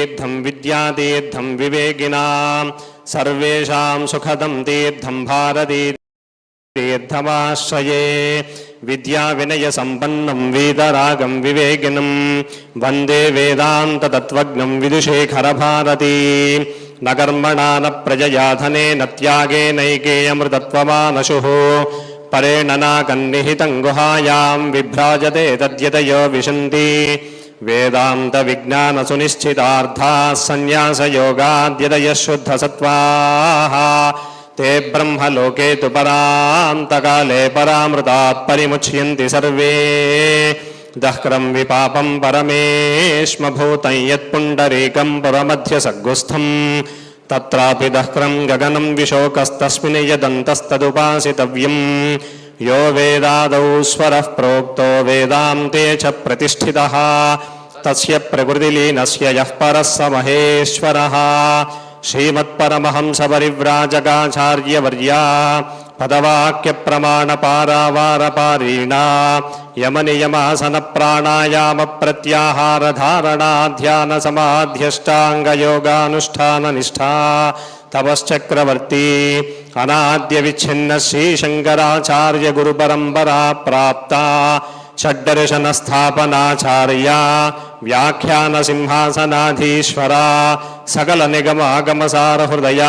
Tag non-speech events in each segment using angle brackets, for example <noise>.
तीर्थं विद्यातीर्थं विवेकिनां सर्वेषां सुखदं तीर्थं भारती तीर्थमाश्रये विद्याविनयसम्पन्नं वीतरागं विवेकिनं वन्दे वेदान्ततत्त्वज्ञं विदुषेखरभारती न कर्मणा न प्रजया धनेन त्यागेनैकेयमृतत्वमानशुः परेण नाकन्निहितं गुहायां विभ्राजते तद्यतयो विशन्ति वेदान्तविज्ञानसुनिश्चितार्थाः सन्न्यासयोगाद्यतयः शुद्धसत्त्वाः ते ब्रह्मलोके तु परान्तकाले परामृतात् परिमुच्यन्ति सर्वे। दह्रं विपापं परमेश्मभूतं यत्पुण्डरीकं पुरमध्यसग्गुस्थम्। तत्रापि दह्रं गगनं विशोकस्तस्मिन् यदन्तस्तदुपासितव्यम् यो वेदादौ स्वरः प्रोक्तो वेदान्ते च प्रतिष्ठितः तस्य प्रकृतिलीनस्य यः परः स महेश्वरः श्रीमत्परमहंसपरिव्राजकाचार्यवर्या पदवाक्यप्रमाणपारावारपारीणा यमनियमासनप्राणायामप्रत्याहारधारणाध्यानसमाध्यष्टाङ्गयोगानुष्ठाननिष्ठा తపశ్చక్రవర్తి. అనాద్య విచ్ఛిన్న శ్రీ శంకరాచార్య గురు పరంపరా ప్రాప్త. షడ్డర్శన స్థాపనాచార్య వ్యాఖ్యాన సింహాసనాధీశ్వర సకల నిగమాగమసార హృదయ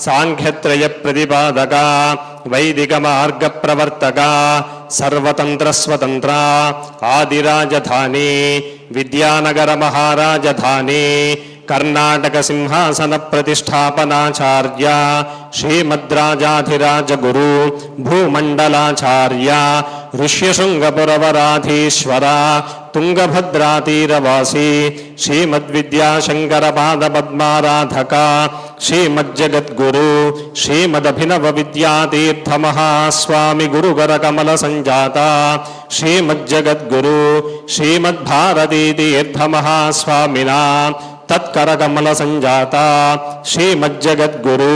సాంఖ్యత్రయ ప్రతిపాదక వైదిక మార్గ ప్రవర్తక సర్వతంత్ర స్వతంత్ర ఆదిరాజధాని విద్యానగర మహారాజధాని कर्णाटकसिंहासनप्रतिष्ठापनाचार्य श्रीमद्राजाधिराजगुरु भूमण्डलाचार्य ऋष्यशृङ्गपुरवराधीश्वर तुङ्गभद्रातीरवासी श्रीमद्विद्याशङ्करपादपद्माराधका श्रीमज्जगद्गुरु श्रीमदभिनवविद्यातीर्थमहास्वामि गुरुगरकमलसञ्जाता श्रीमज्जगद्गुरु श्रीमद्भारतीतीर्थमहास्वामिना तत्करकमलसञ्जाता श्रीमज्जगद्गुरु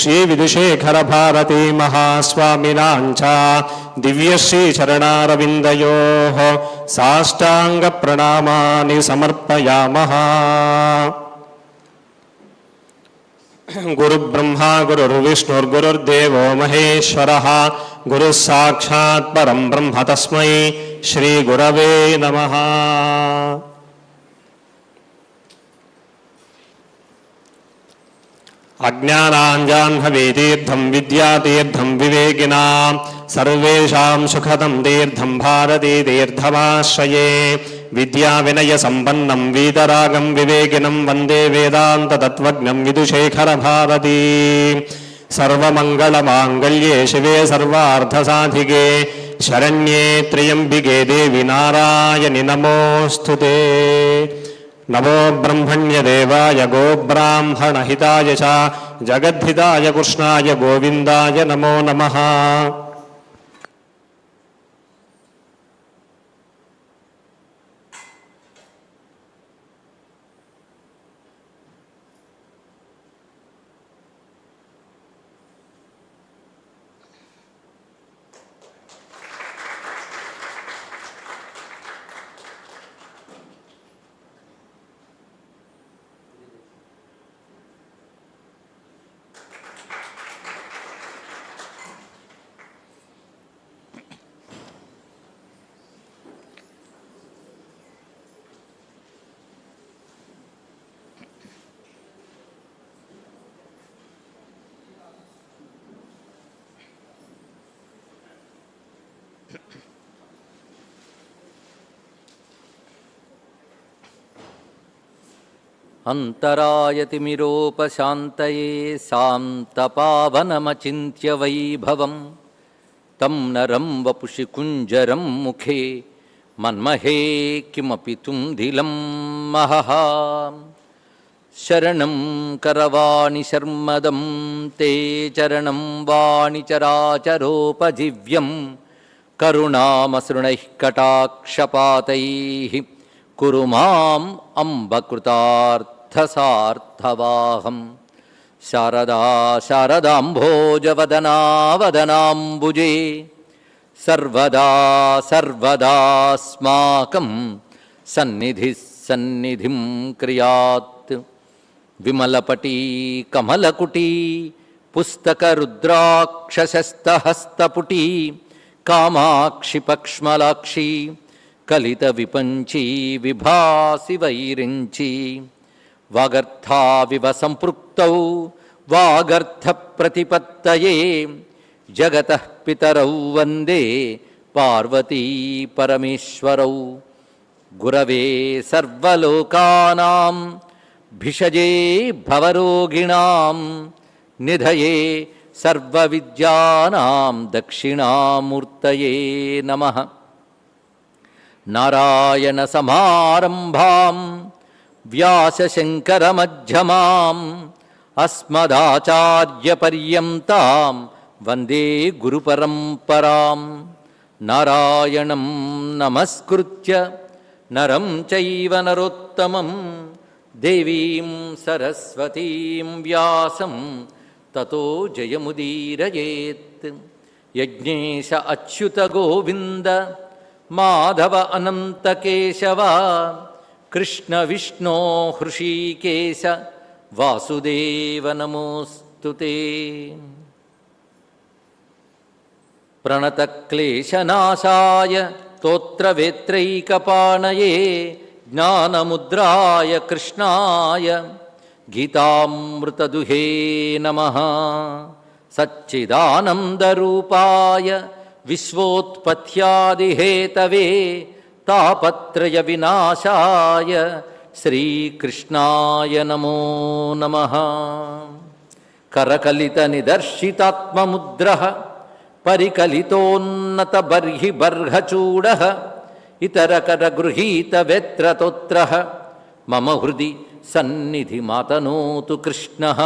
श्रीविदुशेखरभारती महास्वामिनाञ्च दिव्यश्रीचरणारविन्दयोः साष्टाङ्गप्रणामानि समर्पयामः गुरुब्रह्मा गुरुर्विष्णुर्गुरुर्देवो महेश्वरः गुरुः साक्षात् परं ब्रह्म तस्मै श्रीगुरवे नमः अज्ञानाञ्जाह्नवीतीर्थं विद्यातीर्थं विवेकिनां सर्वेषां सुखदं तीर्थं भारतीतीर्थमाश्रये विद्याविनयसम्पन्नं वीतरागं विवेकिनं वन्दे वेदान्ततत्त्वज्ञं विदुशेखरभारती सर्वमङ्गलमाङ्गल्ये शिवे सर्वार्थसाधिके शरण्ये त्र्यम्बिके देवि नारायणि नमोऽस्तु ते नमो ब्रह्मण्यदेवाय गोब्राह्मणहिताय च जगद्धिताय कृष्णाय गोविन्दाय नमो नमः। अन्तरायतिमिरोपशान्तये शान्तपावनमचिन्त्य वैभवं तं नरं वपुषि कुञ्जरं मुखे मन्महे किमपि तुम्धिलं महः शरणं करवाणि शर्मदं ते चरणं वाणिचराचरोपजीव्यं కరుణామసృణైః కటాక్షపాతైః కురు మాం అంబకృతార్థసార్థవాహం. శారదా శారదాంభోజవదనావదనాంబుజే. సర్వదా సర్వదాస్మాకం సన్నిధి సన్నిధిం క్రియాత్. విమలపటీ కమలకుటీ పుస్తకరుద్రాక్షశస్తహస్తపుటీ రుద్రాక్షసస్తహస్తపుటీ కామాక్షి పక్ష్మలాక్షి కలిత విపంచీ విభాసి వైరించి వాగర్థావివ సంపృక్త వాగర్థ ప్రతిపత్తయే జగత పితరౌ వందే పార్వతీ పరమేశ్వరౌ గురవే సర్వలోకానాం భిషజే భవరోగిణాం నిధయే సర్వవిద్యానాం దక్షిణామూర్తయే నమః. నారాయణసమారంభాం వ్యాసశంకరమధ్యమాం అస్మదాచార్యపర్యంతం వందే గురుపరంపరాం. నారాయణం నమస్కృత్య నరం చైవ నరోత్తమం దేవీం సరస్వతీం వ్యాసం ததோ ஜெயமுதீரஜேத் யஜ்ஞேஷ அச்சுத கோவிந்த மாதவ அனந்த கேசவா கிருஷ்ண விஷ்ணோ ஹிருஷிகேஷ வாசுதேவ நமோஸ்துதே प्रणतक्लेशनाशाय तोत्रवेत्रैकपाणये ज्ञानमुद्राय कृष्णाय। గీతామృతదుహే నమ. సచ్చిదానందరూపాయ విశ్వోత్పత్యాదిహేతవే తాపత్రయ వినాశాయ శ్రీకృష్ణాయ నమో నమ. కరకలిత నిదర్శితాత్మముద్ర పరికలితోన్నత బర్హి బర్హచూడ ఇతరకర గృహీత వేత్రతోత్ర మమ హృది सन्निधिमातनोतु कृष्णः।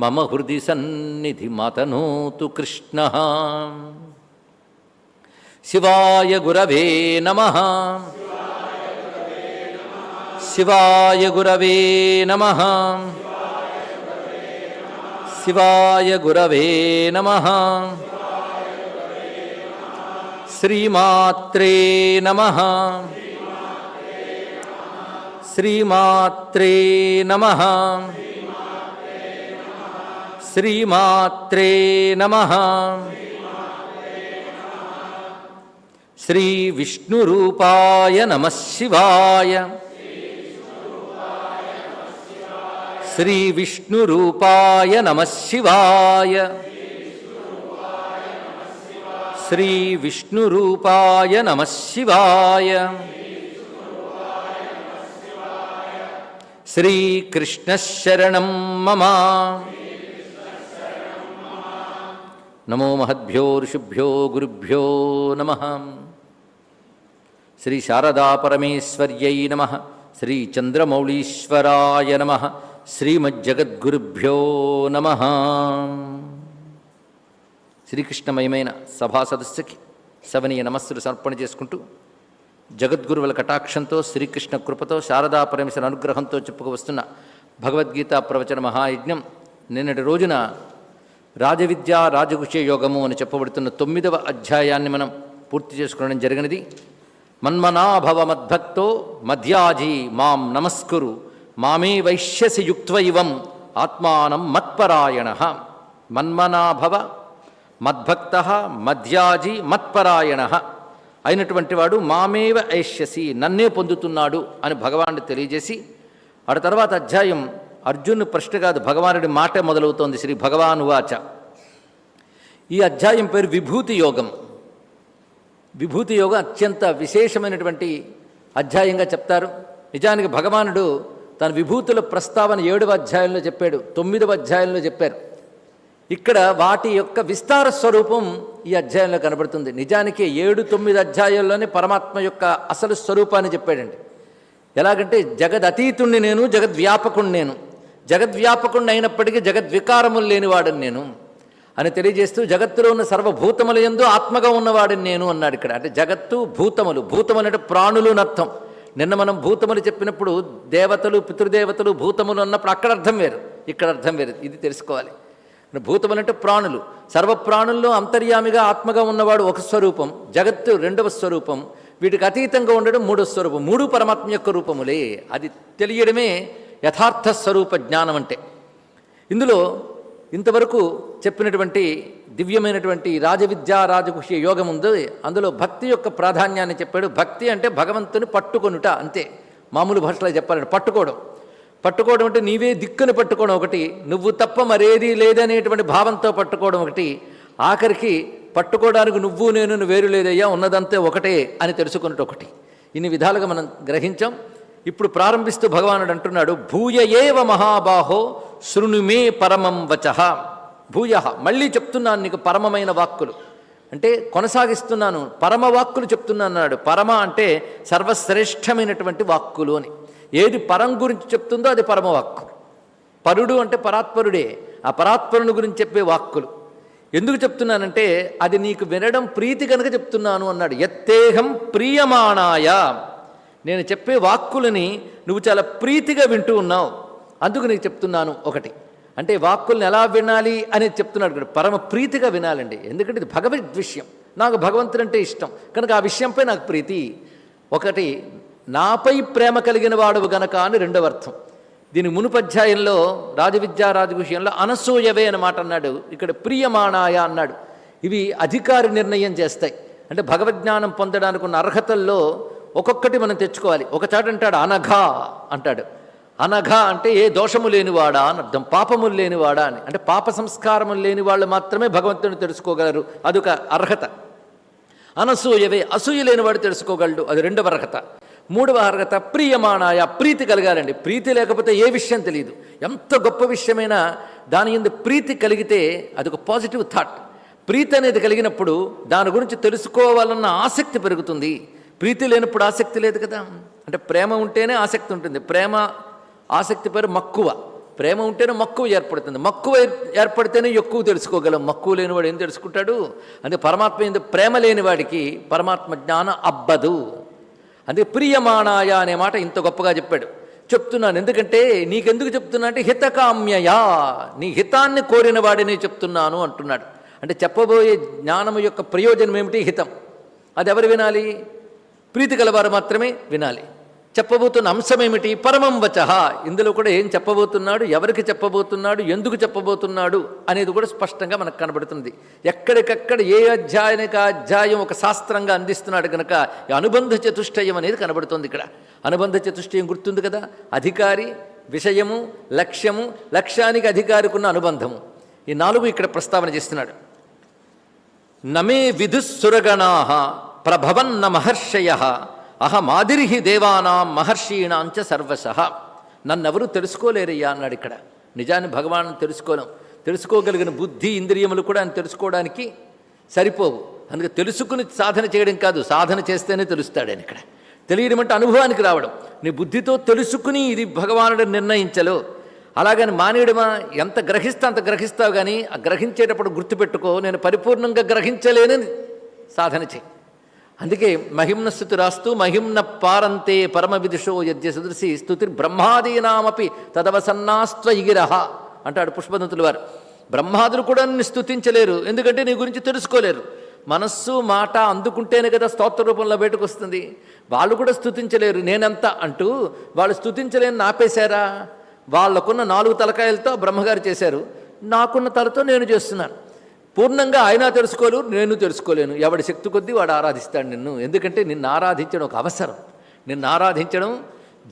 मम हृदि सन्निधिमातनोतु कृष्णः। शिवाय गुरवे नमः। शिवाय गुरवे नमः। शिवाय गुरवे नमः। श्रीमात्रे नमः। श्रीमात्रे नमः श्रीमात्रे नमः श्रीविष्णुरूपाय नमः शिवाय श्रीविष्णुरूपाय नमः शिवाय श्रीविष्णुरूपाय नमः शिवाय श्रीकृष्णशरणं मम नमो महद्भ्यो ऋषिभ्यो गुरुभ्यो नमः శ్రీ శారదా పరమేశ్వర్యై నమ శ్రీ చంద్రమౌళీశ్వరాయ నమ శ్రీమజ్జగద్గురుభ్యో నమ శ్రీకృష్ణమయమైన సభా సదస్సుకి సవనీయ నమస్సులు సమర్పణ చేసుకుంటూ జగద్గురువుల కటాక్షంతో శ్రీకృష్ణ కృపతో శారదా పరమేశ్వర అనుగ్రహంతో చెప్పుకు వస్తున్న భగవద్గీత ప్రవచన మహాయజ్ఞం నిన్నటి రోజున రాజవిద్య రాజగుష్య యోగము అని చెప్పబడుతున్న తొమ్మిదవ అధ్యాయాన్ని మనం పూర్తి చేసుకోవడం జరిగినది. మన్మనాభవ మద్భక్తో మధ్యాజీ మాం నమస్కురు మామే వైశ్యసి యుక్త్వైవం ఆత్మానం మత్పరాయణ. మన్మనాభవ మద్భక్త మధ్యాజీ మత్పరాయణ. అయినటువంటి వాడు మామేవ ఐష్యసి నన్నే పొందుతున్నాడు అని భగవానుడు తెలియజేసి ఆ తర్వాత అధ్యాయం అర్జును ప్రశ్న కాదు భగవానుడి మాట మొదలవుతోంది శ్రీ భగవాను వాచ. ఈ అధ్యాయం పేరు విభూతి యోగం. విభూతి యోగం అత్యంత విశేషమైనటువంటి అధ్యాయంగా చెప్తారు. నిజానికి భగవానుడు తన విభూతుల ప్రస్తావన ఏడవ అధ్యాయంలో చెప్పాడు తొమ్మిదవ అధ్యాయంలో చెప్పారు. ఇక్కడ వాటి యొక్క విస్తార స్వరూపం ఈ అధ్యాయంలో కనబడుతుంది. నిజానికి ఏడు తొమ్మిది అధ్యాయాల్లోనే పరమాత్మ యొక్క అసలు స్వరూపాన్ని చెప్పాడండి. ఎలాగంటే జగదతీతుణ్ణి నేను జగద్వ్యాపకుణ్ణి నేను. జగద్వ్యాపకుణ్ణి అయినప్పటికీ జగద్వికారములు లేనివాడని నేను అని తెలియజేస్తూ జగత్తులో ఉన్న సర్వభూతముల ఎందు ఆత్మగా ఉన్నవాడిని నేను అన్నాడు ఇక్కడ. అంటే జగత్తు భూతములు. భూతములు అంటే ప్రాణులు అర్థం. నిన్న మనం భూతములు చెప్పినప్పుడు దేవతలు పితృదేవతలు భూతములు అన్నప్పుడు అక్కడ అర్థం వేరు. ఇక్కడ అర్థం వేరు. ఇది తెలుసుకోవాలి. భూతములంటే ప్రాణులు. సర్వప్రాణుల్లో అంతర్యామిగా ఆత్మగా ఉన్నవాడు ఒక స్వరూపం జగత్తు రెండవ స్వరూపం వీటికి అతీతంగా ఉండడం మూడో స్వరూపం మూడు పరమాత్మ యొక్క రూపములే. అది తెలియడమే యథార్థ స్వరూప జ్ఞానం అంటే. ఇందులో ఇంతవరకు చెప్పినటువంటి దివ్యమైనటువంటి రాజవిద్యా రాజగుహ్య యోగం ఉంది. అందులో భక్తి యొక్క ప్రాధాన్యాన్ని చెప్పాడు. భక్తి అంటే భగవంతుని పట్టుకొనుట అంతే. మామూలు భాషలో చెప్పాలంటే పట్టుకోవడం. పట్టుకోవడం అంటే నీవే దిక్కుని పట్టుకోవడం ఒకటి నువ్వు తప్ప మరేది లేదనేటువంటి భావంతో పట్టుకోవడం ఒకటి. ఆఖరికి పట్టుకోవడానికి నువ్వు నేను వేరు లేదయ్యా ఉన్నదంతే ఒకటే అని తెలుసుకున్నట్టు ఒకటి. ఇన్ని విధాలుగా మనం గ్రహించాం. ఇప్పుడు ప్రారంభిస్తూ భగవానుడు అంటున్నాడు భూయ ఏవ మహాబాహో శృణుమే పరమం వచ. భూయ. మళ్ళీ చెప్తున్నాను నీకు పరమమైన వాక్కులు. అంటే కొనసాగిస్తున్నాను పరమ వాక్కులు అన్నాడు. పరమ అంటే సర్వశ్రేష్టమైనటువంటి వాక్కులు అని. ఏది పరం గురించి చెప్తుందో అది పరమవాక్కు పరుడు అంటే పరాత్పరుడే. ఆ పరాత్పరుని గురించి చెప్పే వాక్కులు. ఎందుకు చెప్తున్నానంటే అది నీకు వినడం ప్రీతి కనుక చెప్తున్నాను అన్నాడు. ఎత్తేహం ప్రియమాణాయ. నేను చెప్పే వాక్కులని నువ్వు చాలా ప్రీతిగా వింటూ ఉన్నావు. అందుకు నీకు చెప్తున్నాను ఒకటి. అంటే వాక్కుల్ని ఎలా వినాలి అనేది చెప్తున్నాడు ఇక్కడ పరమ ప్రీతిగా వినాలండి. ఎందుకంటే ఇది భగవద్ విషయం నాకు భగవంతుడు అంటే ఇష్టం. కనుక ఆ విషయంపై నాకు ప్రీతి. ఒకటి నాపై ప్రేమ కలిగిన వాడు గనక అని రెండవ అర్థం. దీని మునుపధ్యాయంలో రాజవిద్యా విషయంలో అనసూయవే అని మాట అన్నాడు. ఇక్కడ ప్రియమాణాయ అన్నాడు. ఇవి అధికారి నిర్ణయం చేస్తాయి. అంటే భగవజ్ఞానం పొందడానికి ఉన్న అర్హతల్లో ఒక్కొక్కటి మనం తెచ్చుకోవాలి. ఒక చాట అంటాడు అనఘా అంటాడు. అనఘ అంటే ఏ దోషము లేనివాడా అని అర్థం. పాపములు లేనివాడా అని. అంటే పాప సంస్కారములు లేని వాళ్ళు మాత్రమే భగవంతుని తెలుసుకోగలరు. అదొక అర్హత. అనసూయవే అసూయ లేనివాడు తెలుసుకోగలడు. అది రెండవ అర్హత. మూడవ అర్హత ప్రియమాణాయ ప్రీతి కలగాలండి. ప్రీతి లేకపోతే ఏ విషయం తెలియదు ఎంత గొప్ప విషయమైనా దాని ఎందు ప్రీతి కలిగితే అదొక పాజిటివ్ థాట్. ప్రీతి అనేది కలిగినప్పుడు దాని గురించి తెలుసుకోవాలన్న ఆసక్తి పెరుగుతుంది. ప్రీతి లేనప్పుడు ఆసక్తి లేదు కదా. అంటే ప్రేమ ఉంటేనే ఆసక్తి ఉంటుంది. ప్రేమ ఆసక్తి పేరు మక్కువ. ప్రేమ ఉంటేనే మక్కువ ఏర్పడుతుంది. మక్కువ ఏర్పడితేనే ఎక్కువ తెలుసుకోగలం. మక్కువ లేనివాడు ఏం తెలుసుకుంటాడు? అంటే పరమాత్మ ఎందుకు ప్రేమ లేని వాడికి పరమాత్మ జ్ఞానం అబ్బదు. అందుకే ప్రియమాణాయ అనే మాట ఇంత గొప్పగా చెప్పాడు. చెప్తున్నాను ఎందుకంటే నీకెందుకు చెప్తున్నా అంటే హితకామ్యయా నీ హితాన్ని కోరిన వాడిని చెప్తున్నాను అంటున్నాడు. అంటే చెప్పబోయే జ్ఞానము యొక్క ప్రయోజనం ఏమిటి? హితం. అది ఎవరు వినాలి? ప్రీతి గలవారు మాత్రమే వినాలి. చెప్పబోతున్న అంశం ఏమిటి పరమం వచహ ఇందులో కూడా ఏం చెప్పబోతున్నాడు? ఎవరికి చెప్పబోతున్నాడు? ఎందుకు చెప్పబోతున్నాడు? అనేది కూడా స్పష్టంగా మనకు కనబడుతుంది. ఎక్కడికక్కడ ఏ అధ్యాయానికి అధ్యాయం ఒక శాస్త్రంగా అందిస్తున్నాడు కనుక ఈ అనుబంధ చతుష్టయం అనేది కనబడుతుంది ఇక్కడ. అనుబంధ చతుష్టయం గుర్తుంది కదా? అధికారి విషయము లక్ష్యము లక్ష్యానికి అధికారికి ఉన్న అనుబంధము. ఈ నాలుగు ఇక్కడ ప్రస్తావన చేస్తున్నాడు. నమే విధుస్సురగణా. ప్రభవన్న మహర్షయ అహమాదిరిహి దేవానాం మహర్షీణాంచ సర్వశ. నన్నెవరూ తెలుసుకోలేరయ్యా అన్నాడు ఇక్కడ. నిజాన్ని భగవాన్ తెలుసుకోలేం. తెలుసుకోగలిగిన బుద్ధి ఇంద్రియములు కూడా ఆయన తెలుసుకోవడానికి సరిపోవు. అందుకే తెలుసుకుని సాధన చేయడం కాదు సాధన చేస్తేనే తెలుస్తాడు ఆయన ఇక్కడ. తెలియడం అంటే అనుభవానికి రావడం. నీ బుద్ధితో తెలుసుకుని ఇది భగవానుడు నిర్ణయించలో. అలాగని మానేయడమా ఎంత గ్రహిస్తా అంత గ్రహిస్తావు కానీ ఆ గ్రహించేటప్పుడు గుర్తుపెట్టుకో నేను పరిపూర్ణంగా గ్రహించలేనని సాధన చేయి అందుకే మహిమ్న స్థుతి రాస్తూ మహిమ్న పారంతే పరమ విదుషో యద్య సదృశి స్థుతి బ్రహ్మాదీనామపి తదవసన్నాస్త్వ ఇగిరహ అంటాడు పుష్పదంతుల వారు. బ్రహ్మాదులు కూడా నిన్ను స్థుతించలేరు ఎందుకంటే నీ గురించి తెలుసుకోలేరు. మనస్సు మాట అందుకుంటేనే కదా స్తోత్ర రూపంలో బయటకు వస్తుంది. వాళ్ళు కూడా స్థుతించలేరు నేనెంత అంటూ వాళ్ళు స్థుతించలేని ఆపేశారా వాళ్ళకున్న నాలుగు తలకాయలతో బ్రహ్మగారు చేశారు. నాకున్న తలతో నేను చేస్తున్నాను. పూర్ణంగా ఆయన తెలుసుకోలేరు నేను తెలుసుకోలేను. ఎవడి శక్తి కొద్దీ వాడు ఆరాధిస్తాడు నిన్ను. ఎందుకంటే నిన్ను ఆరాధించడం ఒక అవసరం. నిన్ను ఆరాధించడం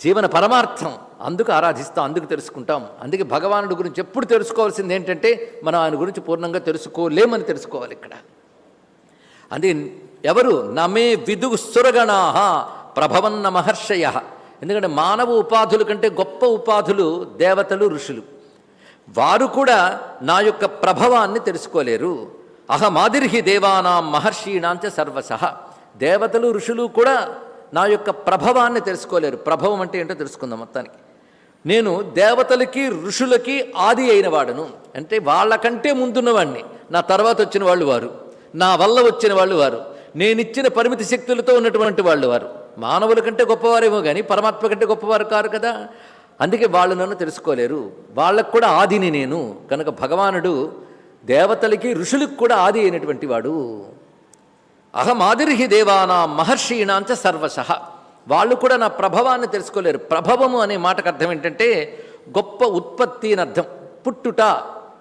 జీవన పరమార్థం. అందుకు ఆరాధిస్తాం అందుకు తెలుసుకుంటాం. అందుకే భగవానుడి గురించి ఎప్పుడు తెలుసుకోవాల్సింది ఏంటంటే మనం ఆయన గురించి పూర్ణంగా తెలుసుకోలేమని తెలుసుకోవాలి ఇక్కడ. అందుకే ఎవరు? నమే విదు సురగణాహ ప్రభవన్న మహర్షయ. ఎందుకంటే మానవ ఉపాధుల కంటే గొప్ప ఉపాధులు దేవతలు ఋషులు. వారు కూడా నా యొక్క ప్రభావాన్ని తెలుసుకోలేరు. అహమాదిర్హి దేవానాం మహర్షీణాంచ సర్వశ. దేవతలు ఋషులు కూడా నా యొక్క ప్రభావాన్ని తెలుసుకోలేరు. ప్రభావం అంటే ఏంటో తెలుసుకుందాం మొత్తానికి. నేను దేవతలకి ఋషులకి ఆది అయిన వాడును. అంటే వాళ్ళకంటే ముందున్నవాడిని నా తర్వాత వచ్చిన వాళ్ళు వారు. నా వల్ల వచ్చిన వాళ్ళు వారు. నేనిచ్చిన పరిమితి శక్తులతో ఉన్నటువంటి వాళ్ళు వారు. మానవుల కంటే గొప్పవారేమో కానీ పరమాత్మ కంటే గొప్పవారు కారు కదా. అందుకే వాళ్ళు నన్ను తెలుసుకోలేరు. వాళ్ళకు కూడా ఆదిని నేను. కనుక భగవానుడు దేవతలకి ఋషులకు కూడా ఆది అయినటువంటి వాడు. అహమాదిర్హి దేవానా మహర్షీణాంచ సర్వశ. వాళ్ళు కూడా నా ప్రభవాన్ని తెలుసుకోలేరు. ప్రభవము అనే మాటకు అర్థం ఏంటంటే గొప్ప ఉత్పత్తి అని అర్థం. పుట్టుట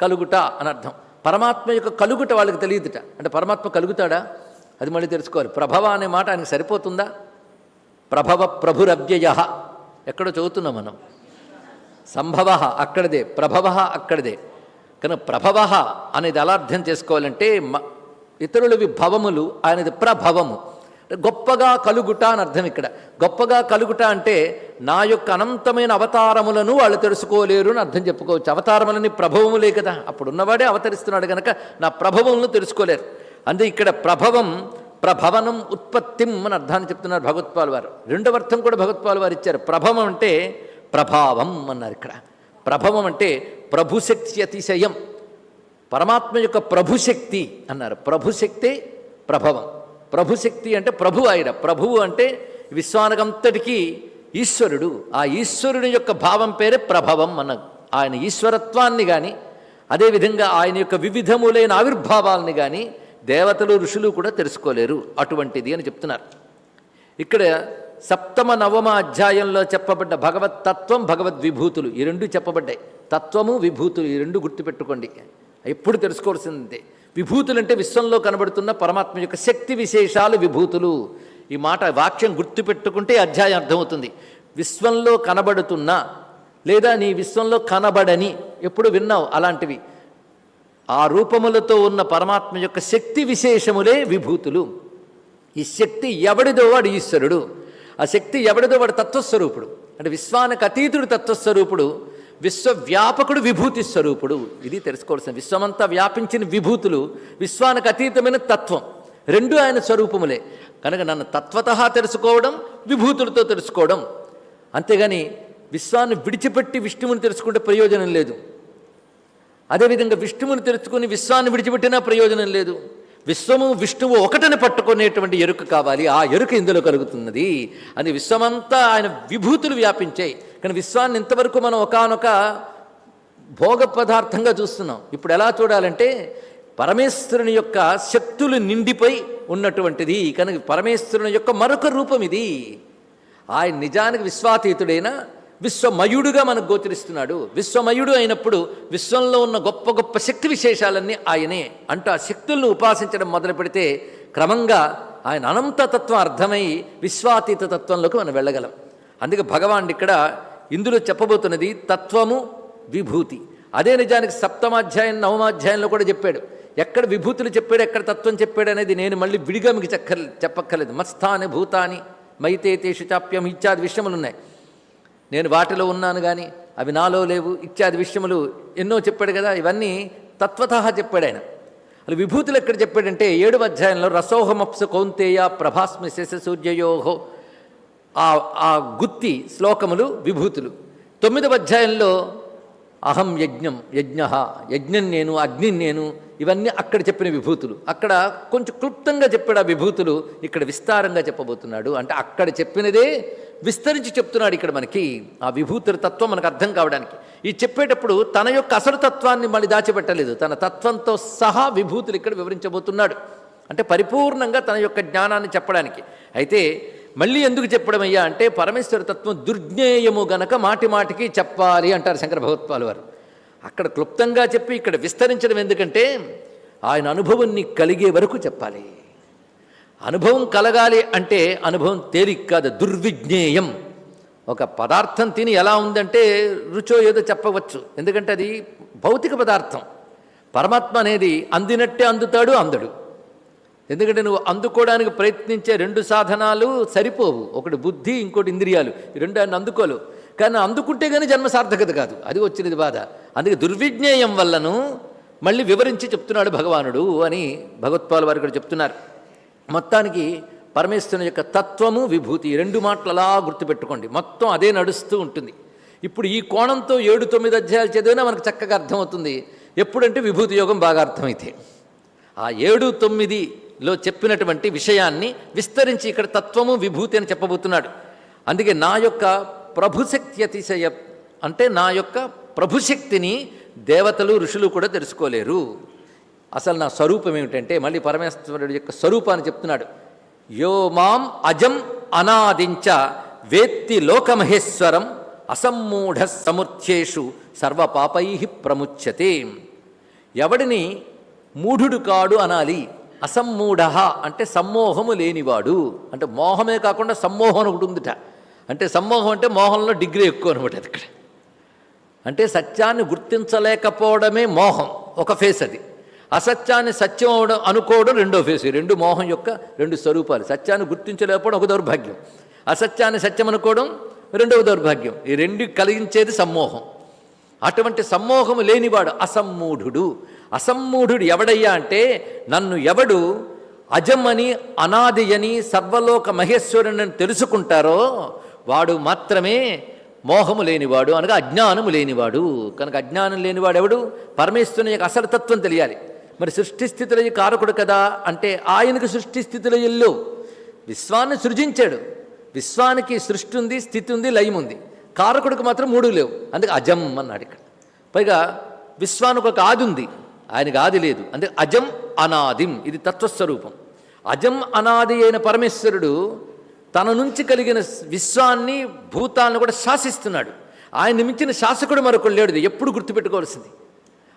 కలుగుట అని అర్థం. పరమాత్మ యొక్క కలుగుట వాళ్ళకి తెలియదుట. అంటే పరమాత్మ కలుగుతాడా? అది మళ్ళీ తెలుసుకోవాలి. ప్రభవ అనే మాట ఆయనకు సరిపోతుందా? ప్రభవ ప్రభురవ్యయ ఎక్కడో చదువుతున్నాం మనం. సంభవ అక్కడిదే ప్రభవ అక్కడిదే. కనుక ప్రభవ అనేది ఎలా అర్థం చేసుకోవాలంటే మ- ఇతరులవి భవములు ఆయనది ప్రభవము. గొప్పగా కలుగుట అని అర్థం ఇక్కడ. గొప్పగా కలుగుట అంటే నా యొక్క అనంతమైన అవతారములను వాళ్ళు తెలుసుకోలేరు అని అర్థం చెప్పుకోవచ్చు. అవతారములని ప్రభవములే కదా. అప్పుడు ఉన్నవాడే అవతరిస్తున్నాడు కనుక నా ప్రభవములను తెలుసుకోలేరు. అందుకే ఇక్కడ ప్రభవం ప్రభవనం ఉత్పత్తిం అని అర్థాన్ని చెప్తున్నారు భగవత్పాల్ వారు. రెండవ అర్థం కూడా భగవత్పాల్ వారు ఇచ్చారు. ప్రభవం అంటే ప్రభావం అన్నారు ఇక్కడ. ప్రభవం అంటే ప్రభుశక్తి అతిశయం. పరమాత్మ యొక్క ప్రభుశక్తి అన్నారు. ప్రభుశక్తి ప్రభవం. ప్రభుశక్తి అంటే ప్రభు ఆయన ప్రభువు అంటే విశ్వానకంతటికీ ఈశ్వరుడు. ఆ ఈశ్వరుని యొక్క భావం పేరే ప్రభవం అన్న ఆయన ఈశ్వరత్వాన్ని కానీ అదేవిధంగా ఆయన యొక్క వివిధములైన ఆవిర్భావాల్ని కానీ దేవతలు ఋషులు కూడా తెలుసుకోలేరు అటువంటిది అని చెప్తున్నారు. ఇక్కడ సప్తమ నవమ అధ్యాయంలో చెప్పబడ్డ భగవత్ తత్వం భగవద్విభూతులు ఈ రెండు చెప్పబడ్డాయి. తత్వము విభూతులు ఈ రెండు గుర్తుపెట్టుకోండి. ఎప్పుడు తెలుసుకోవాల్సిందే. విభూతులు అంటే విశ్వంలో కనబడుతున్న పరమాత్మ యొక్క శక్తి విశేషాలు విభూతులు. ఈ మాట వాక్యం గుర్తుపెట్టుకుంటే అధ్యాయం అర్థమవుతుంది. విశ్వంలో కనబడుతున్న లేదా నీ విశ్వంలో కనబడని ఎప్పుడు విన్నావు? అలాంటివి. ఆ రూపములతో ఉన్న పరమాత్మ యొక్క శక్తి విశేషములే విభూతులు. ఈ శక్తి ఎవడిదో వాడు ఈశ్వరుడు. ఆ శక్తి ఎవడిదో వాడు తత్వస్వరూపుడు. అంటే విశ్వానికి అతీతుడు తత్వస్వరూపుడు విశ్వవ్యాపకుడు విభూతి స్వరూపుడు ఇది తెలుసుకోవాల్సిన విశ్వమంతా వ్యాపించిన విభూతులు విశ్వానికి అతీతమైన తత్వం. రెండు ఆయన స్వరూపములే. కనుక నన్ను తత్వత తెలుసుకోవడం విభూతులతో తెలుసుకోవడం. అంతేగాని విశ్వాన్ని విడిచిపెట్టి విష్ణువుని తెలుసుకుంటే ప్రయోజనం లేదు. అదేవిధంగా విష్ణువుని తెలుసుకుని విశ్వాన్ని విడిచిపెట్టినా ప్రయోజనం లేదు. విశ్వము విష్ణువు ఒకటిని పట్టుకునేటువంటి ఎరుక కావాలి. ఆ ఎరుక ఇందులో కలుగుతున్నది. అని విశ్వమంతా ఆయన విభూతులు వ్యాపించాయి. కానీ విశ్వాన్ని ఇంతవరకు మనం ఒకానొక భోగ పదార్థంగా చూస్తున్నాం. ఇప్పుడు ఎలా చూడాలంటే పరమేశ్వరుని యొక్క శక్తులు నిండిపోయి ఉన్నటువంటిది. కనుక పరమేశ్వరుని యొక్క మరొక రూపం ఇది. ఆయన నిజానికి విశ్వాతీతుడైన విశ్వమయుడుగా మనకు గోచరిస్తున్నాడు. విశ్వమయుడు అయినప్పుడు విశ్వంలో ఉన్న గొప్ప గొప్ప శక్తి విశేషాలన్నీ ఆయనే అంటూ ఆ శక్తులను ఉపాసించడం మొదలు పెడితే క్రమంగా ఆయన అనంతతత్వం అర్థమై విశ్వాతీత తత్వంలోకి మనం వెళ్ళగలం. అందుకే భగవాన్ ఇక్కడ ఇందులో చెప్పబోతున్నది తత్వము విభూతి. అదే నిజానికి సప్తమాధ్యాయం నవమాధ్యాయంలో కూడా చెప్పాడు. ఎక్కడ విభూతులు చెప్పాడు ఎక్కడ తత్వం చెప్పాడు అనేది నేను మళ్ళీ విడిగా మీకు చెక్కర్ చెప్పక్కర్లేదు. మత్స్థాని భూతాని మైతే తేషు చాప్యం ఇత్యాది విషయములు ఉన్నాయి. నేను వాటిలో ఉన్నాను కానీ అవి నాలో లేవు ఇత్యాది విషయములు ఎన్నో చెప్పాడు కదా ఇవన్నీ తత్వత చెప్పాడు ఆయన. అలా విభూతులు ఎక్కడ చెప్పాడంటే ఏడు అధ్యాయంలో రసోహమప్స కౌంతేయ ప్రభాస్మి శశ సూర్యయోహో ఆ ఆ గుత్తి శ్లోకములు విభూతులు. తొమ్మిదవ అధ్యాయంలో అహం యజ్ఞం యజ్ఞ యజ్ఞం నేను అగ్ని నేను ఇవన్నీ అక్కడ చెప్పిన విభూతులు. అక్కడ కొంచెం క్లుప్తంగా చెప్పాడు ఆ విభూతులు ఇక్కడ విస్తారంగా చెప్పబోతున్నాడు. అంటే అక్కడ చెప్పినదే విస్తరించి చెప్తున్నాడు ఇక్కడ మనకి ఆ విభూతుల తత్వం మనకు అర్థం కావడానికి. ఈ చెప్పేటప్పుడు తన యొక్క అసలు తత్వాన్ని మళ్ళీ దాచిపెట్టలేదు. తన తత్వంతో సహా విభూతులు ఇక్కడ వివరించబోతున్నాడు. అంటే పరిపూర్ణంగా తన యొక్క జ్ఞానాన్ని చెప్పడానికి. అయితే మళ్ళీ ఎందుకు చెప్పడం అయ్యా అంటే పరమేశ్వర తత్వం దుర్జ్ఞేయము గనక మాటి మాటికి చెప్పాలి అంటారు శంకర భగవత్పాల్ వారు. అక్కడ క్లుప్తంగా చెప్పి ఇక్కడ విస్తరించడం ఎందుకంటే ఆయన అనుభవం కలిగే వరకు చెప్పాలి. అనుభవం కలగాలి అంటే అనుభవం తేలిక కాదు దుర్విజ్ఞేయం. ఒక పదార్థం తిని ఎలా ఉందంటే రుచో ఏదో చెప్పవచ్చు. ఎందుకంటే అది భౌతిక పదార్థం. పరమాత్మ అనేది అందినట్టే అందుతాడు అందడు. ఎందుకంటే నువ్వు అందుకోవడానికి ప్రయత్నించే రెండు సాధనాలు సరిపోవు. ఒకటి బుద్ధి ఇంకోటి ఇంద్రియాలు. ఈ రెండు ఆయన అందుకోలు. కానీ అందుకుంటే కానీ జన్మ సార్థకత కాదు. అది వచ్చినది బాధ. అందుకే దుర్విజ్ఞేయం వల్లను మళ్ళీ వివరించి చెప్తున్నాడు భగవానుడు అని భగవత్పాల్ వారు ఇక్కడ చెప్తున్నారు. మొత్తానికి పరమేశ్వరుని యొక్క తత్వము విభూతి రెండు మాటలు అలా గుర్తుపెట్టుకోండి. మొత్తం అదే నడుస్తూ ఉంటుంది. ఇప్పుడు ఈ కోణంతో ఏడు తొమ్మిది అధ్యాయాలు చదివినా మనకు చక్కగా అర్థమవుతుంది. ఎప్పుడంటే విభూతి యోగం బాగా అర్థమైతే. ఆ ఏడు తొమ్మిదిలో చెప్పినటువంటి విషయాన్ని విస్తరించి ఇక్కడ తత్వము విభూతి అని చెప్పబోతున్నాడు. అందుకే నా యొక్క ప్రభుశక్తి అతిశయ అంటే నా యొక్క ప్రభుశక్తిని దేవతలు ఋషులు కూడా తెలుసుకోలేరు. అసలు నా స్వరూపం ఏమిటంటే మళ్ళీ పరమేశ్వరుడు యొక్క స్వరూపాన్ని చెప్తున్నాడు. యో మాం అజం అనాదించ వేత్తి లోకమహేశ్వరం అసమ్మూఢ సముచ్యేషు సర్వపాపై ప్రముచ్యతే. ఎవడిని మూఢుడు కాడు అనాలి అసమ్మూఢ అంటే సమ్మోహము లేనివాడు అంటే మోహమే కాకుండా సమ్మోహం అని ఒకటి ఉందిట. అంటే సమ్మోహం అంటే మోహంలో డిగ్రీ ఎక్కువ అనమాట అది ఇక్కడ. అంటే సత్యాన్ని గుర్తించలేకపోవడమే మోహం ఒక ఫేస్ అది. అసత్యాన్ని సత్యం అవడం అనుకోవడం రెండో ఫేస్ రెండు మోహం యొక్క రెండు స్వరూపాలు. సత్యాన్ని గుర్తించలేకపోవడం ఒక దౌర్భాగ్యం. అసత్యాన్ని సత్యం అనుకోవడం రెండవ దౌర్భాగ్యం. ఈ రెండు కలిగించేది సమ్మోహం. అటువంటి సమ్మోహము లేనివాడు అసమ్మూఢుడు. అసమ్మూఢుడు ఎవడయ్యా అంటే నన్ను ఎవడు అజమని అనాది అని సర్వలోక మహేశ్వరుని తెలుసుకుంటారో వాడు మాత్రమే మోహము లేనివాడు అనగా అజ్ఞానము లేనివాడు. కనుక అజ్ఞానం లేనివాడు ఎవడు? పరమేశ్వరుని యొక్క అసలు తత్వం తెలియాలి. మరి సృష్టి కారకుడు కదా అంటే ఆయనకు సృష్టిస్థితుల ఇల్లు. విశ్వాన్ని సృజించాడు. విశ్వానికి సృష్టి ఉంది స్థితి ఉంది లయం ఉంది. కారకుడికి మాత్రం మూడు లేవు. అందుకే అజం అన్నాడు ఇక్కడ. పైగా విశ్వానికి ఒక ఆది ఉంది. ఆయనకు ఆది లేదు. అందుకే అజం అనాదిం. ఇది తత్వస్వరూపం. అజం అనాది అయిన పరమేశ్వరుడు తన నుంచి కలిగిన విశ్వాన్ని భూతాలను కూడా శాసిస్తున్నాడు. ఆయన మించిన శాసకుడు మరొకడు లేడు. ఎప్పుడు గుర్తుపెట్టుకోవాల్సింది.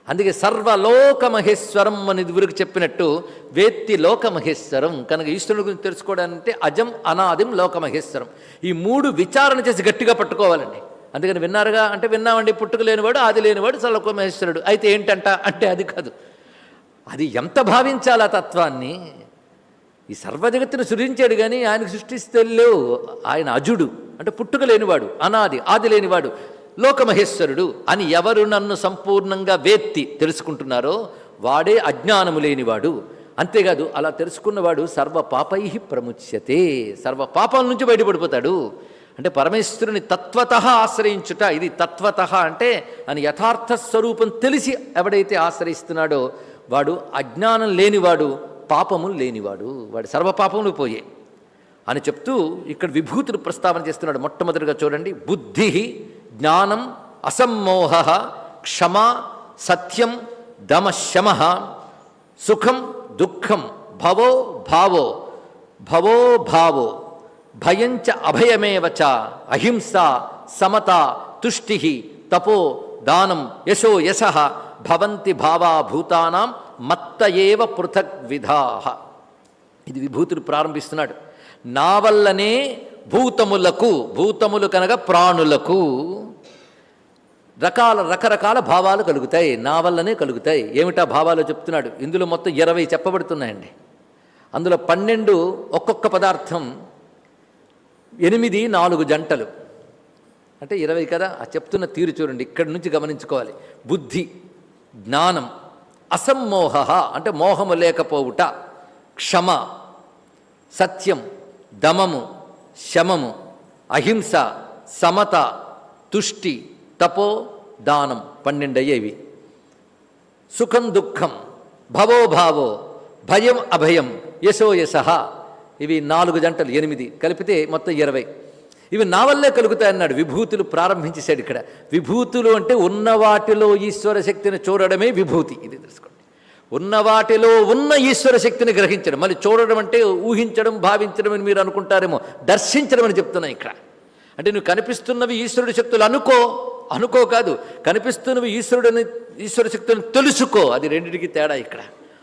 అందుకే సర్వలోక మహేశ్వరం అని ఇదివరకు చెప్పినట్టు వేత్తి లోక మహేశ్వరం కనుక ఈశ్వరుని గురించి తెలుసుకోవడానికి అజం అనాదిం లోక మహేశ్వరం ఈ మూడు విచారణ చేసి గట్టిగా పట్టుకోవాలండి. అందుకని విన్నారుగా? అంటే విన్నామండి పుట్టుక లేనివాడు ఆది లేనివాడు సర్వలోక మహేశ్వరుడు అయితే ఏంటంట? అంటే అది కాదు. అది ఎంత భావించాలి ఆ తత్వాన్ని? ఈ సర్వజగత్తును సృజించాడు కానీ ఆయన సృష్టిస్తే లేవు. ఆయన అజుడు. అంటే పుట్టుక లేనివాడు అనాది ఆది లేనివాడు. లోకమహేశ్వరుడు అని ఎవరు నన్ను సంపూర్ణంగా వేత్తి తెలుసుకుంటున్నారో వాడే అజ్ఞానము లేనివాడు అంతేకాదు అలా తెలుసుకున్నవాడు సర్వ పాపై ప్రముచ్యతే సర్వ పాపాల నుంచి బయటపడిపోతాడు. అంటే పరమేశ్వరుని తత్వత ఆశ్రయించుట ఇది తత్వత అంటే అని యథార్థ స్వరూపం తెలిసి ఎవడైతే ఆశ్రయిస్తున్నాడో వాడు అజ్ఞానం లేనివాడు పాపము లేనివాడు వాడు సర్వపాపములు పోయే. అని చెప్తూ ఇక్కడ విభూతులు ప్రస్తావన చేస్తున్నాడు మొట్టమొదటిగా చూడండి బుద్ధి జ్ఞానం అసమ్మోహ క్షమా సత్యం దమశమ సుఖం దుఃఖం భవో భావో భవో భావో భయంచ అభయమేవచ అహింస సమత తుష్టి తపో దానం యశో యశ భవంతి భావా మత్త ఏవ పృథక్ విధా ఇది విభూతుడు ప్రారంభిస్తున్నాడు. నా వల్లనే భూతములకు భూతములు కనుక ప్రాణులకు రకాల రకరకాల భావాలు కలుగుతాయి నా వల్లనే కలుగుతాయి. ఏమిటా భావాలు చెప్తున్నాడు? ఇందులో మొత్తం ఇరవై చెప్పబడుతున్నాయండి. అందులో పన్నెండు ఒక్కొక్క పదార్థం ఎనిమిది నాలుగు జంటలు. అంటే ఇరవై కదా? ఆ చెప్తున్న తీరు చూడండి ఇక్కడి నుంచి గమనించుకోవాలి. బుద్ధి జ్ఞానం అసమ్మోహ అంటే మోహము లేకపోవుట క్షమ సత్యం దమము శమము అహింస సమత తుష్టి తపో దానం పన్నెండయ్యేవి. సుఖం దుఃఖం భవోభావో భయం అభయం యశో యశ ఇవి నాలుగు జంటలు ఎనిమిది కలిపితే మొత్తం ఇరవై. ఇవి నా వల్లే కలుగుతాయన్నాడు విభూతులు ప్రారంభించేశాడు ఇక్కడ. విభూతులు అంటే ఉన్న వాటిలో ఈశ్వర శక్తిని చూడడమే విభూతి. ఇది తెలుసుకోండి. ఉన్న వాటిలో ఉన్న ఈశ్వర శక్తిని గ్రహించడం. మళ్ళీ చూడడం అంటే ఊహించడం భావించడం అని మీరు అనుకుంటారేమో. దర్శించడం అని చెప్తున్నాను ఇక్కడ. అంటే నువ్వు కనిపిస్తున్నవి ఈశ్వరుడి శక్తులు అనుకో. అనుకో కాదు. కనిపిస్తున్నవి ఈశ్వరుడని ఈశ్వర శక్తులను తెలుసుకో. అది రెండింటికి తేడా ఇక్కడ.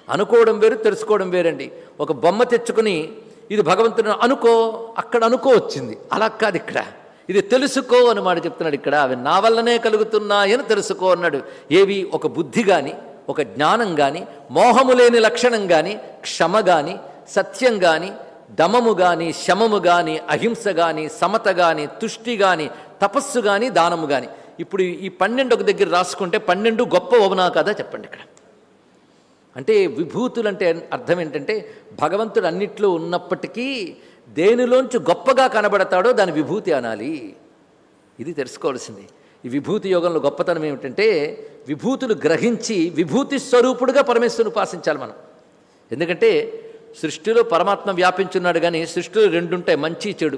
అనుకోవడం వేరు తెలుసుకోవడం వేరండి. ఒక బొమ్మ తెచ్చుకుని ఇది భగవంతుని అనుకో అక్కడ అనుకో వచ్చింది. అలా కాదు ఇక్కడ. ఇది తెలుసుకో అని మాట చెప్తున్నాడు ఇక్కడ. అవి నా వల్లనే కలుగుతున్నాయని తెలుసుకో అన్నాడు. ఏవి? ఒక బుద్ధి కానీ ఒక జ్ఞానం కానీ మోహము లేని లక్షణం కానీ క్షమ కానీ సత్యం కానీ దమము కానీ శమము కానీ అహింస కానీ సమత కానీ తుష్టి కానీ తపస్సు కానీ దానము కానీ ఇప్పుడు ఈ పన్నెండు ఒక దగ్గర రాసుకుంటే పన్నెండు గొప్ప వమనా కదా చెప్పండి ఇక్కడ. అంటే విభూతులు అంటే అర్థం ఏంటంటే భగవంతుడు అన్నిట్లో ఉన్నప్పటికీ దేనిలోంచి గొప్పగా కనబడతాడో దాని విభూతి అనాలి. ఇది తెలుసుకోవాల్సింది. ఈ విభూతి యోగంలో గొప్పతనం ఏమిటంటే విభూతులు గ్రహించి విభూతి స్వరూపుడుగా పరమేశ్వరుని ఉపాసించాలి మనం. ఎందుకంటే సృష్టిలో పరమాత్మ వ్యాపించున్నాడు కానీ సృష్టిలో రెండుంటాయి మంచి చెడు.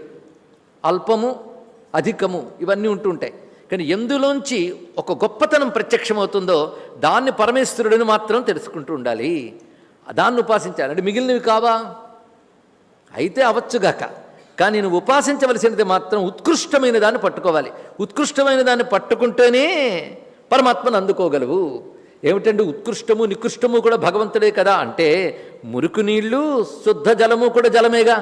అల్పము అధికము ఇవన్నీ ఉంటుంటాయి. కానీ ఎందులోంచి ఒక గొప్పతనం ప్రత్యక్షమవుతుందో దాన్ని పరమేశ్వరుడిని మాత్రం తెలుసుకుంటూ ఉండాలి. దాన్ని ఉపాసించాలి. అంటే మిగిలినవి కావా? అయితే అవచ్చుగాక కానీ నువ్వు ఉపాసించవలసినది మాత్రం ఉత్కృష్టమైన దాన్ని పట్టుకోవాలి. ఉత్కృష్టమైన దాన్ని పట్టుకుంటేనే పరమాత్మను అందుకోగలవు. ఏమిటంటే ఉత్కృష్టము నికృష్టము కూడా భగవంతుడే కదా అంటే మురికి నీళ్ళు శుద్ధ జలము కూడా జలమేగా.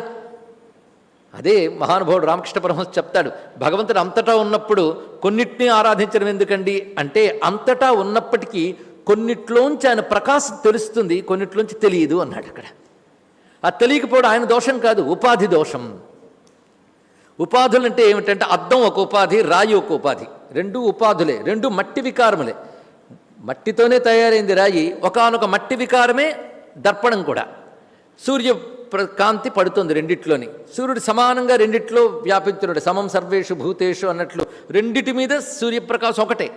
అదే మహానుభావుడు రామకృష్ణ పరమహంస చెప్తాడు భగవంతుడు అంతటా ఉన్నప్పుడు కొన్నిటిని ఆరాధించడం ఎందుకండి అంటే అంతటా ఉన్నప్పటికీ కొన్నిట్లోంచి ఆయన ప్రకాశం తెలుస్తుంది కొన్నిట్లోంచి తెలియదు అన్నాడు అక్కడ. ఆ తెలియకపోవడం ఆయన దోషం కాదు ఉపాధి దోషం. ఉపాధులు అంటే ఏమిటంటే అద్దం ఒక ఉపాధి రాయి ఒక ఉపాధి. రెండు ఉపాధులే రెండు మట్టి వికారములే. మట్టితోనే తయారైంది రాయి ఒకానొక మట్టి వికారమే దర్పణం కూడా. సూర్య ప్ర- కాంతి పడుతుంది రెండిట్లోని. సూర్యుడు సమానంగా రెండిట్లో వ్యాపించున్నాడు సమం సర్వేషు భూతేషు అన్నట్లు రెండిటి మీద సూర్యప్రకాశం ఒకటే.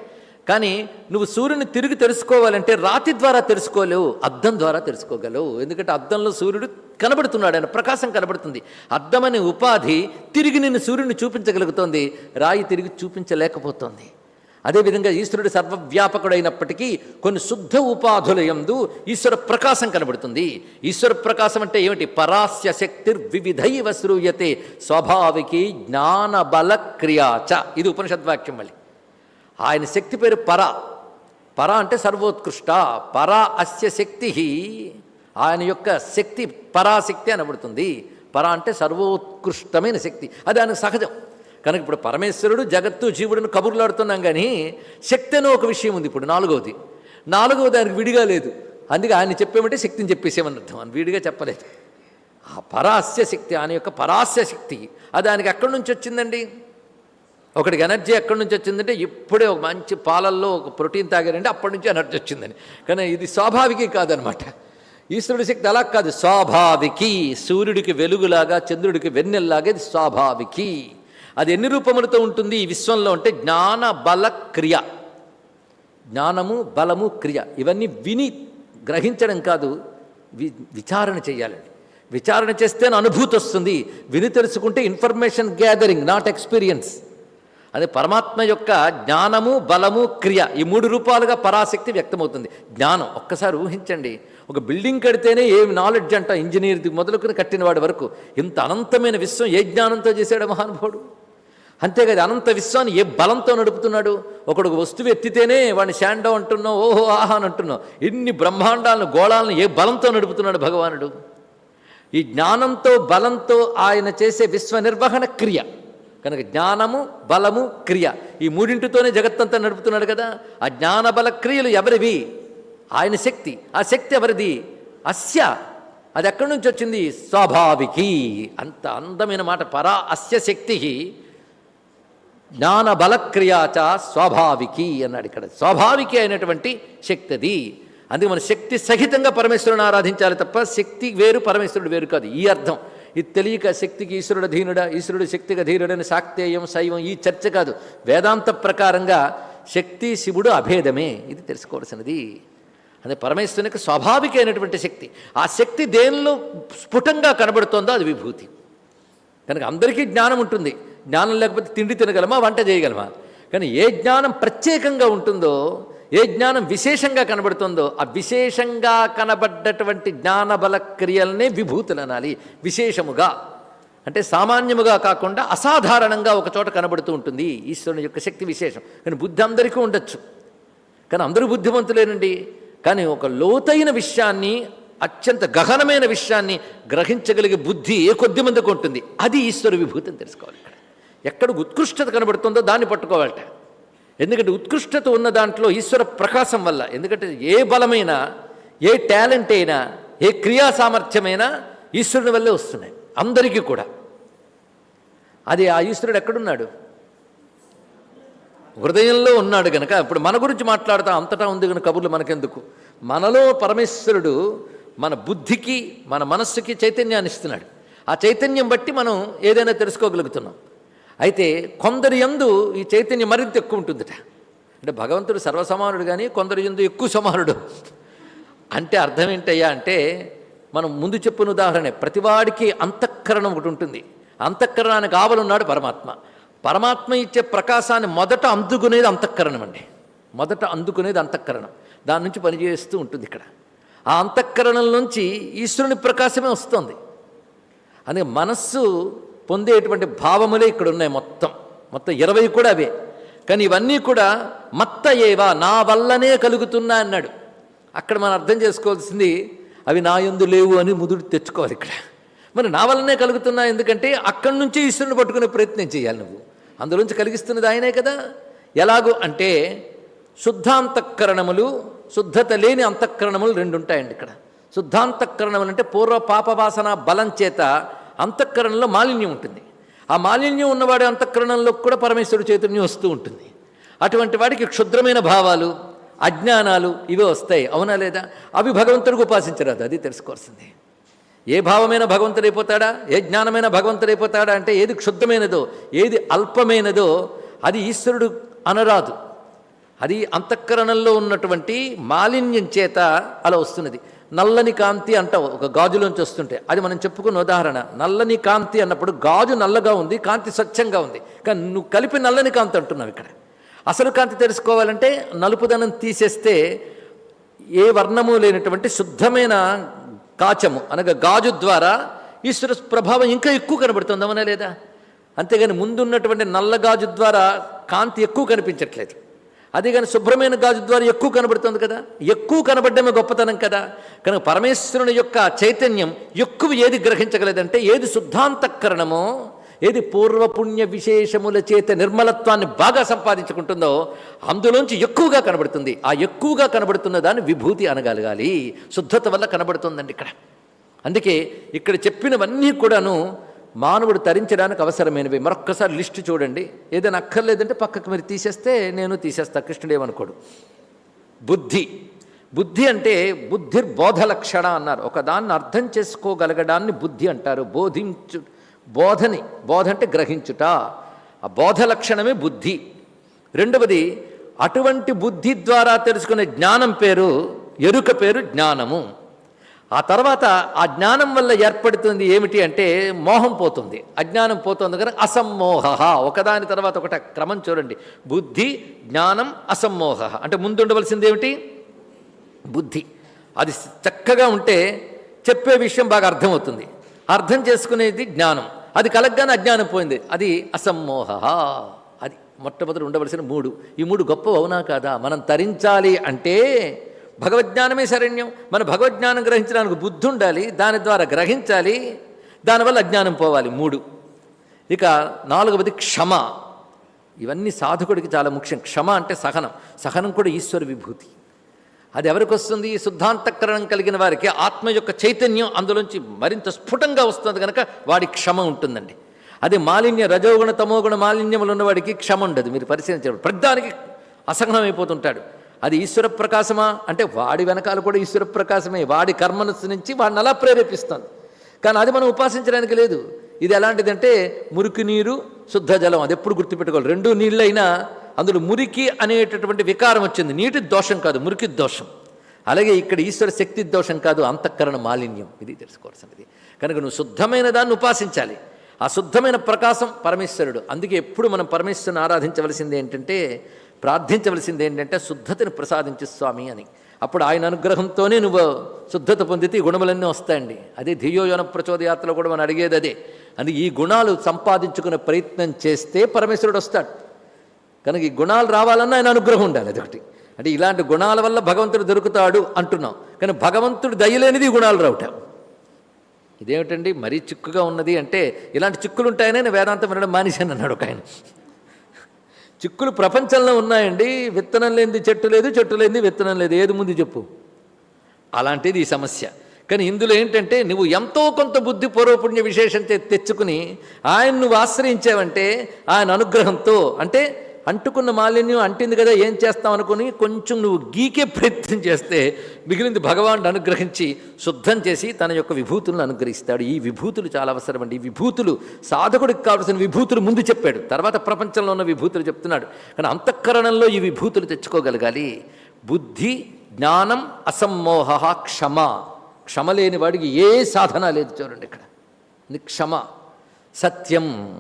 కానీ నువ్వు సూర్యుని తిరిగి తెలుసుకోవాలంటే రాతి ద్వారా తెలుసుకోలేవు అద్దం ద్వారా తెలుసుకోగలవు. ఎందుకంటే అద్దంలో సూర్యుడు కనబడుతున్నాడు ఆయన ప్రకాశం కనబడుతుంది. అద్దం అనే ఉపాధి తిరిగి నిన్ను సూర్యుని చూపించగలుగుతోంది రాయి తిరిగి చూపించలేకపోతోంది. అదేవిధంగా ఈశ్వరుడు సర్వవ్యాపకుడైనప్పటికీ కొన్ని శుద్ధ ఉపాధులయందు ఈశ్వర ప్రకాశం కనబడుతుంది. ఈశ్వర ప్రకాశం అంటే ఏమిటి? పరాస్య శక్తిర్ వివిధైవ శ్రూయతే స్వాభావికి జ్ఞాన బల క్రియాచ. ఇది ఉపనిషద్వాక్యం మళ్ళీ. ఆయన శక్తి పేరు పర. పర అంటే సర్వోత్కృష్ట. పర అస్య శక్తి ఆయన యొక్క శక్తి పరాశక్తి అనబడుతుంది. పర అంటే సర్వోత్కృష్టమైన శక్తి. అది ఆయనకు సహజం. కనుక ఇప్పుడు పరమేశ్వరుడు జగత్తు జీవుడిని కబుర్లాడుతున్నాం కానీ శక్తి అని ఒక విషయం ఉంది ఇప్పుడు నాలుగవది. నాలుగవది ఆయనకు విడిగా లేదు. అందుకే ఆయన చెప్పేమంటే శక్తిని చెప్పేసేమని అర్థం. అని విడిగా చెప్పలేదు. ఆ పరాస్య శక్తి ఆయన యొక్క పరాస్య శక్తి అది ఆయనకి ఎక్కడి నుంచి వచ్చిందండి? ఒకడికి ఎనర్జీ ఎక్కడి నుంచి వచ్చిందంటే ఇప్పుడే ఒక మంచి పాలల్లో ఒక ప్రోటీన్ తాగారంటే అప్పటి నుంచి ఎనర్జీ వచ్చిందని. కానీ ఇది స్వాభావికి కాదనమాట. ఈశ్వరుడి శక్తి అలా కాదు. స్వాభావికి సూర్యుడికి వెలుగులాగా చంద్రుడికి వెన్నెల్లాగా ఇది స్వాభావికి. అది ఎన్ని రూపములతో ఉంటుంది? ఈ విశ్వంలో అంటే జ్ఞాన బల క్రియ. జ్ఞానము బలము క్రియ. ఇవన్నీ విని గ్రహించడం కాదు. వి విచారణ చేయాలండి. విచారణ చేస్తేనే అనుభూతి వస్తుంది. విని తెలుసుకుంటే ఇన్ఫర్మేషన్ గ్యాదరింగ్ నాట్ ఎక్స్పీరియన్స్. అదే పరమాత్మ యొక్క జ్ఞానము బలము క్రియ ఈ మూడు రూపాలుగా పరాశక్తి వ్యక్తమవుతుంది. జ్ఞానం ఒక్కసారి ఊహించండి. ఒక బిల్డింగ్ కడితేనే ఏమి నాలెడ్జ్ అంట ఇంజనీర్ మొదలుకుని కట్టినవాడి వరకు ఇంత అనంతమైన విశ్వం ఏ జ్ఞానంతో చేశాడు మహానుభావుడు? అంతేకాదు అనంత విశ్వాన్ని ఏ బలంతో నడుపుతున్నాడు? ఒకడు వస్తువు ఎత్తితేనే వాడిని శాండో అంటున్నావు ఓహో ఆహా అని అంటున్నావు. ఇన్ని బ్రహ్మాండాలను గోళాలను ఏ బలంతో నడుపుతున్నాడు భగవానుడు? ఈ జ్ఞానంతో బలంతో ఆయన చేసే విశ్వ నిర్వహణ క్రియ. కనుక జ్ఞానము బలము క్రియ. ఈ మూడింటితోనే జగత్తంతా నడుపుతున్నాడు కదా. ఆ జ్ఞాన బల క్రియలు ఎవరివి? ఆయన శక్తి. ఆ శక్తి ఎవరిది? అస్య. అది ఎక్కడి నుంచి వచ్చింది? స్వాభావికి. అంత అందమైన మాట. పరా అస్య శక్తి. జ్ఞాన బలక్రియాచ స్వాభావికి అన్నాడు ఇక్కడ. స్వాభావికి అయినటువంటి శక్తి అది అందుకే మన శక్తి సహితంగా పరమేశ్వరుని ఆరాధించాలి తప్ప శక్తి వేరు పరమేశ్వరుడు వేరు కాదు. ఈ అర్థం. ఇది తెలియక శక్తికి ఈశ్వరుడు అధీనుడా ఈశ్వరుడు శక్తికి అధీనుడని శాక్తేయం శైవం ఈ చర్చ కాదు. వేదాంత ప్రకారంగా శక్తి శివుడు అభేదమే. ఇది తెలుసుకోవాల్సినది. అదే పరమేశ్వరునికి స్వాభావికమైనటువంటి శక్తి. ఆ శక్తి దేనిలో స్ఫుటంగా కనబడుతోందో అది విభూతి. కనుక అందరికీ జ్ఞానం ఉంటుంది. జ్ఞానం లేకపోతే తిండి తినగలమా వంట చేయగలమా? కానీ ఏ జ్ఞానం ప్రత్యేకంగా ఉంటుందో ఏ జ్ఞానం విశేషంగా కనబడుతుందో ఆ విశేషంగా కనబడ్డటువంటి జ్ఞానబల క్రియలనే విభూతులు అనాలి విశేషముగా. అంటే సామాన్యముగా కాకుండా అసాధారణంగా ఒక చోట కనబడుతూ ఉంటుంది ఈశ్వరుని యొక్క శక్తి విశేషం. కానీ బుద్ధి అందరికీ ఉండొచ్చు. కానీ అందరూ బుద్ధిమంతులేనండి. కానీ ఒక లోతైన విషయాన్ని అత్యంత గహనమైన విషయాన్ని గ్రహించగలిగే బుద్ధి ఏ కొద్ది మందికి ఉంటుంది? అది ఈశ్వర విభూతిని తెలుసుకోవాలి ఇక్కడ. ఎక్కడ ఉత్కృష్టత కనబడుతుందో దాన్ని పట్టుకోవాలట. ఎందుకంటే ఉత్కృష్టత ఉన్న దాంట్లో ఈశ్వర ప్రకాశం వల్ల. ఎందుకంటే ఏ బలమైనా ఏ టాలెంట్ అయినా ఏ క్రియా సామర్థ్యమైనా ఈశ్వరుని వల్లే వస్తున్నాయి. అందరికీ కూడా. అది ఆ ఈశ్వరుడు ఎక్కడున్నాడు? హృదయంలో ఉన్నాడు గనక. ఇప్పుడు మన గురించి మాట్లాడతాం అంతటా ఉంది కనుక కబుర్లు మనకెందుకు? మనలో పరమేశ్వరుడు మన బుద్ధికి మన మనస్సుకి చైతన్యాన్ని ఇస్తున్నాడు. ఆ చైతన్యం బట్టి మనం ఏదైనా తెలుసుకోగలుగుతున్నాం. అయితే కొందరి యందు ఈ చైతన్యం మరింత ఎక్కువ ఉంటుందట. అంటే భగవంతుడు సర్వసమానుడు కానీ కొందరి యందు ఎక్కువ సమానుడు. అంటే అర్థం ఏంటయ్యా అంటే మనం ముందు చెప్పిన ఉదాహరణ ప్రతివాడికి అంతఃకరణం ఒకటి ఉంటుంది. అంతఃకరణానికి ఆవలున్నాడు పరమాత్మ. పరమాత్మ ఇచ్చే ప్రకాశాన్ని మొదట అందుకునేది అంతఃకరణం అండి. మొదట అందుకునేది అంతఃకరణం. దాని నుంచి పనిచేస్తూ ఉంటుంది ఇక్కడ. ఆ అంతఃకరణం నుంచి ఈశ్వరుని ప్రకాశమే వస్తుంది. అందుకే మనస్సు పొందేటువంటి భావములే ఇక్కడ ఉన్నాయి మొత్తం. మొత్తం ఇరవై కూడా అవే. కానీ ఇవన్నీ కూడా మత్త ఏవా నా వల్లనే కలుగుతున్నా అన్నాడు. అక్కడ మనం అర్థం చేసుకోవాల్సింది అవి నా ఎందు లేవు అని ముదుడు తెచ్చుకోవాలి ఇక్కడ. మరి నా వల్లనే కలుగుతున్నా ఎందుకంటే అక్కడి నుంచి ఈశ్వరుని పట్టుకునే ప్రయత్నం చేయాలి నువ్వు. అందులోంచి కలిగిస్తున్నది ఆయనే కదా. ఎలాగూ అంటే శుద్ధాంతఃకరణములు శుద్ధత లేని అంతఃకరణములు రెండు ఉంటాయండి ఇక్కడ. శుద్ధాంతఃకరణములు అంటే పూర్వ పాపవాసన బలం చేత అంతఃకరణలో మాలిన్యం ఉంటుంది. ఆ మాలిన్యం ఉన్నవాడి అంతఃకరణంలో కూడా పరమేశ్వరుడు చైతన్యం వస్తూ ఉంటుంది. అటువంటి వాడికి క్షుద్రమైన భావాలు అజ్ఞానాలు ఇవే వస్తాయి. అవునా లేదా? అవి భగవంతుడికి ఉపాసించరాదు. అది తెలుసుకోవాల్సింది. ఏ భావమైన భగవంతుడైపోతాడా ఏ జ్ఞానమైన భగవంతుడైపోతాడా అంటే ఏది క్షుద్ధమైనదో ఏది అల్పమైనదో అది ఈశ్వరుడు అనరాదు. అది అంతఃకరణంలో ఉన్నటువంటి మాలిన్యం చేత అలా వస్తున్నది. నల్లని కాంతి అంటావు ఒక గాజులోంచి వస్తుంటే. అది మనం చెప్పుకున్న ఉదాహరణ. నల్లని కాంతి అన్నప్పుడు గాజు నల్లగా ఉంది కాంతి స్వచ్ఛంగా ఉంది. కానీ నువ్వు కలిపి నల్లని కాంతి అంటున్నావు ఇక్కడ. అసలు కాంతి తెలుసుకోవాలంటే నలుపుదనం తీసేస్తే ఏ వర్ణము లేనటువంటి శుద్ధమైన కాచము అనగా గాజు ద్వారా ఈశ్వర ప్రభావం ఇంకా ఎక్కువ కనబడుతుంది అవునా లేదా? అంతేగాని ముందున్నటువంటి నల్ల గాజు ద్వారా కాంతి ఎక్కువ కనిపించట్లేదు. అదే కానీ శుభ్రమైన గాజు ద్వారా ఎక్కువ కనబడుతుంది కదా? ఎక్కువ కనబడ్డమే గొప్పతనం కదా? కనుక పరమేశ్వరుని యొక్క చైతన్యం ఎక్కువ ఏది గ్రహించగలదంటే ఏది శుద్ధాంతఃకరణమో ఏది పూర్వపుణ్య విశేషముల చేత నిర్మలత్వాన్ని బాగా సంపాదించుకుంటుందో అందులోంచి ఎక్కువగా కనబడుతుంది. ఆ ఎక్కువగా కనబడుతున్న దాన్ని విభూతి అనగలగాలి. శుద్ధత వల్ల కనబడుతుందండి ఇక్కడ. అందుకే ఇక్కడ చెప్పినవన్నీ కూడాను మానవుడు తరించడానికి అవసరమైనవి. మరొక్కసారి లిస్టు చూడండి. ఏదైనా అక్కర్లేదంటే పక్కకు మీరు తీసేస్తే నేను తీసేస్తా. కృష్ణుడేమనుకోడు బుద్ధి. బుద్ధి అంటే బుద్ధిర్బోధ లక్షణ అన్నారు. ఒక దాన్ని అర్థం చేసుకోగలగడాన్ని బుద్ధి అంటారు. బోధించు బోధని బోధ అంటే గ్రహించుట. ఆ బోధ లక్షణమే బుద్ధి. రెండవది అటువంటి బుద్ధి ద్వారా తెలుసుకునే జ్ఞానం పేరు ఎరుక పేరు జ్ఞానము. ఆ తర్వాత ఆ జ్ఞానం వల్ల ఏర్పడుతుంది ఏమిటి అంటే మోహం పోతుంది. అజ్ఞానం పోతుంది కనుక అసమ్మోహ. ఒకదాని తర్వాత ఒకట క్రమం చూడండి. బుద్ధి జ్ఞానం అసమ్మోహ. అంటే ముందుండవలసింది ఏమిటి? బుద్ధి. అది చక్కగా ఉంటే చెప్పే విషయం బాగా అర్థమవుతుంది. అర్థం చేసుకునేది జ్ఞానం. అది కలగ్గానే అజ్ఞానం పోయింది. అది అసమ్మోహ. అది మొట్టమొదటి ఉండవలసిన మూడు. ఈ మూడు గొప్ప అవునా కాదా? మనం తరించాలి అంటే భగవజ్ఞానమే శరణ్యం. మన భగవజ్ఞానం గ్రహించడానికి బుద్ధి ఉండాలి దాని ద్వారా గ్రహించాలి దానివల్ల అజ్ఞానం పోవాలి. మూడు. ఇక నాలుగవది క్షమ. ఇవన్నీ సాధకుడికి చాలా ముఖ్యం. క్షమ అంటే సహనం. సహనం కూడా ఈశ్వర విభూతి. అది ఎవరికి వస్తుంది? శుద్ధాంతఃకరణం కలిగిన వారికి ఆత్మ యొక్క చైతన్యం అందులోంచి మరింత స్ఫుటంగా వస్తుంది కనుక వాడి క్షమ ఉంటుందండి. అదే మాలిన్య రజోగుణ తమోగుణ మాలిన్యములు ఉన్నవాడికి క్షమ ఉండదు. మీరు పరిశీలించండి. ప్రతిదానికి అసహనం అయిపోతుంటాడు. అది ఈశ్వర ప్రకాశమా? అంటే వాడి వెనకాల కూడా ఈశ్వర ప్రకాశమే. వాడి కర్మనస్సు నుంచి వాడిని అలా ప్రేరేపిస్తుంది కానీ అది మనం ఉపాసించడానికి లేదు. ఇది ఎలాంటిదంటే మురికి నీరు శుద్ధ జలం. అది ఎప్పుడు గుర్తుపెట్టుకోవాలి. రెండు నీళ్ళైనా అందులో మురికి అనేటటువంటి వికారం వచ్చింది. నీటి దోషం కాదు మురికి దోషం. అలాగే ఇక్కడ ఈశ్వర శక్తి దోషం కాదు అంతఃకరణ మాలిన్యం. ఇది తెలుసుకోవాల్సినది కనుక నువ్వు శుద్ధమైన దాన్ని ఉపాసించాలి. ఆ శుద్ధమైన ప్రకాశం పరమేశ్వరుడు. అందుకే ఎప్పుడు మనం పరమేశ్వరుని ఆరాధించవలసింది ఏంటంటే ప్రార్థించవలసింది ఏంటంటే శుద్ధతను ప్రసాదించు స్వామి అని. అప్పుడు ఆయన అనుగ్రహంతోనే నువ్వు శుద్ధత పొందితే ఈ గుణములన్నీ వస్తాయండి. అదే ధియోయోన ప్రచోదయాత్రలో కూడా మనం అడిగేది అదే. అని ఈ గుణాలు సంపాదించుకునే ప్రయత్నం చేస్తే పరమేశ్వరుడు వస్తాడు. కనుక ఈ గుణాలు రావాలన్నా ఆయన అనుగ్రహం ఉండాలి అదొకటి. అంటే ఇలాంటి గుణాల వల్ల భగవంతుడు దొరుకుతాడు అంటున్నాం. కానీ భగవంతుడు దయలేనిది ఈ గుణాలు రావట. ఇదేమిటండి? మరీ చిక్కుగా ఉన్నది అంటే ఇలాంటి చిక్కులు ఉంటాయనే నేను వేదాంతం వినడం మానేశాను అన్నాడు ఒక ఆయన. చిక్కులు ప్రపంచంలో ఉన్నాయండి. విత్తనం లేనిది చెట్టు లేదు చెట్టు లేనిది విత్తనం లేదు. ఏది ముందు చెప్పు. అలాంటిది ఈ సమస్య. కానీ ఇందులో ఏంటంటే నువ్వు ఎంతో కొంత బుద్ధి పూర్వపుణ్య విశేషం తెచ్చుకుని ఆయన నువ్వు ఆశ్రయించావంటే ఆయన అనుగ్రహంతో అంటే అంటుకున్న మాలిన్యం అంటింది కదా ఏం చేస్తాం అనుకుని కొంచెం నువ్వు గీకే ప్రయత్నం చేస్తే మిగిలింది భగవానుడు అనుగ్రహించి శుద్ధం చేసి తన యొక్క విభూతులను అనుగ్రహిస్తాడు. ఈ విభూతులు చాలా అవసరం అండి. ఈ విభూతులు సాధకుడికి కావాల్సిన విభూతులు ముందు చెప్పాడు. తర్వాత ప్రపంచంలో ఉన్న విభూతులు చెప్తున్నాడు. కానీ అంతఃకరణంలో ఈ విభూతులు తెచ్చుకోగలగాలి. బుద్ధి జ్ఞానం అసమ్మోహ క్షమ. క్షమ లేని వాడికి ఏ సాధన లేదు చూడండి ఇక్కడ. క్షమ. సత్యం.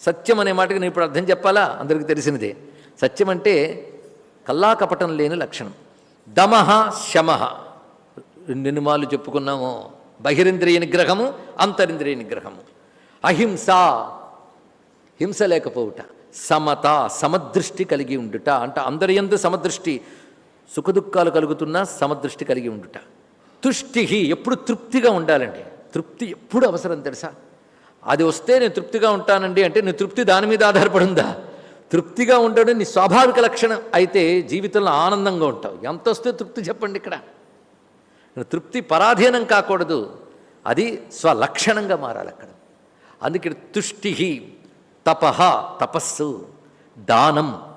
సత్యం అనే మాటకి నేను ఇప్పుడు అర్థం చెప్పాలా? అందరికీ తెలిసినదే. సత్యం అంటే కల్లా కపటం లేని లక్షణం. దమహ శమహ రెండు నిమాలు చెప్పుకున్నాము. బహిరింద్రియ నిగ్రహము అంతరింద్రియ నిగ్రహము. అహింస హింస లేకపోవుట. సమత సమదృష్టి కలిగి ఉండుట అంటే. అందరి ఎందు సమదృష్టి. సుఖదుఖాలు కలుగుతున్నా సమదృష్టి కలిగి ఉండుట. తుష్టి ఎప్పుడు తృప్తిగా ఉండాలండి? తృప్తి ఎప్పుడు అవసరం తెలుసా? అది వస్తే నేను తృప్తిగా ఉంటానండి అంటే నీ తృప్తి దాని మీద ఆధారపడి ఉందా తృప్తిగా ఉండడం నీ స్వాభావిక లక్షణం. అయితే జీవితంలో ఆనందంగా ఉంటావు. ఎంత వస్తే తృప్తి చెప్పండి ఇక్కడ. తృప్తి పరాధీనం కాకూడదు. అది స్వలక్షణంగా మారాలి అక్కడ. అందుకే తుష్టి తపహ తపస్సు దానం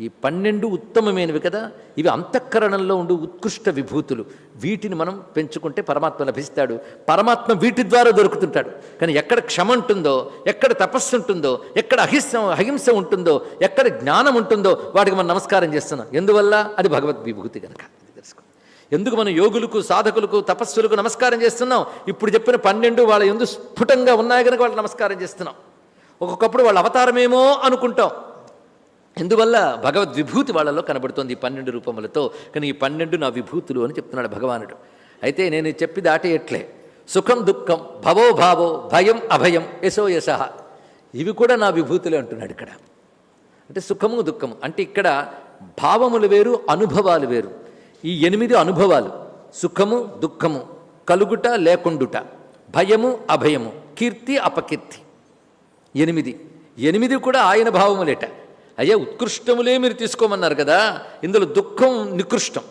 ఈ పన్నెండు ఉత్తమమైనవి కదా? ఇవి అంతఃకరణంలో ఉండు ఉత్కృష్ట విభూతులు. వీటిని మనం పెంచుకుంటే పరమాత్మ లభిస్తాడు. పరమాత్మ వీటి ద్వారా దొరుకుతుంటాడు. కానీ ఎక్కడ క్షమ ఉంటుందో ఎక్కడ తపస్సు ఉంటుందో ఎక్కడ అహింస అహింస ఉంటుందో ఎక్కడ జ్ఞానం ఉంటుందో వాటికి మనం నమస్కారం చేస్తున్నాం. ఎందువల్ల? అది భగవద్ విభూతి కనుక తెలుసుకో ఎందుకు మనం యోగులకు సాధకులకు తపస్సులకు నమస్కారం చేస్తున్నాం? ఇప్పుడు చెప్పిన పన్నెండు వాళ్ళ ఎందు స్ఫుటంగా ఉన్నాయి కనుక వాళ్ళు నమస్కారం చేస్తున్నాం. ఒక్కొక్కప్పుడు వాళ్ళ అవతారమేమో అనుకుంటాం. ఎందువల్ల భగవద్ విభూతి వాళ్ళలో కనబడుతోంది ఈ పన్నెండు రూపములతో? కానీ ఈ పన్నెండు నా విభూతులు అని చెప్తున్నాడు భగవానుడు. అయితే నేను చెప్పి దాటేయట్లే. సుఖం దుఃఖం భవో భావో భయం అభయం యశో యశ. ఇవి కూడా నా విభూతులే అంటున్నాడు ఇక్కడ. అంటే సుఖము దుఃఖము. అంటే ఇక్కడ భావములు వేరు అనుభవాలు వేరు. ఈ ఎనిమిది అనుభవాలు సుఖము దుఃఖము కలుగుట లేకుండుట భయము అభయము కీర్తి అపకీర్తి. ఎనిమిది. ఎనిమిది కూడా ఆయన భావములేట. అయ్యా ఉత్కృష్టములే మీరు తీసుకోమన్నారు కదా? ఇందులో దుఃఖం నికృష్టం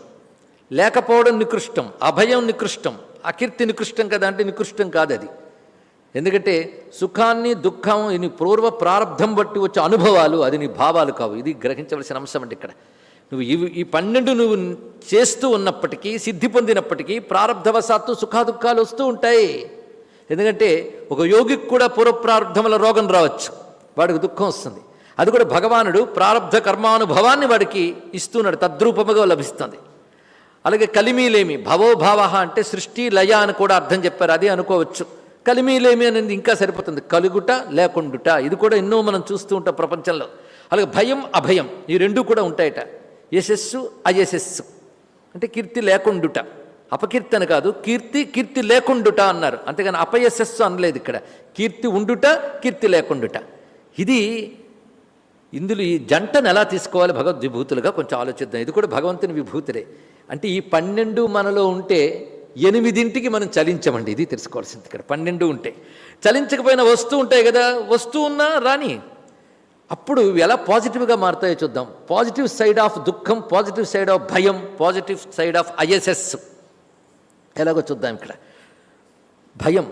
లేకపోవడం నికృష్టం అభయం నికృష్టం అకీర్తి నికృష్టం కదా అంటే నికృష్టం కాదు అది. ఎందుకంటే సుఖాన్ని దుఃఖం నీ పూర్వ ప్రారంధం బట్టి వచ్చే అనుభవాలు అది నీ భావాలు కావు. ఇది గ్రహించవలసిన అంశం అంటే ఇక్కడ. నువ్వు ఇవి ఈ పన్నెండు నువ్వు చేస్తూ ఉన్నప్పటికీ సిద్ధి పొందినప్పటికీ ప్రారంధవశాత్తు సుఖాదుఖాలు వస్తూ ఉంటాయి. ఎందుకంటే ఒక యోగికి కూడా పూర్వ ప్రారంధముల రోగం రావచ్చు. వాడికి దుఃఖం వస్తుంది. అది కూడా భగవానుడు ప్రారంధ కర్మానుభవాన్ని వాడికి ఇస్తున్నాడు తద్రూపముగా లభిస్తుంది. అలాగే కలిమీలేమి భవోభావ అంటే సృష్టి లయ అని కూడా అర్థం చెప్పారు అది అనుకోవచ్చు. కలిమీలేమి అనేది ఇంకా సరిపోతుంది. కలుగుట లేకుండుట ఇది కూడా ఎన్నో మనం చూస్తూ ఉంటాం ప్రపంచంలో. అలాగే భయం అభయం ఈ రెండు కూడా ఉంటాయట. యశస్సు అయశస్సు. అంటే కీర్తి లేకుండుట. అపకీర్తి అని కాదు కీర్తి కీర్తి లేకుండుట అన్నారు. అంతేగాని అపయశస్సు అనలేదు ఇక్కడ. కీర్తి ఉండుట కీర్తి లేకుండుట. ఇది ఇందులో ఈ జంటను ఎలా తీసుకోవాలి భగవద్ విభూతులుగా కొంచెం ఆలోచిద్దాం. ఇది కూడా భగవంతుని విభూతులే అంటే ఈ పన్నెండు మనలో ఉంటే ఎనిమిదింటికి మనం చలించమండి. ఇది తెలుసుకోవాల్సింది ఇక్కడ. పన్నెండు ఉంటే. చలించకపోయిన వస్తువు ఉంటాయి కదా. వస్తువు ఉన్నా రాని. అప్పుడు ఇవి ఎలా పాజిటివ్గా మారుతాయో చూద్దాం. పాజిటివ్ సైడ్ ఆఫ్ దుఃఖం పాజిటివ్ సైడ్ ఆఫ్ భయం పాజిటివ్ సైడ్ ఆఫ్ ఐఎస్ఎస్ ఎలాగో చూద్దాం ఇక్కడ. భయం.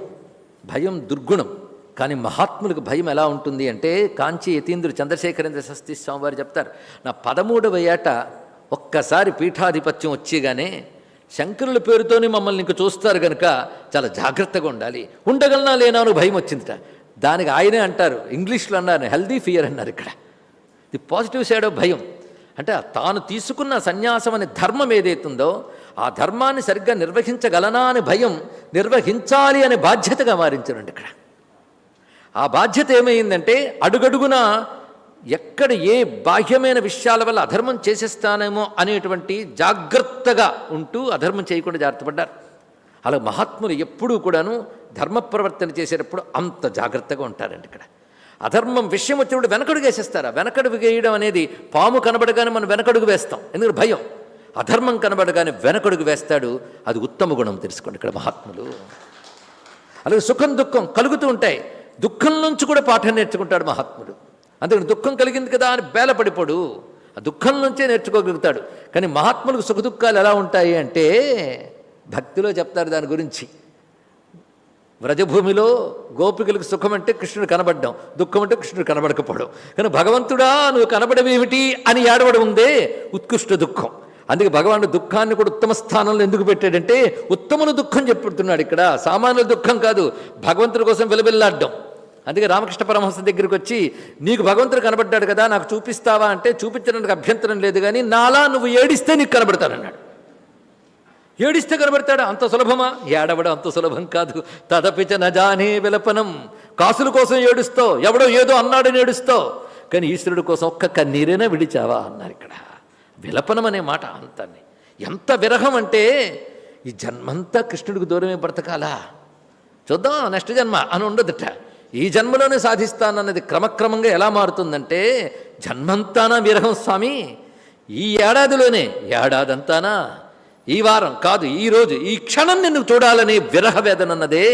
భయం దుర్గుణం. కానీ మహాత్ములకు భయం ఎలా ఉంటుంది అంటే కాంచి యతీంద్రుడు చంద్రశేఖరేంద్ర సస్తి స్వామివారు చెప్తారు నా పదమూడవ ఏట ఒక్కసారి పీఠాధిపత్యం వచ్చేగానే శంకరుల పేరుతోనే మమ్మల్ని ఇంక చూస్తారు కనుక చాలా జాగ్రత్తగా ఉండాలి. ఉండగలనా లేనా అని భయం వచ్చిందిట. దానికి ఆయనే అంటారు ఇంగ్లీష్లో అన్నారు హెల్దీ ఫియర్ అన్నారు ఇక్కడ. ది పాజిటివ్ సైడ్ ఆఫ్ భయం. అంటే తాను తీసుకున్న సన్యాసం అనే ధర్మం ఏదైతుందో ఆ ధర్మాన్ని సరిగ్గా నిర్వహించగలనా అనే భయం నిర్వహించాలి అనే బాధ్యతగా మారించారండి ఇక్కడ. ఆ బాధ్యత ఏమైందంటే అడుగడుగున ఎక్కడ ఏ బాహ్యమైన విషయాల వల్ల అధర్మం చేసేస్తానేమో అనేటువంటి జాగ్రత్తగా ఉంటూ అధర్మం చేయకుండా జాగ్రత్త పడ్డారు అలా మహాత్ములు ఎప్పుడూ కూడాను ధర్మ ప్రవర్తన చేసేటప్పుడు అంత జాగ్రత్తగా ఉంటారండి ఇక్కడ. అధర్మం విషయం వచ్చినప్పుడు వెనకడుగు వేసేస్తారా. వెనకడుగు వేయడం అనేది పాము కనబడగానే మనం వెనకడుగు వేస్తాం. ఎందుకంటే భయం. అధర్మం కనబడగానే వెనకడుగు వేస్తాడు. అది ఉత్తమ గుణం తెలుసుకోండి ఇక్కడ మహాత్ములు. అలాగే సుఖం దుఃఖం కలుగుతూ ఉంటాయి. దుఃఖం నుంచి కూడా పాఠం నేర్చుకుంటాడు మహాత్ముడు. అందుకని దుఃఖం కలిగింది కదా అని బేలపడిపోడు. ఆ దుఃఖం నుంచే నేర్చుకోగలుగుతాడు. కానీ మహాత్ములకు సుఖ దుఃఖాలు ఎలా ఉంటాయి అంటే భక్తిలో చెప్తారు దాని గురించి. వ్రజభూమిలో గోపికలకు సుఖం అంటే కృష్ణుడు కనబడ్డం దుఃఖం అంటే కృష్ణుడు కనబడకపోవడం. కానీ భగవంతుడా నువ్వు కనబడమేమిటి అని ఏడవడం ఉందే ఉత్కృష్ట దుఃఖం. అందుకే భగవానుడు దుఃఖాన్ని కూడా ఉత్తమ స్థానంలో ఎందుకు పెట్టాడంటే ఉత్తముల దుఃఖం చెప్పుతున్నాడు ఇక్కడ. సామాన్యుల దుఃఖం కాదు భగవంతుడి కోసం విలవిల్లాడ్డం. అందుకే రామకృష్ణ పరమహంస దగ్గరికి వచ్చి నీకు భగవంతుడు కనబడ్డాడు కదా నాకు చూపిస్తావా అంటే చూపించడానికి అభ్యంతరం లేదు కానీ నాలా నువ్వు ఏడిస్తే నీకు కనబడతానన్నాడు. ఏడిస్తే కనబడతాడు? అంత సులభమా? ఏడవడం అంత సులభం కాదు. తదపిచ నజానే విలపనం. కాసుల కోసం ఏడుస్తావు ఎవడో ఏదో అన్నాడని ఏడుస్తావు. కానీ ఈశ్వరుడు కోసం ఒక్క కన్నీరైనా విడిచావా? అన్నారు ఇక్కడ. విలపనం అనే మాట అంతాన్ని. ఎంత విరహం అంటే ఈ జన్మంతా కృష్ణుడికి దూరమే బ్రతకాలా? చూద్దాం నెక్స్ట్ జన్మ అని ఉండదుట. ఈ జన్మలోనే సాధిస్తానన్నది క్రమక్రమంగా ఎలా మారుతుందంటే జన్మంతానా విరహం స్వామి? ఈ ఏడాదిలోనే ఏడాదంతానా? ఈ వారం కాదు ఈ రోజు ఈ క్షణం నిన్ను చూడాలనే విరహ వేదన అన్నదే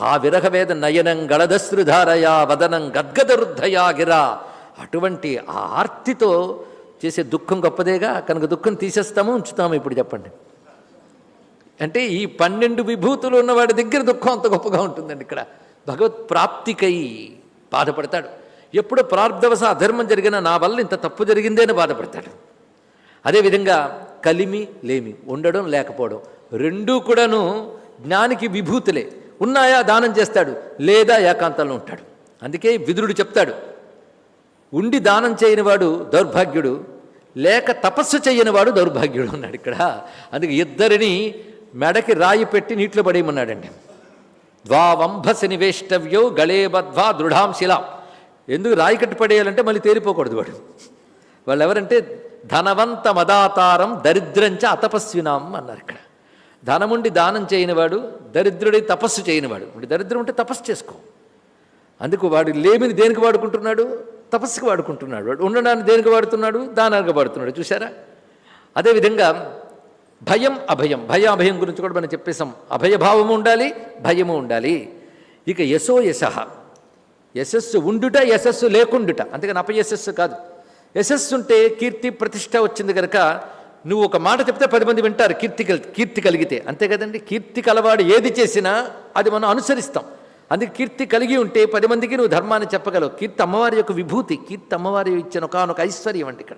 ఆ విరహ వేదన నయనం గళదశ్రుధారయా వదనం గద్గదరుద్ధయా గిరా అటువంటి ఆ ఆర్తితో చేసే దుఃఖం గొప్పదేగా కనుక దుఃఖం తీసేస్తాము ఉంచుతాము ఇప్పుడు చెప్పండి. అంటే ఈ పన్నెండు విభూతులు ఉన్నవాడి దగ్గర దుఃఖం అంత గొప్పగా ఉంటుందండి ఇక్కడ. భగవత్ ప్రాప్తికై బాధపడతాడు. ఎప్పుడు ప్రార్థవశ అధర్మం జరిగినా నా వల్ల ఇంత తప్పు జరిగిందే అని బాధపడతాడు. అదేవిధంగా కలిమి లేమి ఉండడం లేకపోవడం రెండూ కూడాను జ్ఞానికి విభూతులే. ఉన్నాయా? దానం చేస్తాడు. లేదా ఏకాంతంలో ఉంటాడు. అందుకే విదురుడు చెప్తాడు. ఉండి దానం చేయనివాడు దౌర్భాగ్యుడు లేక తపస్సు చేయనివాడు దౌర్భాగ్యుడు ఉన్నాడు ఇక్కడ. అందుకే ఇద్దరిని మెడకి రాయి పెట్టి నీటిలో పడేయమన్నాడండి. ద్వావంభసి నివేష్టవ్యో గళేబద్వా దృఢాం శిలాం. ఎందుకు రాయి కట్టి పడేయాలంటే మళ్ళీ తేలిపోకూడదు వాడు. వాళ్ళు ఎవరంటే ధనవంత మదాతారం దరిద్రంచ అతపస్వినాం అన్నారు ఇక్కడ. ధనముండి దానం చేయనివాడు దరిద్రుడి తపస్సు చేయనివాడు. దరిద్రం ఉంటే తపస్సు చేసుకో. అందుకు వాడు లేమిని దేనికి వాడుకుంటున్నాడు? తపస్సుకు వాడుకుంటున్నాడు. వాడు ఉండడాన్ని దేనికి వాడుతున్నాడు? దానానికి వాడుతున్నాడు. చూసారా అదేవిధంగా భయం అభయం. భయ అభయం గురించి కూడా మనం చెప్పేసాం అభయభావము ఉండాలి భయము ఉండాలి. ఇక యశో యశ. యశస్సు ఉండుట యశస్సు లేకుండుట. అందుకని అపయశస్సు కాదు. యశస్సు ఉంటే కీర్తి ప్రతిష్ట వచ్చింది కనుక నువ్వు ఒక మాట చెప్తే పది మంది వింటారు కీర్తి కీర్తి కలిగితే. అంతే కదండి? కీర్తి కలవాడు ఏది చేసినా అది మనం అనుసరిస్తాం. అందుకే కీర్తి కలిగి ఉంటే పది మందికి నువ్వు ధర్మాన్ని చెప్పగలవు. కీర్తి అమ్మవారి యొక్క విభూతి కీర్తి అమ్మవారి ఇచ్చిన ఒకనొక ఐశ్వర్యం అంటే ఇక్కడ.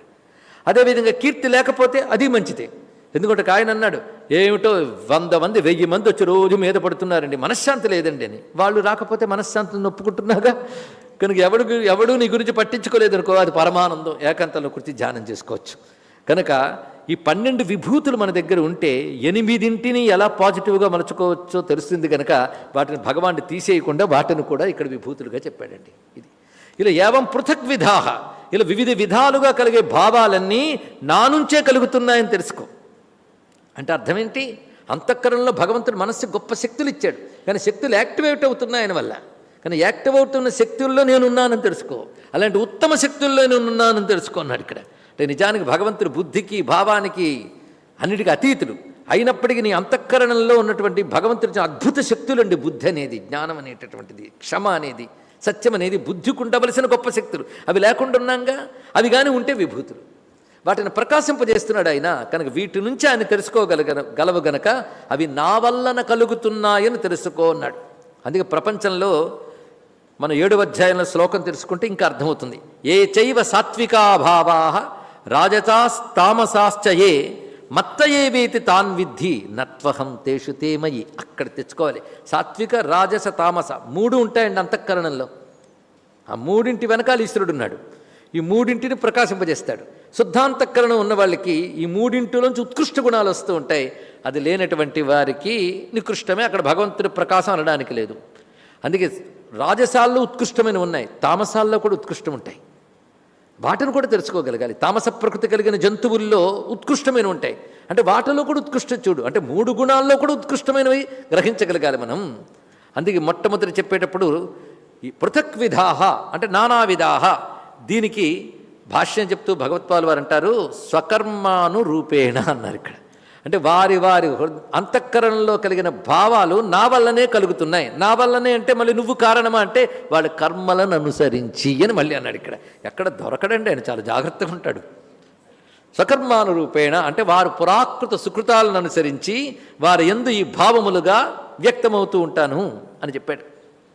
అదేవిధంగా కీర్తి లేకపోతే అది మంచిదే. ఎందుకంటే ఆయన అన్నాడు ఏమిటో వంద మంది వెయ్యి మంది వచ్చి రోజు మీద పడుతున్నారండి. మనశ్శాంతి లేదండి అని. వాళ్ళు రాకపోతే మనశ్శాంతిని ఒప్పుకుంటున్నాగా కనుక ఎవడు ఎవడు నీ గురించి పట్టించుకోలేదనుకో అది పరమానందం ఏకాంతంలో కుర్చి ధ్యానం చేసుకోవచ్చు. కనుక ఈ పన్నెండు విభూతులు మన దగ్గర ఉంటే ఎనిమిదింటిని ఎలా పాజిటివ్గా మలుచుకోవచ్చో తెలుస్తుంది కనుక వాటిని భగవాన్ని తీసేయకుండా వాటిని కూడా ఇక్కడ విభూతులుగా చెప్పాడండి. ఇది. ఇలా ఏవం పృథక్ విధాహ. ఇలా వివిధ విధాలుగా కలిగే భావాలన్నీ నా నుంచే కలుగుతున్నాయని తెలుసుకో. అంటే అర్థమేంటి? అంతఃకరణలో భగవంతుడు మనస్సు గొప్ప శక్తులు ఇచ్చాడు కానీ శక్తులు యాక్టివేట్ అవుతున్నాయి ఆయన వల్ల. కానీ యాక్టివ్ అవుతున్న శక్తుల్లో నేను ఉన్నానని తెలుసుకో. అలాంటి ఉత్తమ శక్తుల్లో నేను ఉన్నానని తెలుసుకో అన్నాడు ఇక్కడ. అంటే నిజానికి భగవంతుడు బుద్ధికి భావానికి అన్నిటికీ అతీతుడు. అయినప్పటికీ నీ అంతఃకరణంలో ఉన్నటువంటి భగవంతుడి అద్భుత శక్తులండి బుద్ధి అనేది జ్ఞానం అనేటటువంటిది క్షమ అనేది సత్యం అనేది బుద్ధికి ఉండవలసిన గొప్ప శక్తులు. అవి లేకుండా ఉన్నాగా? అవి కానీ ఉంటే విభూతులు. వాటిని ప్రకాశింపజేస్తున్నాడు ఆయన. కనుక వీటి నుంచి ఆయన తెలుసుకోగలగ గలవు గనక అవి నా వల్లన కలుగుతున్నాయని తెలుసుకో అన్నాడు. అందుకే ప్రపంచంలో మన ఏడు అధ్యాయంలో శ్లోకం తెలుసుకుంటే ఇంకా అర్థమవుతుంది. ఏ చైవ సాత్వికాభావా రాజతాస్తామసాశ్చ మత్తయే మత్త తాన్ విద్ధి నత్వహం తేషు తేమయి. అక్కడ తెచ్చుకోవాలి. సాత్విక రాజస తామస మూడు ఉంటాయండి అంతఃకరణంలో. ఆ మూడింటి వెనకాల ఈశ్వరుడు ఉన్నాడు. ఈ మూడింటిని ప్రకాశింపజేస్తాడు. శుద్ధాంతఃకరణం ఉన్న వాళ్ళకి ఈ మూడింటిలోంచి ఉత్కృష్ట గుణాలు వస్తూ ఉంటాయి. అది లేనటువంటి వారికి నికృష్టమే. అక్కడ భగవంతుడి ప్రకాశం అనడానికి లేదు. అందుకే రాజసాల్లో ఉత్కృష్టమైన ఉన్నాయి. తామసాల్లో కూడా ఉత్కృష్టం ఉంటాయి. వాటిని కూడా తెలుసుకోగలగాలి. తామస ప్రకృతి కలిగిన జంతువుల్లో ఉత్కృష్టమైన ఉంటాయి. అంటే వాటిలో కూడా ఉత్కృష్ట చూడు. అంటే మూడు గుణాల్లో కూడా ఉత్కృష్టమైనవి గ్రహించగలగాలి మనం. అందుకే మొట్టమొదటి చెప్పేటప్పుడు ఈ పృథక్ విధాహ అంటే నానా విధాహ. దీనికి భాష్యం చెప్తూ భగవత్పాల్ వారు అంటారు స్వకర్మాను రూపేణ అన్నారు ఇక్కడ. అంటే వారి వారి అంతఃకరణలో కలిగిన భావాలు నా వల్లనే కలుగుతున్నాయి. నా వల్లనే అంటే మళ్ళీ నువ్వు కారణమా అంటే వాళ్ళ కర్మలను అనుసరించి అని మళ్ళీ అన్నాడు ఇక్కడ. ఎక్కడ దొరకడండి ఆయన చాలా జాగ్రత్తగా ఉంటాడు. రూపేణ అంటే వారు పురాకృత సుకృతాలను అనుసరించి వారి ఎందు ఈ భావములుగా వ్యక్తమవుతూ ఉంటాను అని చెప్పాడు.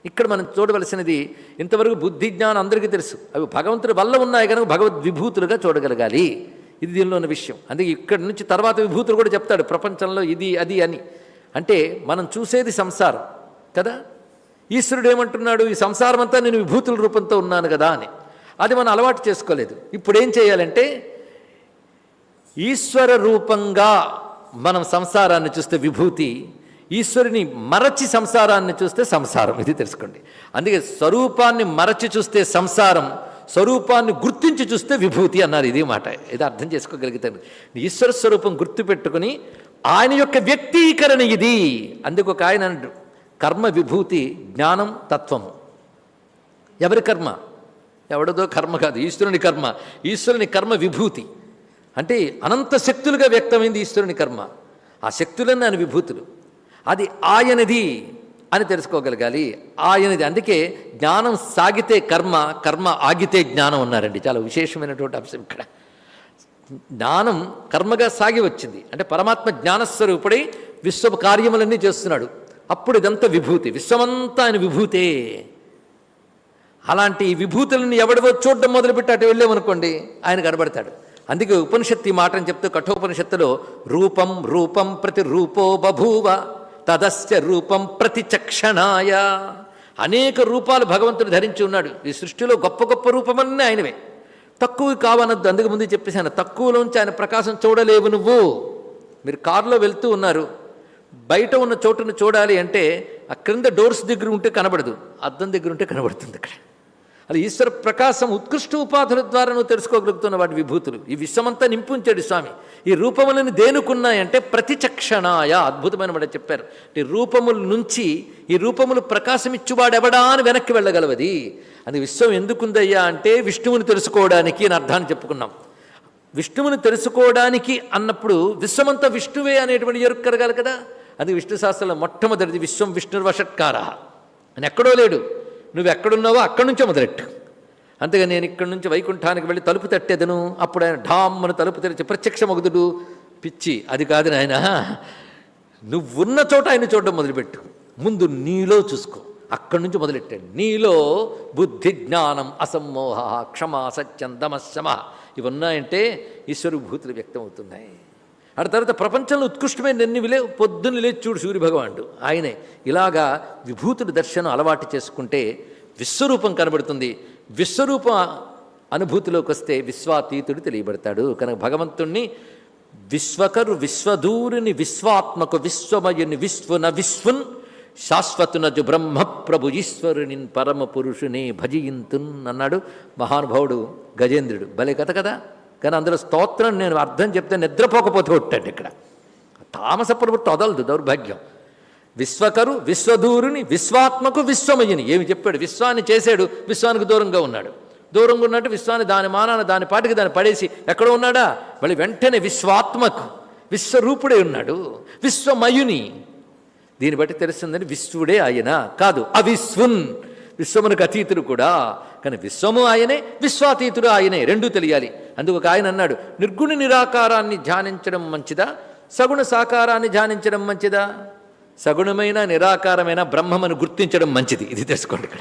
ఇక్కడ మనం చూడవలసినది ఇంతవరకు బుద్ధి జ్ఞానం అందరికీ తెలుసు. అవి భగవంతుడి వల్ల ఉన్నాయి కనుక భగవద్ విభూతులుగా చూడగలగాలి. ఇది దీనిలో ఉన్న విషయం. అందుకే ఇక్కడి నుంచి తర్వాత విభూతులు కూడా చెప్తాడు ప్రపంచంలో ఇది అది అని. అంటే మనం చూసేది సంసారం కదా? ఈశ్వరుడు ఏమంటున్నాడు ఈ సంసారం అంతా నేను విభూతుల రూపంతో ఉన్నాను కదా అని. అది మనం అలవాటు చేసుకోలేదు. ఇప్పుడు ఏం చేయాలంటే ఈశ్వర రూపంగా మనం సంసారాన్ని చూస్తే విభూతి ఈశ్వరుని మరచి సంసారాన్ని చూస్తే సంసారం. ఇది తెలుసుకోండి. అందుకే స్వరూపాన్ని మరచి చూస్తే సంసారం స్వరూపాన్ని గుర్తించి చూస్తే విభూతి అన్నారు. ఇది మాట. ఇది అర్థం చేసుకోగలుగుతాను ఈశ్వర స్వరూపం గుర్తుపెట్టుకుని ఆయన యొక్క వ్యక్తీకరణ ఇది. అందుకు ఒక ఆయన కర్మ విభూతి జ్ఞానం తత్వము ఎవరి కర్మ? ఎవడదో కర్మ కాదు. ఈశ్వరుని కర్మ. ఈశ్వరుని కర్మ విభూతి. అంటే అనంత శక్తులుగా వ్యక్తమైంది ఈశ్వరుని కర్మ. ఆ శక్తులన్నీ ఆయన విభూతులు. అది ఆయనది. అని తెలుసుకోగలగాలి. ఆయనది అందుకే జ్ఞానం సాగితే కర్మ కర్మ ఆగితే జ్ఞానం ఉన్నారండి చాలా విశేషమైనటువంటి అంశం ఇక్కడ. జ్ఞానం కర్మగా సాగి వచ్చింది. అంటే పరమాత్మ జ్ఞానస్వరూపుడై విశ్వ కార్యములన్నీ చేస్తున్నాడు. అప్పుడు ఇదంతా విభూతి. విశ్వమంతా ఆయన విభూతే. అలాంటి విభూతులను ఎవడవో చూడడం మొదలుపెట్టి అటు వెళ్ళామనుకోండి ఆయన కనబడతాడు. అందుకే ఉపనిషత్తు ఈ మాటని చెప్తూ కఠోపనిషత్తులో రూపం రూపం ప్రతి రూపో బభూవ. తదస్య రూపం ప్రతి చక్షణాయ అనేక రూపాలు భగవంతుడు ధరించి ఉన్నాడు. ఈ సృష్టిలో గొప్ప గొప్ప రూపమన్నీ ఆయనవే. తక్కువ కావనద్దు. అందుకు ముందు చెప్పేశాను తక్కువలోంచి ఆయన ప్రకాశం చూడలేవు నువ్వు. మీరు కారులో వెళ్తూ ఉన్నారు. బయట ఉన్న చోటును చూడాలి అంటే ఆ క్రింద డోర్స్ దగ్గర ఉంటే కనబడదు. అద్దం దగ్గర ఉంటే కనబడుతుంది అక్కడ. అది ఈశ్వర ప్రకాశం ఉత్కృష్ట ఉపాధుల ద్వారా నువ్వు తెలుసుకోగలుగుతున్న వాటి విభూతులు. ఈ విశ్వమంతా నింపుంచాడు స్వామి. ఈ రూపములను దేనుకున్నాయంటే ప్రతిచక్షణాయ. అద్భుతమైన మాట చెప్పారు. ఈ రూపముల నుంచి ఈ రూపములు ప్రకాశమిచ్చువాడెవడా అని వెనక్కి వెళ్ళగలవది. అది విశ్వం ఎందుకుందయ్యా అంటే విష్ణువుని తెలుసుకోవడానికి అని అర్థాన్ని చెప్పుకున్నాం. విష్ణువుని తెలుసుకోవడానికి అన్నప్పుడు విశ్వమంతా విష్ణువే అనేటువంటి ఎరుకు కలగాలి కదా? అది విష్ణు శాస్త్రంలో మొట్టమొదటిది విశ్వం విష్ణుర్వషట్కార అని ఎక్కడో లేడు. నువ్వు ఎక్కడున్నావో అక్కడి నుంచే మొదలెట్టు. అంతేగా నేను ఇక్కడి నుంచి వైకుంఠానికి వెళ్ళి తలుపు తట్టేదను. అప్పుడు ఆయన ఢామ్మను తలుపు తెరిచి ప్రత్యక్ష మగుదుడు పిచ్చి అది కాదు నాయన. నువ్వున్న చోట ఆయన చూడడం మొదలుపెట్టు. ముందు నీలో చూసుకో. అక్కడి నుంచి మొదలెట్టాడు నీలో బుద్ధి జ్ఞానం అసమ్మోహ క్షమ సత్యం దమశమ ఇవి ఉన్నాయంటే ఈశ్వరభూతులు వ్యక్తమవుతున్నాయి. ఆ తర్వాత ప్రపంచంలో ఉత్కృష్టమైన ఎన్ని లేవు పొద్దున్న లేచి చూడు సూర్య భగవానుడు. ఆయనే ఇలాగా విభూతుడి దర్శనం అలవాటు చేసుకుంటే విశ్వరూపం కనబడుతుంది. విశ్వరూప అనుభూతిలోకి వస్తే విశ్వాతీతుడు తెలియబడతాడు. కనుక భగవంతుణ్ణి విశ్వకరు విశ్వదూరిని విశ్వాత్మకు విశ్వమయుని విశ్వన విశ్వన్ శాశ్వతునజు బ్రహ్మ ప్రభు ఈశ్వరుని పరమ పురుషుని భజయింతున్ అన్నాడు మహానుభావుడు గజేంద్రుడు. భలే కథ కదా? కానీ అందులో స్తోత్రం నేను అర్థం చెప్తే నిద్రపోకపోతే కొట్టాడు ఇక్కడ. తామస ప్రభుత్వం వదలదు దౌర్భాగ్యం. విశ్వకరు విశ్వదూరుని విశ్వాత్మకు విశ్వమయ్యని ఏమి చెప్పాడు? విశ్వాన్ని చేశాడు విశ్వానికి దూరంగా ఉన్నాడు. దూరంగా ఉన్నట్టు విశ్వాన్ని దాని మానాన దాని పాటికి దాన్ని పడేసి ఎక్కడ ఉన్నాడా? మళ్ళీ వెంటనే విశ్వాత్మకు విశ్వరూపుడే ఉన్నాడు. విశ్వమయుని. దీన్ని బట్టి తెలుస్తుందని విశ్వడే ఆయన. కాదు అవిశ్వున్. విశ్వమునకు అతీతుడు కూడా కానీ విశ్వము ఆయనే విశ్వాతీతుడు ఆయనే రెండూ తెలియాలి. అందుకు ఒక ఆయన అన్నాడు నిర్గుణ నిరాకారాన్ని ధ్యానించడం మంచిదా? సగుణ సాకారాన్ని ధ్యానించడం మంచిదా? సగుణమైన నిరాకారమైన బ్రహ్మమును గుర్తించడం మంచిది. ఇది తెలుసుకోండి ఇక్కడ.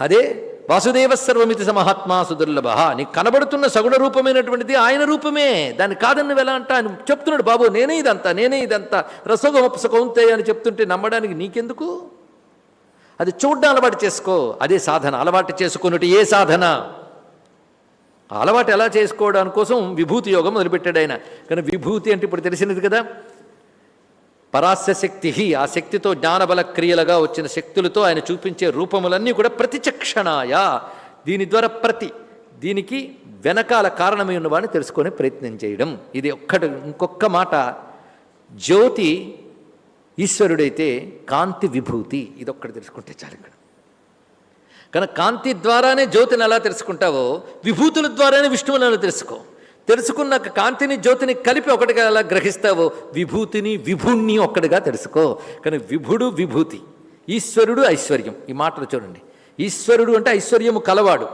అదే వాసుదేవ సర్వమితి సమహాత్మా సుదుర్లభ. నీకు కనబడుతున్న సగుణ రూపమైనటువంటిది ఆయన రూపమే. దాన్ని కాదని ఎలా అంట ఆయన చెప్తున్నాడు బాబు. నేనే ఇదంతా నేనే ఇదంతా. రసోగమప్స అని చెప్తుంటే నమ్మడానికి నీకెందుకు? అది చూడ్డం అలవాటు చేసుకో. అదే సాధన. అలవాటు చేసుకున్నట్టు ఏ సాధన? అలవాటు ఎలా చేసుకోవడానికి కోసం విభూతి యోగం మొదలుపెట్టాడు ఆయన. కానీ విభూతి అంటే ఇప్పుడు తెలిసినది కదా. పరాస్య శక్తి ఆ శక్తితో జ్ఞానబల క్రియలుగా వచ్చిన శక్తులతో ఆయన చూపించే రూపములన్నీ కూడా ప్రతిచక్షణాయ. దీని ద్వారా ప్రతి దీనికి వెనకాల కారణమై ఉన్నవాడిని తెలుసుకునే ప్రయత్నం చేయడం. ఇది ఒక్కటి ఇంకొక మాట. జ్యోతి ఈశ్వరుడైతే కాంతి విభూతి. ఇదొక్కటి తెలుసుకుంటే చాలు ఇక్కడ. కానీ కాంతి ద్వారానే జ్యోతిని ఎలా తెలుసుకుంటావో విభూతుల ద్వారానే విష్ణువుని ఎలా తెలుసుకో. తెలుసుకున్నాక కాంతిని జ్యోతిని కలిపి ఒకటిగా ఎలా గ్రహిస్తావో విభూతిని విభుణ్ణి ఒక్కడిగా తెలుసుకో. కానీ విభుడు విభూతి ఈశ్వరుడు ఐశ్వర్యం. ఈ మాటలు చూడండి. ఈశ్వరుడు అంటే ఐశ్వర్యము కలవాడు.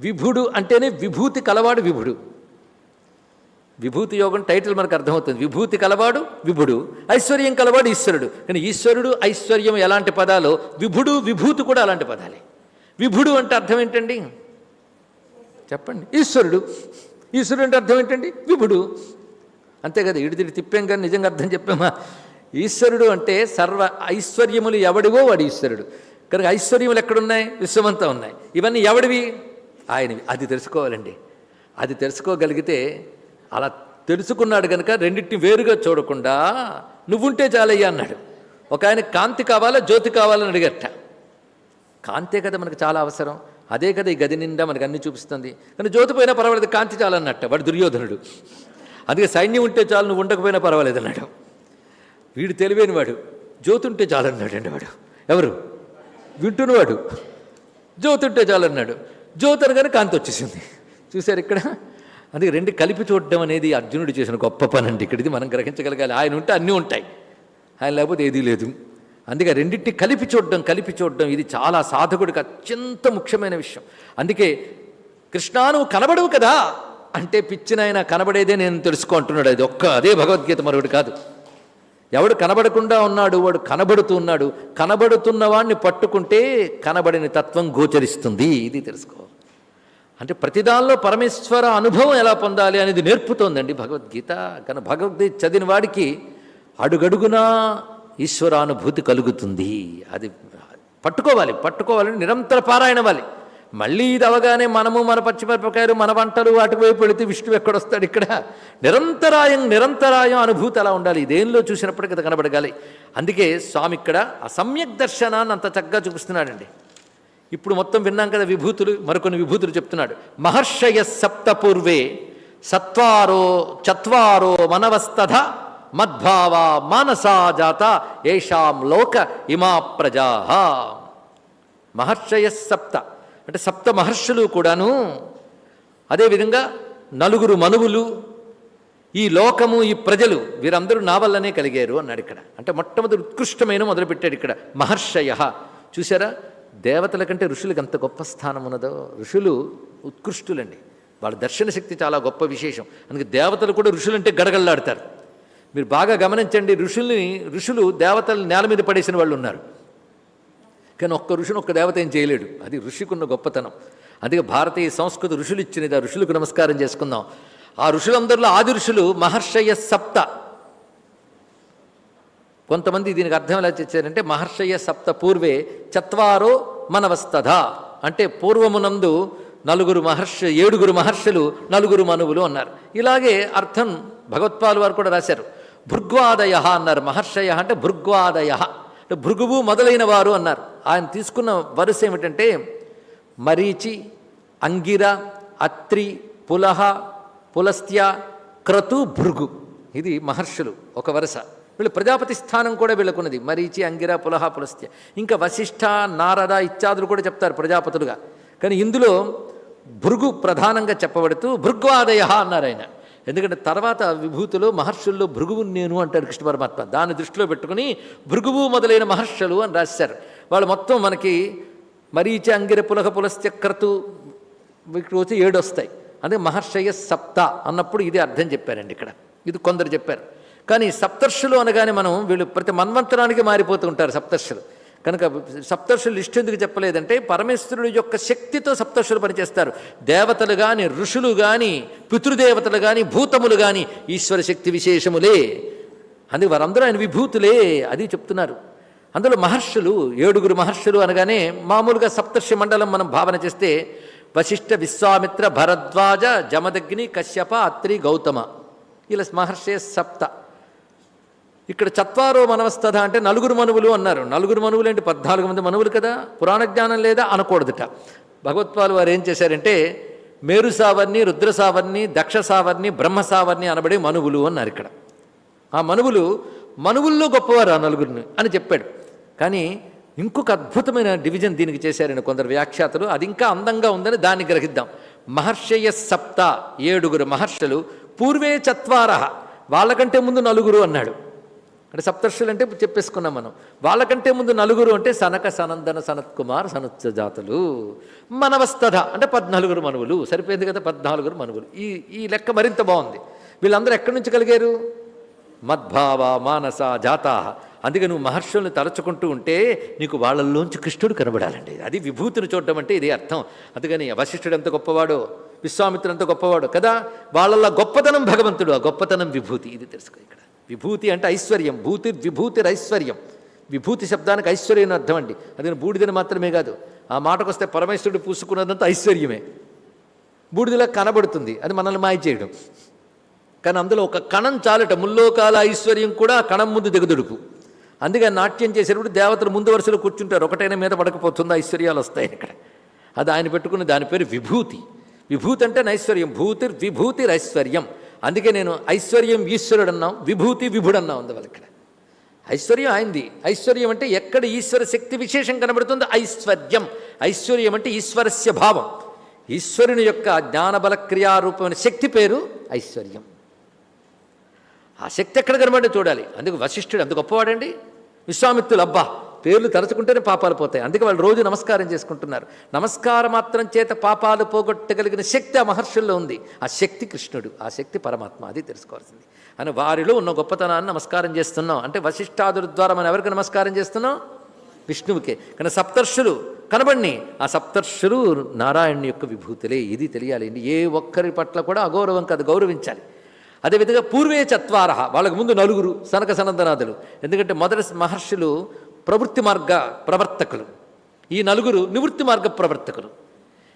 విభుడు అంటేనే విభూతి కలవాడు విభుడు. విభూతి యోగం టైటిల్ మనకు అర్థమవుతుంది. విభూతి కలవాడు విభుడు ఐశ్వర్యం కలవాడు ఈశ్వరుడు. కానీ ఈశ్వరుడు ఐశ్వర్యం ఎలాంటి పదాలో విభుడు విభూతి కూడా అలాంటి పదాలే. విభుడు అంటే అర్థం ఏంటండి? చెప్పండి. ఈశ్వరుడు. ఈశ్వరుడు అంటే అర్థం ఏంటండి? విభుడు. అంతే కదా ఇడిదిడి తిప్పాం కానీ నిజంగా అర్థం చెప్పామా? ఈశ్వరుడు అంటే సర్వ ఐశ్వర్యములు ఎవడివో వాడు ఈశ్వరుడు. కనుక ఐశ్వర్యములు ఎక్కడున్నాయి? విశ్వమంతా ఉన్నాయి. ఇవన్నీ ఎవడివి? ఆయనవి. అది తెలుసుకోవాలండి. అది తెలుసుకోగలిగితే అలా తెలుసుకున్నాడు కనుక రెండింటిని వేరుగా చూడకుండా నువ్వుంటే చాలయ్యా అన్నాడు. ఒక ఆయన కాంతి కావాలా జ్యోతి కావాలని అడిగట్ట కాంతే కదా మనకు చాలా అవసరం. అదే కదా ఈ గది నిండా మనకు అన్ని చూపిస్తుంది. కానీ జ్యోతి పోయినా పర్వాలేదు కాంతి చాలన్నట్ట వాడు దుర్యోధనుడు. అందుకే సైన్యం ఉంటే చాలు నువ్వు ఉండకపోయినా పర్వాలేదు అన్నాడు. వీడు తెలివైన వాడు జ్యోతి ఉంటే చాలన్నాడు అండి వాడు ఎవరు? వింటున్నవాడు. జ్యోతి ఉంటే చాలన్నాడు. జ్యోతి అనగానే కాంతి వచ్చేసింది. చూశారు ఇక్కడ? అందుకే రెండు కలిపి చూడడం అనేది అర్జునుడు చేసిన గొప్ప పని అండి ఇక్కడ ఇది మనం గ్రహించగలగాలి. ఆయన ఉంటే అన్నీ ఉంటాయి. ఆయన లేకపోతే ఏదీ లేదు. అందుకే రెండింటిని కలిపి చూడడం కలిపి చూడడం ఇది చాలా సాధకుడికి అత్యంత ముఖ్యమైన విషయం. అందుకే కృష్ణా నువ్వు కనబడవు కదా? అంటే పిచ్చినైనా కనబడేదే నేను తెలుసుకో అంటున్నాడు. అది ఒక్క అదే భగవద్గీత మరొకటి కాదు. ఎవడు కనబడకుండా ఉన్నాడు వాడు కనబడుతూ ఉన్నాడు. కనబడుతున్న వాడిని పట్టుకుంటే కనబడిన తత్వం గోచరిస్తుంది. ఇది తెలుసుకో. అంటే ప్రతిదానిలో పరమేశ్వర అనుభవం ఎలా పొందాలి అనేది నేర్పుతోందండి భగవద్గీత. కానీ భగవద్గీత చదివిన వాడికి అడుగడుగునా ఈశ్వరానుభూతి కలుగుతుంది. అది పట్టుకోవాలి పట్టుకోవాలని నిరంతర పారాయణ మళ్ళీ ఇది అవగానే మనము మన పచ్చిమిరపకాయలు మన వంటలు వాటి వైపు వెళితే విష్ణువు ఎక్కడొస్తాడు ఇక్కడ. నిరంతరాయం నిరంతరాయం అనుభూతి అలా ఉండాలి. దేనిలో చూసినప్పటికీ కనబడగాలి. అందుకే స్వామి ఇక్కడ అసమ్యక్ దర్శనాన్ని అంత చక్కగా చూపిస్తున్నాడండి. ఇప్పుడు మొత్తం విన్నాం కదా విభూతులు మరికొన్ని విభూతులు చెప్తున్నాడు. మహర్షయ సప్తపూర్వే సత్వారో చత్వారో మనవస్తథ మద్భావ మానసా జాత ఏషాం లోక ఇమా ప్రజా. మహర్షయ సప్త. అంటే సప్త మహర్షులు కూడాను అదేవిధంగా నలుగురు మనువులు ఈ లోకము ఈ ప్రజలు వీరందరూ నా వల్లనే కలిగారు అన్నాడు ఇక్కడ. అంటే మొట్టమొదటి ఉత్కృష్టమైన మొదలుపెట్టాడు ఇక్కడ మహర్షయ. చూసారా దేవతల కంటే ఋషులకు ఎంత గొప్ప స్థానం ఉన్నదో ఋషులు ఉత్కృష్టులండి. వాళ్ళ దర్శన శక్తి చాలా గొప్ప విశేషం. అందుకే దేవతలు కూడా ఋషులంటే గడగల్లాడతారు మీరు బాగా గమనించండి ఋషుల్ని ఋషులు దేవతలు నేల మీద పడేసిన వాళ్ళు ఉన్నారు. కానీ ఒక్క ఋషిని ఒక్క దేవత ఏం చేయలేడు. అది ఋషికున్న గొప్పతనం. అందుకే భారతీయ సంస్కృతి ఋషులు ఇచ్చినది ఆ ఋషులకు నమస్కారం చేసుకుందాం. ఆ ఋషులందరిలో ఆది ఋషులు మహర్షయ సప్త. కొంతమంది దీనికి అర్థం ఎలా చేశారంటే మహర్షయ సప్త పూర్వే చత్వారో మనవస్తధ అంటే పూర్వమునందు నలుగురు మహర్షి ఏడుగురు మహర్షులు నలుగురు మనువులు అన్నారు ఇలాగే అర్థం భగవత్పాల్ వారు కూడా రాశారు. భృగ్వాదయ అన్నారు మహర్షయ అంటే భృగ్వాదయ. అంటే భృగువు మొదలైన వారు అన్నారు. ఆయన తీసుకున్న వరుస ఏమిటంటే మరీచి అంగిర అత్రి పులహ పులస్త్య క్రతు భృగు. ఇది మహర్షులు ఒక వరుస. వీళ్ళు ప్రజాపతి స్థానం కూడా వీళ్ళకున్నది. మరీచి అంగిర పులహ పులస్త్య. ఇంకా వశిష్ఠ నారద ఇత్యాదులు కూడా చెప్తారు ప్రజాపతులుగా. కానీ ఇందులో భృగు ప్రధానంగా చెప్పబడుతూ భృగ్వాదయ అన్నారు ఆయన. ఎందుకంటే తర్వాత విభూతిలో మహర్షుల్లో భృగువు నేను అంటారు కృష్ణ పరమాత్మ. దాన్ని దృష్టిలో పెట్టుకుని భృగువు మొదలైన మహర్షులు అని రాశారు. వాళ్ళు మొత్తం మనకి మరీచి అంగిర పులహ పులస్త్య క్రతు వచ్చి ఏడు వస్తాయి అదే మహర్షయ సప్త అన్నప్పుడు ఇది అర్థం చెప్పారండి ఇక్కడ. ఇది కొందరు చెప్పారు. కానీ సప్తర్షులు అనగానే మనం వీళ్ళు ప్రతి మన్వంతరానికి మారిపోతూ ఉంటారు సప్తర్షులు. కనుక సప్తర్షులు లిస్ట్ ఎందుకు చెప్పలేదంటే పరమేశ్వరుడు యొక్క శక్తితో సప్తర్షులు పనిచేస్తారు. దేవతలు కానీ ఋషులు కానీ పితృదేవతలు కానీ భూతములు కానీ ఈశ్వర శక్తి విశేషములే. అందుకే వారందరూ ఆయన విభూతులే అది చెప్తున్నారు. అందులో మహర్షులు ఏడుగురు మహర్షులు అనగానే మామూలుగా సప్తర్షి మండలం మనం భావన చేస్తే వశిష్ఠ విశ్వామిత్ర భరద్వాజ జమదగ్ని కశ్యప అత్రి గౌతమ. ఇలా మహర్షే సప్త. ఇక్కడ చత్వారో మనవస్తథ అంటే నలుగురు మనువులు అన్నారు. నలుగురు మనువులు అంటే పద్నాలుగు మంది మనువులు కదా? పురాణ జ్ఞానం లేదా అనకూడదుట. భగవత్పాలు వారు ఏం చేశారంటే మేరు సావర్ణి రుద్ర సావర్ణి దక్ష సావర్ణి బ్రహ్మ సావర్ణి అనబడే మనువులు అన్నారు ఇక్కడ. ఆ మనువులు మనువుల్లో గొప్పవారు ఆ నలుగురిని అని చెప్పాడు. కానీ ఇంకొక అద్భుతమైన డివిజన్ దీనికి చేశారని కొందరు వ్యాఖ్యాతలు. అది ఇంకా అందంగా ఉందని దాన్ని గ్రహిద్దాం. మహర్షయ సప్త ఏడుగురు మహర్షులు పూర్వే చత్వార. వాళ్ళకంటే ముందు నలుగురు అన్నాడు. అంటే సప్తర్షులు అంటే చెప్పేసుకున్నాం మనం. వాళ్ళకంటే ముందు నలుగురు అంటే సనక సనందన సనత్ కుమార్ సనత్స జాతులు. మనవస్తథ అంటే పద్నాలుగురు మనువులు. సరిపోయింది కదా పద్నాలుగురు మనువులు. ఈ ఈ లెక్క మరింత బాగుంది. వీళ్ళందరూ ఎక్కడి నుంచి కలిగారు? మద్భావ మానస జాత. అందుకే నువ్వు మహర్షుల్ని తలచుకుంటూ ఉంటే నీకు వాళ్ళల్లోంచి కృష్ణుడు కనబడాలండి. అది విభూతిని చూడడం అంటే ఇదే అర్థం. అందుకని వశిష్ఠుడు ఎంత గొప్పవాడో విశ్వామిత్రుడు ఎంత గొప్పవాడు కదా? వాళ్ళల్లో గొప్పతనం భగవంతుడు ఆ గొప్పతనం విభూతి. ఇది తెలుసుకో. విభూతి అంటే ఐశ్వర్యం. భూతి విభూతిర్ ఐశ్వర్యం విభూతి శబ్దానికి ఐశ్వర్యం అర్థం అండి. అది బూడిదని మాత్రమే కాదు. ఆ మాటకు వస్తే పరమేశ్వరుడు పూసుకున్నదంతా ఐశ్వర్యమే. బూడిదలా కనబడుతుంది. అది మనల్ని మాయ చేయడం. కానీ అందులో ఒక కణం చాలట. ముల్లోకాల ఐశ్వర్యం కూడా కణం ముందు దిగదుడుకు. అందుకే నాట్యం చేసేటప్పుడు దేవతలు ముందు వరుసలో కూర్చుంటారు. ఒకటైనా మీద పడకపోతుంది? ఐశ్వర్యాలు వస్తాయి అక్కడ. అది ఆయన పెట్టుకున్న దాని పేరు విభూతి. విభూతి అంటే నైశ్వర్యం భూతిర్ విభూతిర్ ఐశ్వర్యం అందుకే నేను ఐశ్వర్యం ఈశ్వరుడు అన్నాం విభూతి విభుడు అన్నాం అందువల్ల ఇక్కడ. ఐశ్వర్యం ఆయనది ఐశ్వర్యం అంటే ఎక్కడ ఈశ్వర శక్తి విశేషం కనబడుతుందో ఐశ్వర్యం. ఐశ్వర్యం అంటే ఈశ్వరస్య భావం. ఈశ్వరుని యొక్క జ్ఞానబల క్రియారూపమైన శక్తి పేరు ఐశ్వర్యం. ఆ శక్తి ఎక్కడ కనబడి చూడాలి. అందుకు వశిష్ఠుడు అంత గొప్పవాడండి? విశ్వామిత్రులు అబ్బా! పేర్లు తలుచుకుంటేనే పాపాలు పోతాయి. అందుకే వాళ్ళు రోజు నమస్కారం చేసుకుంటున్నారు. నమస్కారం మాత్రం చేత పాపాలు పోగొట్టగలిగిన శక్తి ఆ మహర్షుల్లో ఉంది. ఆ శక్తి కృష్ణుడు ఆ శక్తి పరమాత్మ అది తెలుసుకోవాల్సింది. అని వారిలో ఉన్న గొప్పతనాన్ని నమస్కారం చేస్తున్నాం. అంటే వశిష్ఠాదుల ద్వారా మనం ఎవరికి నమస్కారం చేస్తున్నాం? విష్ణువుకే. కానీ సప్తర్షులు కనబడిని. ఆ సప్తర్షులు నారాయణుని యొక్క విభూతులే. ఇది తెలియాలి. ఏ ఒక్కరి పట్ల కూడా అగౌరవం కాదు గౌరవించాలి. అదేవిధంగా పూర్వే చత్వార. వాళ్ళకు ముందు నలుగురు సనక సనందనాథులు. ఎందుకంటే మొదటి మహర్షులు ప్రవృత్తి మార్గ ప్రవర్తకులు. ఈ నలుగురు నివృత్తి మార్గ ప్రవర్తకులు.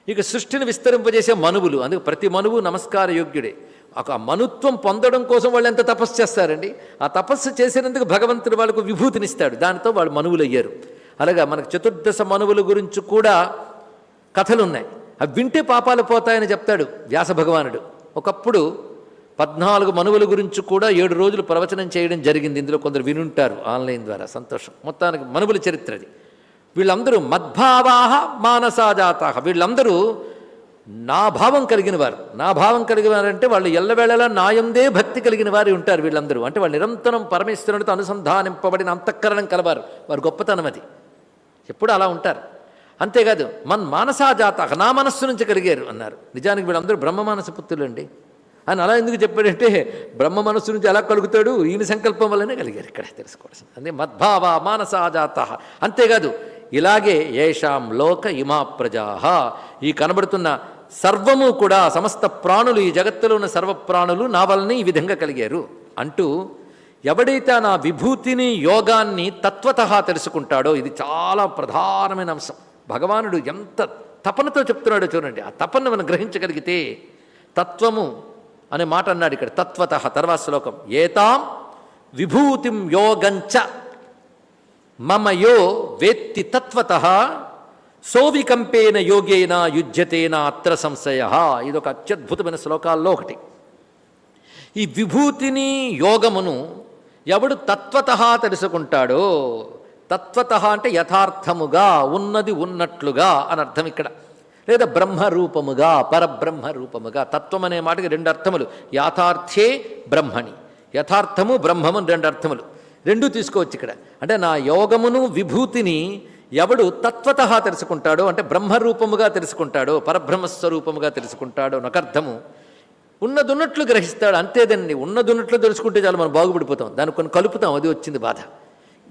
ఇక సృష్టిని విస్తరింపజేసే మనువులు అందుకే ప్రతి మనువు నమస్కార యోగ్యుడే. ఒక మనుత్వం పొందడం కోసం వాళ్ళు ఎంత తపస్సు చేస్తారండి? ఆ తపస్సు చేసినందుకు భగవంతుడు వాళ్ళకు విభూతినిస్తాడు. దానితో వాళ్ళు మనువులు అయ్యారు అలాగా మనకు చతుర్దశ మనువుల గురించి కూడా కథలు ఉన్నాయి అవి వింటే పాపాలు పోతాయని చెప్తాడు వ్యాస భగవానుడు. ఒకప్పుడు పద్నాలుగు మనువుల గురించి కూడా ఏడు రోజులు ప్రవచనం చేయడం జరిగింది. ఇందులో కొందరు వినుంటారు ఆన్లైన్ ద్వారా. సంతోషం. మొత్తానికి మనువుల చరిత్ర అది. వీళ్ళందరూ మద్భావాహ మానసాజాతాహ వీళ్ళందరూ నా భావం కలిగిన వారు. నా భావం కలిగిన వారంటే వాళ్ళు ఎల్లవేళలా నాయందే భక్తి కలిగిన వారు ఉంటారు వీళ్ళందరూ. అంటే వాళ్ళు నిరంతరం పరమేశ్వరునితో అనుసంధానింపబడిన అంతఃకరణం కలవారు. వారు గొప్పతనం అది. ఎప్పుడు అలా ఉంటారు. అంతేకాదు మన్ మానసాజాత నా మనస్సు నుంచి కలిగారు అన్నారు. నిజానికి వీళ్ళందరూ బ్రహ్మ మానస పుత్రులు అండి అని అలా ఎందుకు చెప్పాడంటే బ్రహ్మ మనస్సు నుంచి ఎలా కలుగుతాడు ఈయన సంకల్పం వల్లనే కలిగారు ఇక్కడ తెలుసుకోవాల్సింది. అంతే మద్భావ మానసాజాత అంతేకాదు ఇలాగే ఏషాం లోక ఇమా ప్రజా. ఈ కనబడుతున్న సర్వము కూడా సమస్త ప్రాణులు ఈ జగత్తులో ఉన్న సర్వ ప్రాణులు నా వల్లనే ఈ విధంగా కలిగారు అంటూ ఎవడైతే నా విభూతిని యోగాన్ని తత్వత తెలుసుకుంటాడో ఇది చాలా ప్రధానమైన అంశం. భగవానుడు ఎంత తపనతో చెప్తున్నాడో చూడండి. ఆ తపన మనం గ్రహించగలిగితే తత్వము అనే మాట అన్నాడు ఇక్కడ. తత్వత తర్వాత శ్లోకం. ఏతాం విభూతిం యోగంచ. మమ యో వేత్తి తత్వత సోవికంపేన యోగేన యుజ్యతేన అత్ర సంశయ. ఇదొక అత్యద్భుతమైన శ్లోకాల్లో ఒకటి. ఈ విభూతిని యోగమును ఎవడు తత్వత తెలుసుకుంటాడో తత్వత అంటే యథార్థముగా ఉన్నది ఉన్నట్లుగా అని అర్థం ఇక్కడ. లేదా బ్రహ్మరూపముగా పరబ్రహ్మ రూపముగా తత్వం అనే మాటకి రెండు అర్థములు. యాథార్థే బ్రహ్మణి. యథార్థము బ్రహ్మము రెండు అర్థములు. రెండు తీసుకోవచ్చు ఇక్కడ. అంటే నా యోగమును విభూతిని ఎవడు తత్వత తెలుసుకుంటాడో అంటే బ్రహ్మరూపముగా తెలుసుకుంటాడో పరబ్రహ్మస్వరూపముగా తెలుసుకుంటాడో నకర్థము ఉన్నదున్నట్లు గ్రహిస్తాడు. అంతేదండి. ఉన్నదున్నట్లు తెలుసుకుంటే చాలు మనం బాగుపడిపోతాం. దానికి కొన్ని కలుపుతాం. అది వచ్చింది బాధ.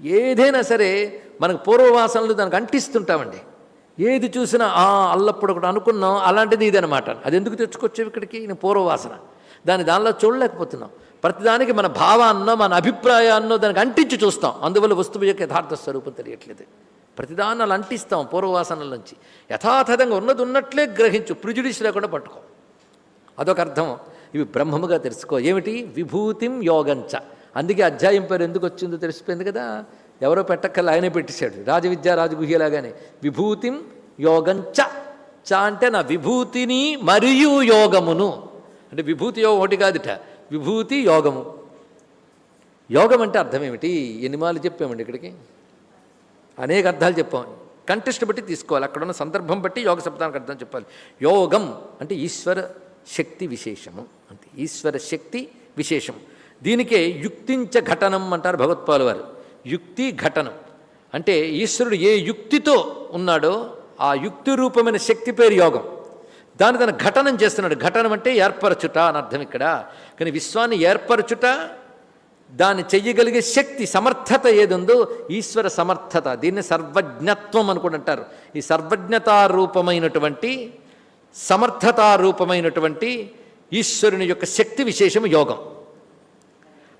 ఏదైనా సరే మనకు పూర్వవాసనలు దానికి అంటిస్తుంటామండి. ఏది చూసినా ఆ అల్లప్పుడు ఒకటి అనుకున్నాం అలాంటిది ఇదనమాట అది ఎందుకు తెచ్చుకొచ్చేవి ఇక్కడికి? నేను పూర్వవాసన. దాని దానిలో చూడలేకపోతున్నాం. ప్రతిదానికి మన భావాన్నో మన అభిప్రాయాన్నో దానికి అంటించి చూస్తాం. అందువల్ల వస్తువు యొక్క యథార్థ స్వరూపం తెలియట్లేదు. ప్రతిదాన్ని అలా అంటిస్తాం పూర్వవాసనల నుంచి. యథాతథంగా ఉన్నది ఉన్నట్లే గ్రహించు. ప్రిజుడిస్ లేకుండా పట్టుకో. అదొక అర్థం. ఇవి బ్రహ్మముగా తెలుసుకో. ఏమిటి? విభూతిం యోగంచ. అందుకే అధ్యాయం పేరు ఎందుకు వచ్చిందో తెలిసిపోయింది కదా. ఎవరో పెట్టక్కల్లా ఆయనే పెట్టేశాడు. రాజవిద్య రాజగుహ్యలాగానే. విభూతిం యోగంచ చ. అంటే నా విభూతిని మరియు యోగమును. అంటే విభూతి యోగం ఒకటి కాదుట. విభూతి యోగము. యోగం అంటే అర్థం ఏమిటి? చెప్పామండి ఇక్కడికి? అనేక అర్థాలు చెప్పాం. కంటెస్ట్ బట్టి తీసుకోవాలి. అక్కడ ఉన్న సందర్భం బట్టి యోగ శబ్దానికి అర్థం చెప్పాలి. యోగం అంటే ఈశ్వర శక్తి విశేషము. అంతే. ఈశ్వర శక్తి విశేషం దీనికే యుక్తించ ఘటనం అంటారు భగవత్పాలు వారు. యుక్తి ఘటనం. అంటే ఈశ్వరుడు ఏ యుక్తితో ఉన్నాడో ఆ యుక్తి రూపమైన శక్తి పేరు యోగం. దాన్ని తన ఘటనం చేస్తున్నాడు. ఘటనం అంటే ఏర్పరచుట అని అర్థం ఇక్కడ. కానీ విశ్వాన్ని ఏర్పరచుట దాన్ని చెయ్యగలిగే శక్తి సమర్థత ఏదుందో ఈశ్వర సమర్థత. దీన్ని సర్వజ్ఞత్వం అనుకుని అంటారు. ఈ సర్వజ్ఞతారూపమైనటువంటి సమర్థతారూపమైనటువంటి ఈశ్వరుని యొక్క శక్తి విశేషము యోగం.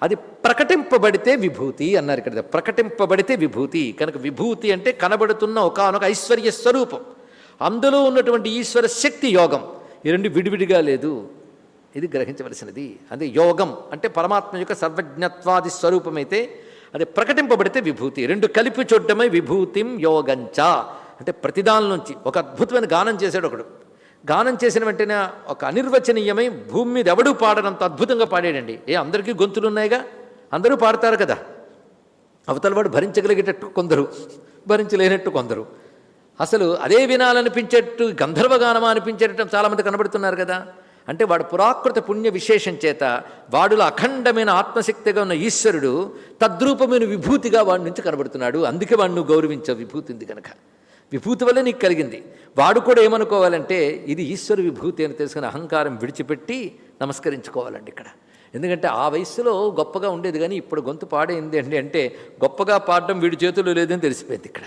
అది ప్రకటింపబడితే విభూతి అన్నారు ఇక్కడ. ప్రకటింపబడితే విభూతి. కనుక విభూతి అంటే కనబడుతున్న ఒకనొక ఐశ్వర్య స్వరూపం. అందులో ఉన్నటువంటి ఈశ్వర శక్తి యోగం. ఈ రెండు విడివిడిగా లేదు. ఇది గ్రహించవలసినది. అదే యోగం అంటే పరమాత్మ యొక్క సర్వజ్ఞత్వాది స్వరూపమైతే అది ప్రకటింపబడితే విభూతి. రెండు కలిపి చూడటమే విభూతిం యోగంచ. అంటే ప్రతిదాని నుంచి ఒక అద్భుతమైన గానం చేశాడు ఒకడు. గానం చేసిన వెంటనే ఒక అనిర్వచనీయమై భూమి మీద ఎవడూ పాడనంత అద్భుతంగా పాడాడండి. ఏ అందరికీ గొంతులు ఉన్నాయిగా అందరూ పాడతారు కదా. అవతల వాడు భరించగలిగేటట్టు కొందరు భరించలేనట్టు కొందరు. అసలు అదే వినాలనిపించేట్టు గంధర్వగానం అనిపించేటట్టు చాలామంది కనబడుతున్నారు కదా. అంటే వాడు పురాకృత పుణ్య విశేషం చేత వాడులో అఖండమైన ఆత్మశక్తిగా ఉన్న ఈశ్వరుడు తద్రూపమైన విభూతిగా వాడి నుంచి కనబడుతున్నాడు. అందుకే వాడిని గౌరవించే విభూతింది కనుక విభూతి వల్ల నీకు కలిగింది. వాడు కూడా ఏమనుకోవాలంటే ఇది ఈశ్వర విభూతి అని తెలుసుకుని అహంకారం విడిచిపెట్టి నమస్కరించుకోవాలండి ఇక్కడ. ఎందుకంటే ఆ వయస్సులో గొప్పగా ఉండేది కానీ ఇప్పుడు గొంతు పాడైంది అండి అంటే గొప్పగా పాడడం వీడి చేతులు లేదని తెలిసిపోయింది ఇక్కడ.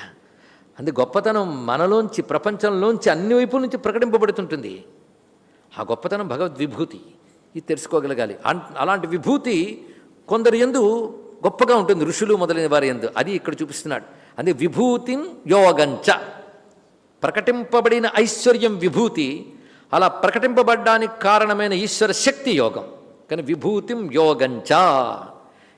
అందు గొప్పతనం మనలోంచి ప్రపంచంలోంచి అన్ని వైపుల నుంచి ప్రకటింపబడుతుంటుంది. ఆ గొప్పతనం భగవద్విభూతి ఇది తెలుసుకోగలగాలి. అన్- అలాంటి విభూతి కొందరు ఎందు గొప్పగా ఉంటుంది ఋషులు మొదలైన వారి ఎందు అది ఇక్కడ చూపిస్తున్నాడు. అదే విభూతిం యోగంచ. ప్రకటింపబడిన ఐశ్వర్యం విభూతి అలా ప్రకటింపబడ్డానికి కారణమైన ఈశ్వర శక్తి యోగం. కానీ విభూతిం యోగంచ.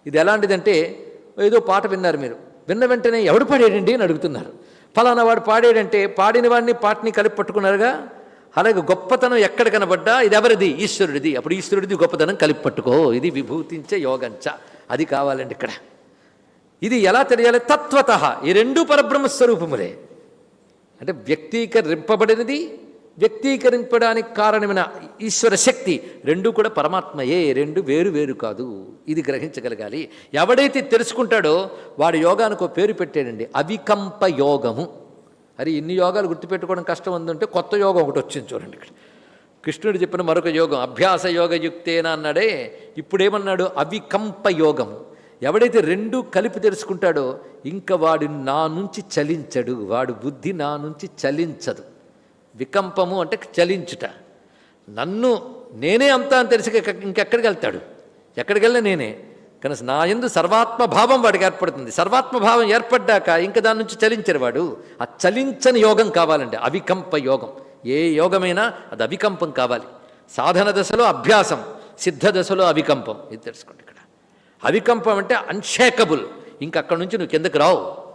ఇది ఎలాంటిదంటే ఏదో పాట విన్నారు మీరు. విన్న వెంటనే ఎవడు పాడేడండి అని అడుగుతున్నారు. ఫలానా వాడు పాడేడంటే పాడిన వాడిని పాటని కలిపి పట్టుకున్నారుగా. అలాగే గొప్పతనం ఎక్కడ కనబడ్డా? ఇది ఎవరిది? ఈశ్వరుడిది. అప్పుడు ఈశ్వరుడిది గొప్పతనం కలిపి పట్టుకో. ఇది విభూతించే యోగంచ. అది కావాలండి ఇక్కడ. ఇది ఎలా తెలియాలి? తత్వత. ఈ రెండు పరబ్రహ్మ స్వరూపములే. అంటే వ్యక్తీకరింపబడినది వ్యక్తీకరింపడానికి కారణమైన ఈశ్వర శక్తి రెండు కూడా పరమాత్మయే రెండు వేరు వేరు కాదు. ఇది గ్రహించగలగాలి. ఎవడైతే తెలుసుకుంటాడో వాడి యోగానికి పేరు పెట్టాడండి. అవికంప యోగము. అది ఇన్ని యోగాలు గుర్తుపెట్టుకోవడం కష్టం ఉందంటే కొత్త యోగం ఒకటి వచ్చింది చూడండి ఇక్కడ. కృష్ణుడు చెప్పిన మరొక యోగం అభ్యాస యోగయుక్తేనా అన్నాడే. ఇప్పుడేమన్నాడు? అవికంప యోగము. ఎవడైతే రెండు కలిపి తెలుసుకుంటాడో ఇంకా వాడు నా నుంచి చలించడు వాడు బుద్ధి నా నుంచి చలించదు. వికంపము అంటే చలించుట. నన్ను నేనే అంతా అని తెలిసి ఇంకెక్కడికి వెళ్తాడు? ఎక్కడికి వెళ్ళినా నేనే. కానీ నా ఎందు సర్వాత్మభావం వాడికి ఏర్పడుతుంది. సర్వాత్మభావం ఏర్పడ్డాక ఇంకా దాని నుంచి చలించరు వాడు. ఆ చలించని యోగం కావాలండి అవికంప యోగం. ఏ యోగమైనా అది అవికంపం కావాలి. సాధన దశలో అభ్యాసం సిద్ధ దశలో అవికంపం. ఇది తెలుసుకోండి అవికంపం అంటే అన్షేకబుల్ ఇంక అక్కడి నుంచి నువ్వు కిందకి రావు.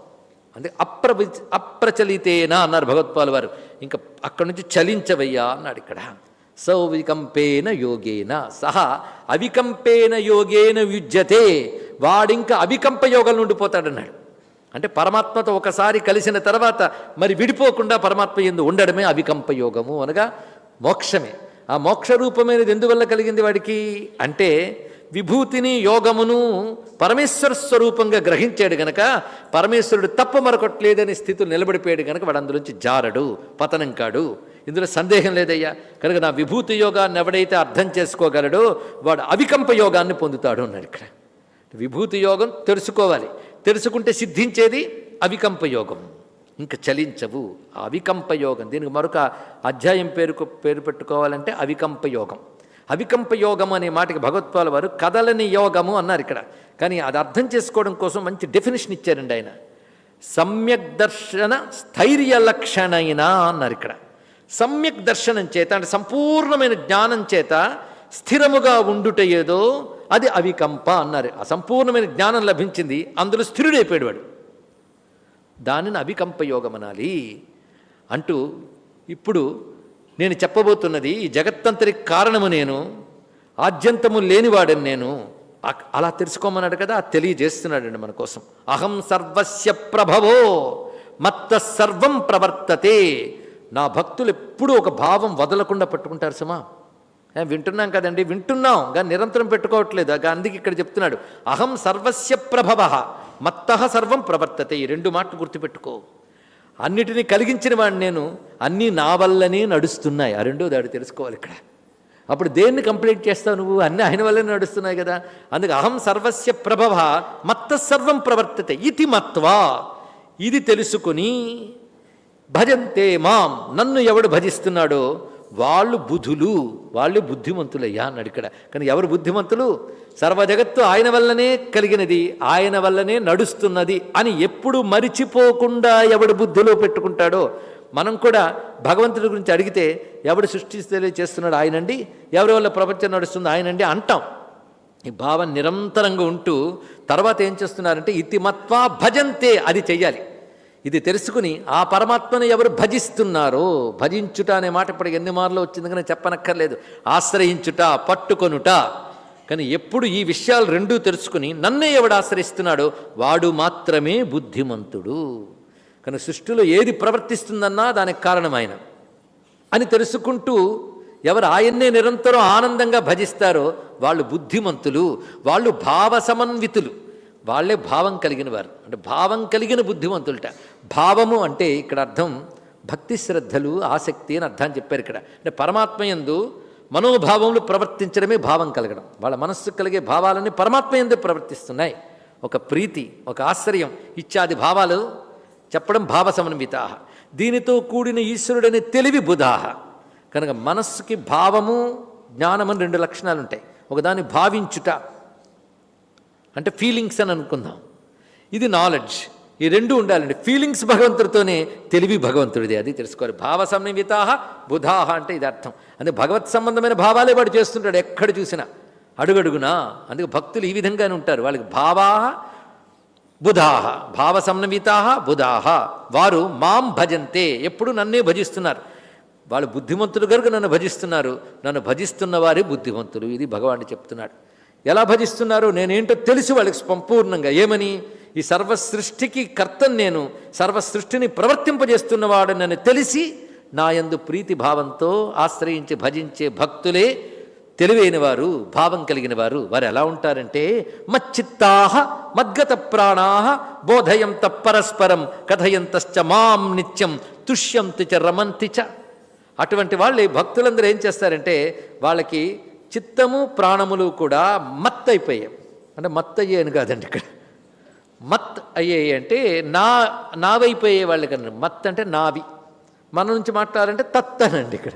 అంటే అప్ర అప్రచలితేనా అన్నారు భగవత్పాల్ వారు. ఇంకా అక్కడి నుంచి చలించవయ్యా అన్నాడు ఇక్కడ. సౌవికంపేన యోగేన. సహా అవికంపేన యోగేన యుజ్యతే వాడింకా అవికంప యోగంలో ఉండిపోతాడన్నాడు అంటే పరమాత్మతో ఒకసారి కలిసిన తర్వాత మరి విడిపోకుండా పరమాత్మ ఎందు ఉండడమే అవికంప యోగము అనగా మోక్షమే. ఆ మోక్ష రూపమైనది ఎందువల్ల కలిగింది వాడికి? అంటే విభూతిని యోగమును పరమేశ్వర స్వరూపంగా గ్రహించాడు గనక పరమేశ్వరుడు తప్ప మరొకట్లేదని స్థితిలో నిలబడిపోయాడు గనక వాడు అందులోంచి జారడు పతనం కాడు. ఇందులో సందేహం లేదయ్యా. కనుక నా విభూతి యోగాన్ని ఎవడైతే అర్థం చేసుకోగలడో వాడు అవికంప యోగాన్ని పొందుతాడు అన్నాడు ఇక్కడ. విభూతి యోగం తెలుసుకోవాలి. తెలుసుకుంటే సిద్ధించేది అవికంప యోగం. ఇంకా చలించవు. ఆ అవికంప యోగం. దీనికి మరొక అధ్యాయం పేరు పేరు పెట్టుకోవాలంటే అవికంప యోగం. అవికంప యోగం అనే మాటకి భగవత్పాల వారు కదలని యోగము అన్నారు ఇక్కడ. కానీ అది అర్థం చేసుకోవడం కోసం మంచి డెఫినేషన్ ఇచ్చారండి ఆయన. సమ్యక్ దర్శన స్థైర్య లక్షణైన అన్నారు ఇక్కడ. సమ్యక్ దర్శనం చేత అంటే సంపూర్ణమైన జ్ఞానం చేత స్థిరముగా ఉండుట ఏదో అది అవికంప అన్నారు. అసంపూర్ణమైన సంపూర్ణమైన జ్ఞానం లభించింది అందులో స్థిరుడైపోయాడు వాడు. దానిని అవికంప యోగం అనాలి అంటూ ఇప్పుడు నేను చెప్పబోతున్నది ఈ జగత్తంతరికి కారణము నేను ఆద్యంతము లేనివాడని నేను. అలా తెలుసుకోమన్నాడు కదా తెలియజేస్తున్నాడండి మన కోసం. అహం సర్వస్య ప్రభవో మత్త సర్వం ప్రవర్తతే. నా భక్తులు ఎప్పుడూ ఒక భావం వదలకుండా పట్టుకుంటారు సుమా. వింటున్నాం కదండి? వింటున్నాం కానీ నిరంతరం పెట్టుకోవట్లేదు. అందుకే ఇక్కడ చెప్తున్నాడు. అహం సర్వస్య ప్రభవ మత్త సర్వం ప్రవర్తతే. ఈ రెండు మాటలు గుర్తుపెట్టుకో. అన్నిటినీ కలిగించిన వాడిని నేను అన్నీ నా వల్లనే నడుస్తున్నాయి. ఆ రెండో దాడు తెలుసుకోవాలి ఇక్కడ. అప్పుడు దేన్ని కంప్లీట్ చేస్తావు నువ్వు? అన్నీ ఆయన వల్లనే నడుస్తున్నాయి కదా. అందుకే అహం సర్వస్య ప్రభవ మత్త సర్వం ప్రవర్తతే. ఇది మత్వా. ఇది తెలుసుకుని భజంతే మాం. నన్ను ఎవడు భజిస్తున్నాడో వాళ్ళు బుధులు వాళ్ళు బుద్ధిమంతులయ్యా అన్నాడు ఇక్కడ. కానీ ఎవరు బుద్ధిమంతులు? సర్వ జగత్తు ఆయన వల్లనే కలిగినది ఆయన వల్లనే నడుస్తున్నది అని ఎప్పుడు మరిచిపోకుండా ఎవడు బుద్ధిలో పెట్టుకుంటాడో? మనం కూడా భగవంతుడి గురించి అడిగితే ఎవడు సృష్టిస్తే చేస్తున్నాడు ఆయనండి ఎవరి వల్ల ప్రపంచం నడుస్తుందో ఆయనండి అంటాం. ఈ భావం నిరంతరంగా ఉంటూ తర్వాత ఏం చేస్తున్నారంటే ఇతిమత్వా భజంతే అది చెయ్యాలి. ఇది తెలుసుకుని ఆ పరమాత్మను ఎవరు భజిస్తున్నారో భజించుట అనే మాట ఇప్పటికి ఎన్ని మార్లు వచ్చింది కానీ చెప్పనక్కర్లేదు. ఆశ్రయించుట పట్టుకొనుట. కానీ ఎప్పుడు ఈ విషయాలు రెండూ తెలుసుకుని నన్నే ఎవడు ఆశ్రయిస్తున్నాడో వాడు మాత్రమే బుద్ధిమంతుడు. కానీ సృష్టిలో ఏది ప్రవర్తిస్తుందన్నా దానికి కారణం ఆయన. అని తెలుసుకుంటూ ఎవరు ఆయన్నే నిరంతరం ఆనందంగా భజిస్తారో వాళ్ళు బుద్ధిమంతులు వాళ్ళు భావ సమన్వితులు. వాళ్ళే భావం కలిగిన వారు అంటే భావం కలిగిన బుద్ధిమంతులట. భావము అంటే ఇక్కడ అర్థం భక్తి శ్రద్ధలు ఆసక్తి అని అర్థం చెప్పారు ఇక్కడ. అంటే పరమాత్మ యందు మనోభావములు ప్రవర్తించడమే భావం కలగడం. వాళ్ళ మనస్సు కలిగే భావాలన్నీ పరమాత్మయందే ప్రవర్తిస్తున్నాయి. ఒక ప్రీతి ఒక ఆశ్రయం ఇత్యాది భావాలు చెప్పడం భావ సమన్వితా దీనితో కూడిన ఈశ్వరుడని తెలివి బుధాహ. కనుక మనస్సుకి భావము జ్ఞానము అని రెండు లక్షణాలు ఉంటాయి ఒకదాన్ని భావించుట అంటే ఫీలింగ్స్ అని అనుకుందాం. ఇది నాలెడ్జ్ ఈ రెండు ఉండాలండి. ఫీలింగ్స్ భగవంతుడితోనే తెలివి భగవంతుడిది. అది తెలుసుకోవాలి. భావ సమన్వితాహ బుధాహ అంటే ఇది అర్థం. అంటే భగవత్ సంబంధమైన భావాలే వాడు చేస్తుంటాడు ఎక్కడ చూసినా. అడుగడుగునా? అందుకే భక్తులు ఈ విధంగానే ఉంటారు. వాళ్ళకి భావా బుధాహ భావ సమన్వితాహ బుధాహ వారు మాం భజంతే. ఎప్పుడు నన్నే భజిస్తున్నారు. వాళ్ళు బుద్ధిమంతులు కనుక నన్ను భజిస్తున్నారు. నన్ను భజిస్తున్న వారే బుద్ధిమంతులు. ఇది భగవాన్ చెప్తున్నాడు. ఎలా భజిస్తున్నారు నేనేంటో తెలిసి వాళ్ళకి సంపూర్ణంగా. ఏమని? ఈ సర్వసృష్టికి కర్తను నేను సర్వ సృష్టిని ప్రవర్తింపజేస్తున్నవాడు నన్ను తెలిసి నా యందు ప్రీతి భావంతో ఆశ్రయించి భజించే భక్తులే తెలివైన వారు భావం కలిగిన వారు వారు ఎలా ఉంటారంటే మచ్చిత్తాహ మద్గత ప్రాణా బోధయంత పరస్పరం కథయంతశ్చ మాం నిత్యం తుష్యంతి చ రమంతి చ. అటువంటి వాళ్ళు భక్తులందరూ ఏం చేస్తారంటే వాళ్ళకి చిత్తము ప్రాణములు కూడా మత్ అయిపోయాయి. అంటే మత్ అయ్యాను కాదండి ఇక్కడ. మత్ అయ్యాయి అంటే నా నావైపోయే వాళ్ళకన్నా మత్ అంటే నావి. మన నుంచి మాట్లాడాలంటే తత్ అనండి ఇక్కడ.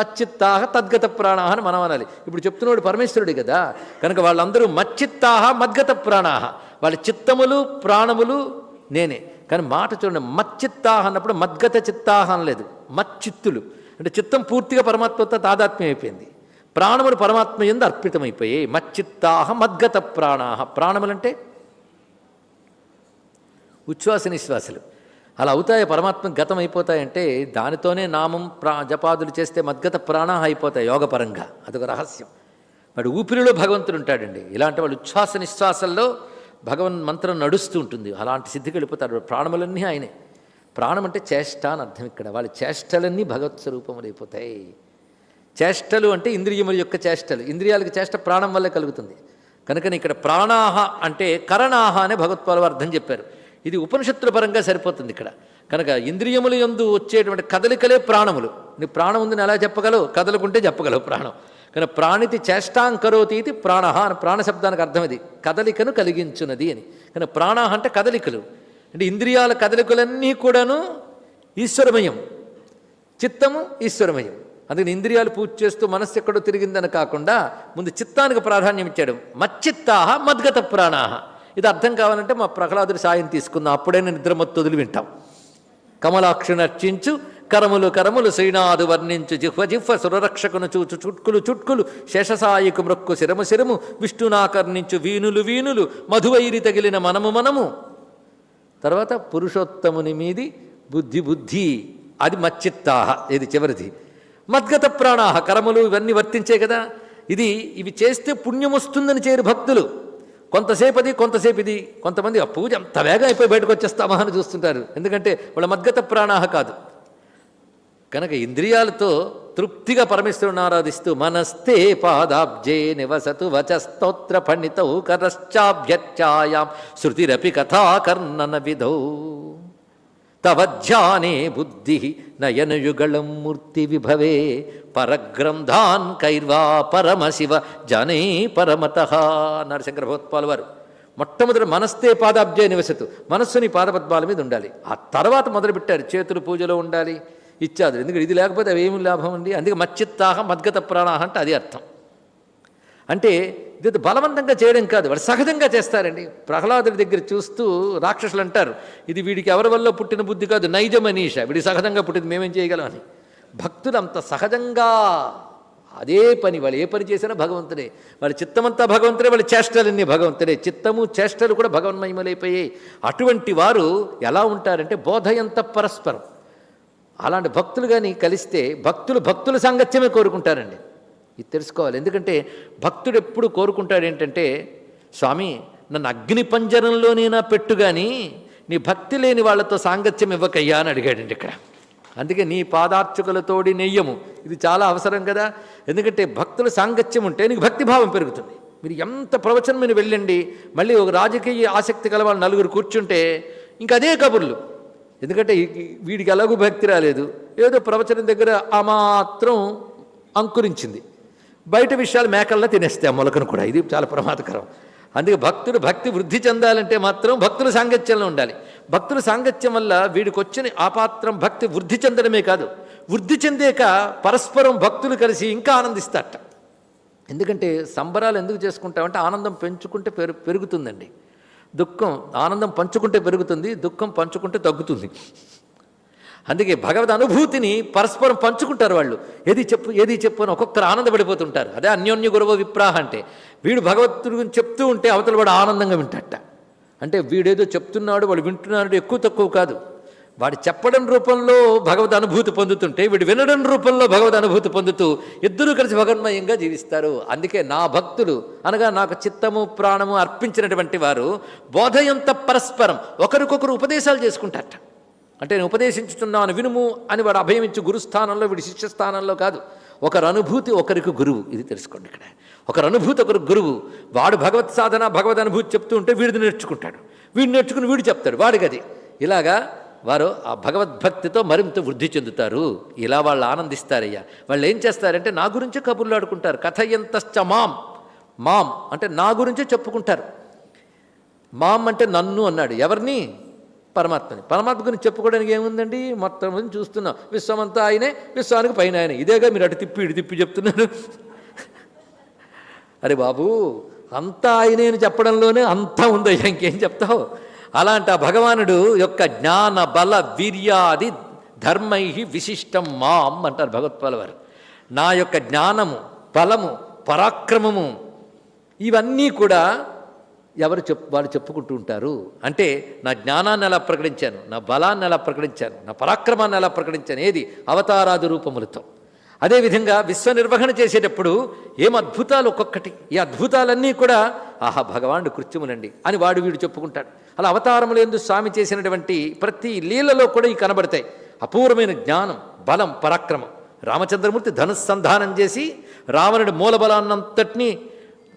తచ్చిత్తాహ తద్గత ప్రాణాహ అని మనం అనాలి. ఇప్పుడు చెప్తున్నాడు పరమేశ్వరుడు కదా. కనుక వాళ్ళందరూ మచ్చిత్తాహ మద్గత ప్రాణాహ. వాళ్ళ చిత్తములు ప్రాణములు నేనే. కానీ మాట చూడండి మచ్చిత్తాహ అన్నప్పుడు మద్గత చిత్తాహ అనలేదు. మచ్చిత్తులు. అంటే చిత్తం పూర్తిగా పరమాత్మతో తాదాత్మ్యం అయిపోయింది ప్రాణములు పరమాత్మ ఎందు అర్పితమైపోయాయి మచ్చిత్తాహ మద్గత ప్రాణాహ. ప్రాణములంటే ఉచ్ఛ్వాస నిశ్వాసలు. అలా అవుతాయి? పరమాత్మ గతం అయిపోతాయంటే దానితోనే నామం ప్రా జపాదులు చేస్తే మద్గత ప్రాణ అయిపోతాయి యోగపరంగా. అదొక రహస్యం. వాడు ఊపిరిలో భగవంతుడు ఉంటాడండి. ఇలాంటి వాళ్ళు ఉచ్ఛ్వాస నిశ్వాసల్లో భగవన్ మంత్రం నడుస్తూ ఉంటుంది. అలాంటి సిద్ధికి వెళ్ళిపోతాడు. ప్రాణములన్నీ ఆయనే. ప్రాణం అంటే చేష్ట అని అర్థం ఇక్కడ. వాళ్ళ చేష్టలన్నీ భగవత్ స్వరూపములైపోతాయి. చేష్టలు అంటే ఇంద్రియముల యొక్క చేష్టలు. ఇంద్రియాలకు చేష్ట ప్రాణం వల్లే కలుగుతుంది. కనుకని ఇక్కడ ప్రాణాహ అంటే కరణాహ అనే భగవత్పాలు అర్థం చెప్పారు. ఇది ఉపనిషత్తుల పరంగా సరిపోతుంది ఇక్కడ. కనుక ఇంద్రియముల యందు వచ్చేటువంటి కదలికలే ప్రాణములు. నీ ప్రాణం ఉందని ఎలా చెప్పగలవు? కదలుకుంటే చెప్పగలవు ప్రాణం. కానీ ప్రాణితి చేష్టాంకరోతి ఇది ప్రాణ అని ప్రాణశబ్దానికి అర్థం ఇది. కదలికను కలిగించున్నది అని. కానీ ప్రాణ అంటే కదలికలు. అంటే ఇంద్రియాల కదలికలన్నీ కూడాను ఈశ్వరమయం. చిత్తము ఈశ్వరమయం. అందుకని ఇంద్రియాలు పూజ చేస్తూ మనస్సు ఎక్కడో తిరిగిందని కాకుండా ముందు చిత్తానికి ప్రాధాన్యం ఇచ్చాడు. మచ్చిత్తాహ మద్గత ప్రాణాహ. ఇది అర్థం కావాలంటే మా ప్రహ్లాదుడి సాయం తీసుకుందాం. అప్పుడైనా నిద్రమత్తు వదిలి వింటాం. కమలాక్షుని అర్చించు కరములు కరములు శ్రీనాథు వర్ణించు జిహ్వ జిహ్వ సురరక్షకును చూచు చుట్కులు చుట్కులు శేషసాయికు మృక్కు శిరము శిరము విష్ణునాకర్ణించు వీణులు వీణులు మధువైరి తగిలిన మనము మనము. తర్వాత పురుషోత్తముని మీది బుద్ధి బుద్ధి. అది మచ్చిత్తాహ ఇది చివరిది. మద్గత ప్రాణాహ కర్మలు ఇవన్నీ వర్తించే కదా? ఇది ఇవి చేస్తే పుణ్యం వస్తుందని చేరు భక్తులు. కొంతసేపు అది కొంతసేపు ఇది కొంతమంది ఆ పూజ అంత వేగం అయిపోయి బయటకు వచ్చేస్తామా అని చూస్తుంటారు. ఎందుకంటే వాళ్ళ మద్గత ప్రాణాహ కాదు. కనుక ఇంద్రియాలతో తృప్తిగా పరమేశ్వరుని ఆరాధిస్తూ మనస్తే పాదాబ్జే నివసతు వచస్తోత్ర పండితౌ కరశ్చాభ్యచ్చాయాం శృతిరపి కథాకర్ణన విధౌ. తవజ్జానే బుద్ధి నయనయుగళం మూర్తి విభవే. పరగ్రంథాన్ కైర్వా పరమశివ జనే పరమత అన్నారు భగవత్పాల్ వారు మొట్టమొదటి మనస్తే పాదాబ్జయ నివసతు. మనస్సుని పాదపద్మాల మీద ఉండాలి. ఆ తర్వాత మొదలుపెట్టారు. చేతులు పూజలో ఉండాలి. ఇచ్చాదు ఎందుకంటే ఇది లేకపోతే అవి ఏమి లాభం అండి? అందుకే మచ్చిత్తాహ మద్గత ప్రాణాహ అంటే అది అర్థం. అంటే ఇది బలవంతంగా చేయడం కాదు వాడు సహజంగా చేస్తారండి. ప్రహ్లాదుడి దగ్గర చూస్తూ రాక్షసులు అంటారు ఇది వీడికి ఎవరి వల్ల పుట్టిన బుద్ధి కాదు నైజ మనీష వీడి సహజంగా పుట్టింది మేమేం చేయగలం అని. భక్తులు అంత సహజంగా అదే పని వాళ్ళు ఏ పని చేసినా భగవంతుడే. వాళ్ళ చిత్తమంతా భగవంతుడే వాళ్ళ చేష్టలన్నీ భగవంతుడే. చిత్తము చేష్టలు కూడా భగవన్మయములైపోయాయి అటువంటి వారు ఎలా ఉంటారంటే బోధయంత పరస్పరం. అలాంటి భక్తులు కానీ కలిస్తే భక్తులు భక్తుల సాంగత్యమే కోరుకుంటారండి. ఇది తెలుసుకోవాలి. ఎందుకంటే భక్తుడు ఎప్పుడు కోరుకుంటాడు ఏంటంటే స్వామి నన్ను అగ్ని పంజరంలోనైనా పెట్టు కానీ నీ భక్తి లేని వాళ్ళతో సాంగత్యం ఇవ్వకయ్యా అని అడిగాడండి ఇక్కడ. అందుకే నీ పాదార్చకులతోడి నెయ్యము ఇది చాలా అవసరం కదా. ఎందుకంటే భక్తుల సాంగత్యం ఉంటే నీకు భక్తిభావం పెరుగుతుంది. మీరు ఎంత ప్రవచనం మీరు వెళ్ళండి మళ్ళీ ఒక రాజకీయ ఆసక్తి గల వాళ్ళు నలుగురు కూర్చుంటే ఇంకా అదే కబుర్లు. ఎందుకంటే వీడికి ఎలాగూ భక్తి రాలేదు. ఏదో ప్రవచనం దగ్గర ఆ మాత్రం అంకురించింది. బయట విషయాలు మేకల్లా తినేస్తాయి మొలకను కూడా. ఇది చాలా ప్రమాదకరం. అందుకే భక్తుడు భక్తి వృద్ధి చెందాలంటే మాత్రం భక్తుల సాంగత్యంలో ఉండాలి. భక్తుల సాంగత్యం వల్ల వీడికి వచ్చిన ఆపాత్రం భక్తి వృద్ధి చెందడమే కాదు. వృద్ధి చెందాక పరస్పరం భక్తులు కలిసి ఇంకా ఆనందిస్తారట. ఎందుకంటే సంబరాలు ఎందుకు చేసుకుంటామంటే ఆనందం పెంచుకుంటే పెరు పెరుగుతుందండి. దుఃఖం ఆనందం పంచుకుంటే పెరుగుతుంది దుఃఖం పంచుకుంటే తగ్గుతుంది. అందుకే భగవద్ అనుభూతిని పరస్పరం పంచుకుంటారు వాళ్ళు. ఏది చెప్పు ఏది చెప్పు అని ఒక్కొక్కరు ఆనందపడిపోతుంటారు. అదే అన్యోన్య గురవ విప్రాహ అంటే. వీడు భగవద్తుడి గురించి చెప్తూ ఉంటే అవతల వాడు ఆనందంగా వింటట. అంటే వీడేదో చెప్తున్నాడు వాడు వింటున్నాడు ఎక్కువ తక్కువ కాదు. వాడు చెప్పడం రూపంలో భగవద్ అనుభూతి పొందుతుంటే వీడు వినడం రూపంలో భగవద్ అనుభూతి పొందుతూ ఇద్దరూ కలిసి భగవన్మయంగా జీవిస్తారు. అందుకే నా భక్తులు అనగా నాకు చిత్తము ప్రాణము అర్పించినటువంటి వారు బోధయంత పరస్పరం. ఒకరికొకరు ఉపదేశాలు చేసుకుంటారట. అంటే నేను ఉపదేశించుతున్నాను వినుము అని వాడు అభయమించు గురుస్థానంలో వీడి శిష్యస్థానంలో కాదు. ఒకరు అనుభూతి ఒకరికి గురువు. ఇది తెలుసుకోండి ఇక్కడ. ఒకరు అనుభూతి ఒకరు గురువు. వాడు భగవత్ సాధన భగవద్ అనుభూతి చెప్తూ ఉంటే వీడిది నేర్చుకుంటాడు. వీడు నేర్చుకుని వీడు చెప్తాడు. వాడికి అది. ఇలాగా వారు ఆ భగవద్భక్తితో మరింత వృద్ధి చెందుతారు. ఇలా వాళ్ళు ఆనందిస్తారయ్యా. వాళ్ళు ఏం చేస్తారంటే నా గురించే కబుర్లు ఆడుకుంటారు కథ ఎంతశ్చ మాం. మాం అంటే నా గురించే చెప్పుకుంటారు. మామ్ అంటే నన్ను అన్నాడు. ఎవరిని? పరమాత్మని. పరమాత్మ గురించి చెప్పుకోవడానికి ఏముందండి? మొత్తం చూస్తున్నాం. విశ్వమంతా ఆయనే విశ్వానికి పైన ఆయన. ఇదేగా మీరు అటు తిప్పి ఇటు తిప్పి చెప్తున్నారు. <laughs> అరే బాబు అంతా ఆయనే అని చెప్పడంలోనే అంతా ఉందయ్యా ఇంకేం చెప్తావు? అలాంటి ఆ భగవానుడు యొక్క జ్ఞాన బల వీర్యాది ధర్మై విశిష్టం మాం అంటారు భగవత్పాల వారు. నా యొక్క జ్ఞానము బలము పరాక్రమము ఇవన్నీ కూడా ఎవరు చెప్ వాళ్ళు చెప్పుకుంటూ ఉంటారు? అంటే నా జ్ఞానాన్ని ఎలా ప్రకటించాను? నా బలాన్ని ఎలా ప్రకటించాను? నా పరాక్రమాన్ని ఎలా ప్రకటించాను? ఏది? అవతారాది రూపములతో. అదేవిధంగా విశ్వ నిర్వహణ చేసేటప్పుడు ఏం అద్భుతాలు ఒక్కొక్కటి? ఈ అద్భుతాలన్నీ కూడా ఆహా భగవానుడు కృత్యములండి అని వాడు వీడు చెప్పుకుంటాడు. అలా అవతారములు ఎందు స్వామి చేసినటువంటి ప్రతి లీలలో కూడా ఈ కనబడతాయి. అపూర్వమైన జ్ఞానం బలం పరాక్రమం. రామచంద్రమూర్తి ధనుస్సంధానం చేసి రావణుడి మూలబలాన్నంతటినీ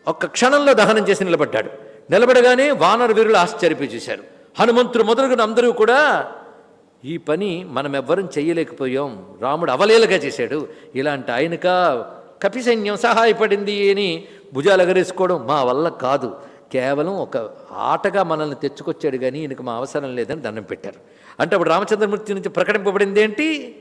ఒక్క క్షణంలో దహనం చేసి నిలబడ్డాడు. నిలబడగానే వానర వీరులు ఆశ్చర్యపోయి చూశారు. హనుమంతుడు మొదలుగున అందరూ కూడా ఈ పని మనం ఎవ్వరం చేయలేకపోయాం రాముడు అవలేలగా చేశాడు. ఇలాంటి ఆయనక కపి సైన్యం సహాయపడింది అని భుజాలు ఎగరేసుకోవడం మా వల్ల కాదు. కేవలం ఒక ఆటగా మనల్ని తెచ్చుకొచ్చాడు కానీ ఈయనకు మా అవసరం లేదని దండం పెట్టారు. అంటే అప్పుడు రామచంద్రమూర్తి నుంచి ప్రకటింపబడింది ఏంటి?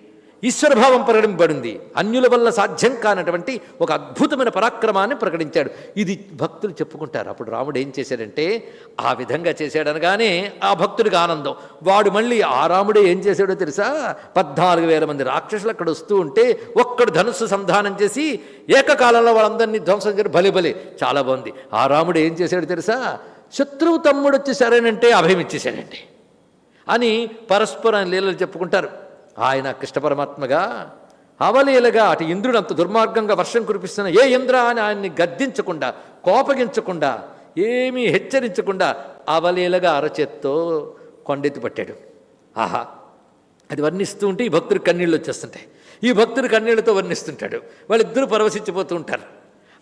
ఈశ్వరభావం ప్రకటింపబడింది అన్యుల వల్ల సాధ్యం కానటువంటి ఒక అద్భుతమైన పరాక్రమాన్ని ప్రకటించాడు. ఇది భక్తులు చెప్పుకుంటారు. అప్పుడు రాముడు ఏం చేశాడంటే ఆ విధంగా చేశాడనగానే ఆ భక్తుడికి ఆనందం. వాడు మళ్ళీ ఆ రాముడే ఏం చేశాడో తెలుసా? పద్నాలుగు వేల మంది రాక్షసులు అక్కడ వస్తూ ఉంటే ఒక్కడు ధనుస్సు సంధానం చేసి ఏకకాలంలో వాళ్ళందరినీ ధ్వంసం చేసి భలే భలే చాలా బాగుంది. ఆ రాముడు ఏం చేశాడు తెలుసా? శత్రువు తమ్ముడు వచ్చి సరేనంటే అభయం ఇచ్చేశాడండి అని పరస్పరం లీలలు చెప్పుకుంటారు. ఆయన కృష్ణ పరమాత్మగా అవలీలగా అటు ఇంద్రుడు అంత దుర్మార్గంగా వర్షం కురిపిస్తున్న ఏ ఇంద్ర అని ఆయన్ని గద్దించకుండా కోపగించకుండా ఏమీ హెచ్చరించకుండా అవలీలగా అరచేత్తో కొండెత్తి పట్టాడు. ఆహా అది వర్ణిస్తూ ఉంటే ఈ భక్తుడి కన్నీళ్ళు వచ్చేస్తుంటాయి. ఈ భక్తుడి కన్నీళ్ళతో వర్ణిస్తుంటాడు. వాళ్ళిద్దరూ పరవశించిపోతూ ఉంటారు.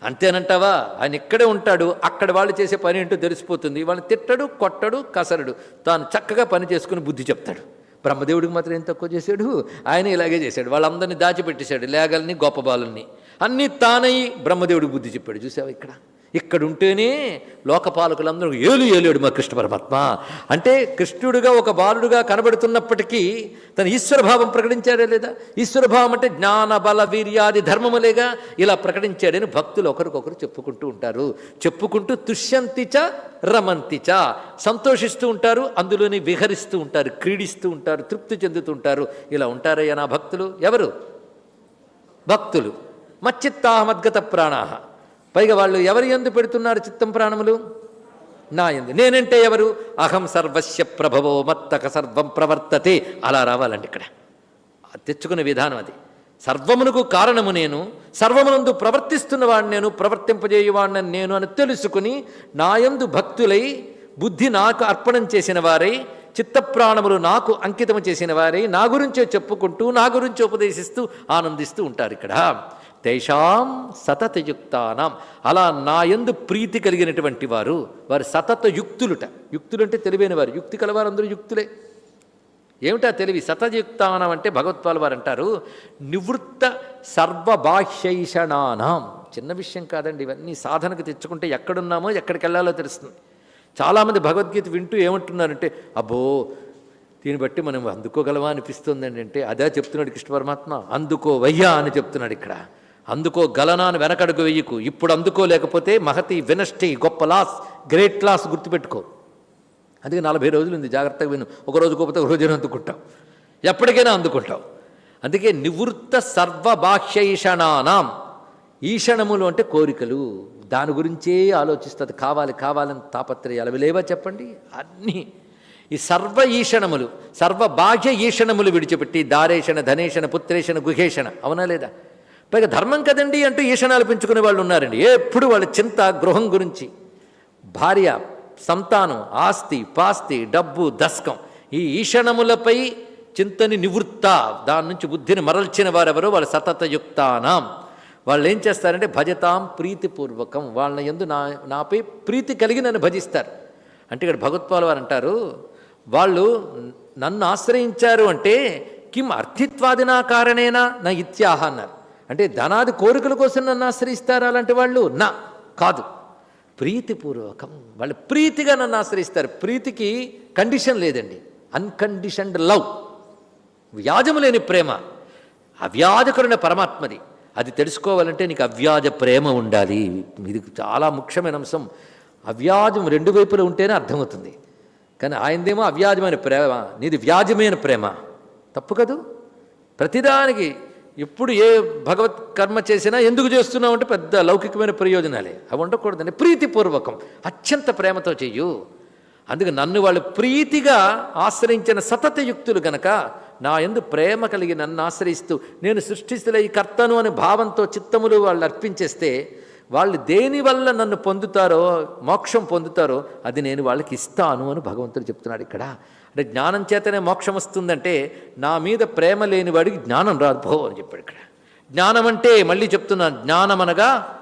అంతేనంటావా? ఆయన ఇక్కడే ఉంటాడు. అక్కడ వాళ్ళు చేసే పని ఏంటో తెలిసిపోతుంది. వాళ్ళని తిట్టడు కొట్టడు కసరడు. తాను చక్కగా పని చేసుకుని బుద్ధి చెప్తాడు. బ్రహ్మదేవుడికి మాత్రం ఏం తక్కువ చేశాడు? ఆయన ఇలాగే చేశాడు. వాళ్ళందరినీ దాచిపెట్టేశాడు. లేగల్ని గొప్ప బాలుల్ని. అన్నీ తానై బ్రహ్మదేవుడికి బుద్ధి చెప్పాడు. చూసావా ఇక్కడ? ఇక్కడ ఉంటేనే లోకపాలకులందరూ ఏలు ఏలేడు మా కృష్ణ పరమాత్మ. అంటే కృష్ణుడిగా ఒక బాలుడుగా కనబడుతున్నప్పటికీ తన ఈశ్వరభావం ప్రకటించాడే లేదా? ఈశ్వరభావం అంటే జ్ఞాన బల వీర్యాది ధర్మములేగా ఇలా ప్రకటించాడని భక్తులు ఒకరికొకరు చెప్పుకుంటూ ఉంటారు. చెప్పుకుంటూ తుష్యంతిచ రమంతిచ సంతోషిస్తూ ఉంటారు అందులోని విహరిస్తూ ఉంటారు క్రీడిస్తూ ఉంటారు తృప్తి చెందుతూ ఉంటారు ఇలా ఉంటారయ్యా నా భక్తులు. ఎవరు? భక్తులు. మచ్చిత్తాహమద్గత ప్రాణాహ. పైగా వాళ్ళు ఎవరి ఎందు పెడుతున్నారు చిత్తం ప్రాణములు? నా ఎందు. నేనంటే ఎవరు? అహం సర్వస్య ప్రభవో మత్తక సర్వం ప్రవర్తతే. అలా రావాలండి ఇక్కడ. తెచ్చుకునే విధానం అది. సర్వమునకు కారణము నేను సర్వమునందు ప్రవర్తిస్తున్నవాడు నేను ప్రవర్తింపజేయువాడిని నేను అని తెలుసుకుని నాయందు భక్తులై బుద్ధి నాకు అర్పణం చేసిన వారై చిత్తప్రాణములు నాకు అంకితం చేసిన వారై నా గురించే చెప్పుకుంటూ నా గురించి ఉపదేశిస్తూ ఆనందిస్తూ ఉంటారు ఇక్కడ. తేషాం సతతయుక్తానం. అలా నా యందు ప్రీతి కలిగినటువంటి వారు వారు సతత యుక్తులుట యుక్తులంటే తెలివైన వారు. యుక్తి కలవారు అందరూ యుక్తులే. ఏమిటా తెలివి? సతయుక్తానం అంటే భగవత్పాల్ వారు అంటారు నివృత్త సర్వబాహ్యైషణానం. చిన్న విషయం కాదండి ఇవన్నీ సాధనకు తెచ్చుకుంటే ఎక్కడున్నామో ఎక్కడికి వెళ్ళాలో తెలుస్తుంది. చాలామంది భగవద్గీత వింటూ ఏమంటున్నారంటే అబ్బో దీన్ని బట్టి మనం అందుకోగలమా అనిపిస్తుందండి అంటే అదే చెప్తున్నాడు కృష్ణ పరమాత్మ అందుకోవయ్యా అని చెప్తున్నాడు ఇక్కడ. అందుకో గలనాను వెనకడుగు వెయ్యకు ఇప్పుడు అందుకోలేకపోతే మహతి వినష్టి గొప్ప లాస్ గ్రేట్ లాస్ గుర్తుపెట్టుకో. అందుకే నలభై రోజులు ఉంది జాగ్రత్తగా విను. ఒక రోజు కోకపోతే ఒక రోజున అందుకుంటాం ఎప్పటికైనా అందుకుంటాం అందుకే నివృత్త సర్వబాహ్యైషణానాం ఈషణములు అంటే కోరికలు. దాని గురించే ఆలోచిస్తుంది. కావాలి కావాలని తాపత్రయాలు అవి లేవా చెప్పండి? అన్నీ. ఈ సర్వ ఈషణములు సర్వబాహ్య ఈషణములు విడిచిపెట్టి దారేషణ ధనేషణ పుత్రేషణ గుహేషణ. అవునా లేదా? పైగా ధర్మం కదండి అంటూ ఈషణాలు పెంచుకునే వాళ్ళు ఉన్నారండి. ఎప్పుడు వాళ్ళ చింత గృహం గురించి. భార్య సంతానం ఆస్తి పాస్తి డబ్బు దస్కం. ఈ ఈషణములపై చింతని నివృత్త. దాని నుంచి బుద్ధిని మరల్చిన వారెవరో వాళ్ళ సతతయుక్తానాం. వాళ్ళు ఏం చేస్తారంటే భజతాం ప్రీతిపూర్వకం. వాళ్ళ ఎందు నా నాపై ప్రీతి కలిగి నన్ను భజిస్తారు. అంటే ఇక్కడ భగవత్పాల్ వారు అంటారు వాళ్ళు నన్ను ఆశ్రయించారు అంటే కిం అర్థిత్వాదినా కారణేనా? నా ఇత్యాహ అన్నారు. అంటే ధనాది కోరికల కోసం నన్ను ఆశ్రయిస్తారు అలాంటి వాళ్ళు? నా కాదు. ప్రీతిపూర్వకం. వాళ్ళు ప్రీతిగా నన్ను ఆశ్రయిస్తారు. ప్రీతికి కండిషన్ లేదండి. Unconditioned love. వ్యాజము లేని ప్రేమ. అవ్యాధకరుణ పరమాత్మది. అది తెలుసుకోవాలంటే నీకు అవ్యాజ ప్రేమ ఉండాలి. ఇది చాలా ముఖ్యమైన అంశం. అవ్యాజం రెండు వైపులు ఉంటేనే అర్థమవుతుంది. కానీ ఆయనదేమో అవ్యాజమైన ప్రేమ. నీది వ్యాజమైన ప్రేమ. తప్పు కదూ? ప్రతిదానికి ఎప్పుడు ఏ భగవత్ కర్మ చేసినా ఎందుకు చేస్తున్నావు అంటే పెద్ద లౌకికమైన ప్రయోజనాలే. అవి ఉండకూడదండి. ప్రీతిపూర్వకం. అత్యంత ప్రేమతో చెయ్యు. అందుకే నన్ను వాళ్ళు ప్రీతిగా ఆశ్రయించిన సతతయుక్తులు గనక నా ఎందు ప్రేమ కలిగి నన్ను ఆశ్రయిస్తూ నేను సృష్టిస్తున్న ఈ కర్తను అనే భావంతో చిత్తములు వాళ్ళు అర్పించేస్తే వాళ్ళు దేనివల్ల నన్ను పొందుతారో మోక్షం పొందుతారో అది నేను వాళ్ళకి ఇస్తాను అని భగవంతుడు చెప్తున్నాడు ఇక్కడ. అంటే జ్ఞానం చేతనే మోక్షం వస్తుందంటే నా మీద ప్రేమ లేనివాడికి జ్ఞానం రాదు. భో అని చెప్పాడు ఇక్కడ. జ్ఞానం అంటే మళ్ళీ చెప్తున్నాను జ్ఞానం అనగా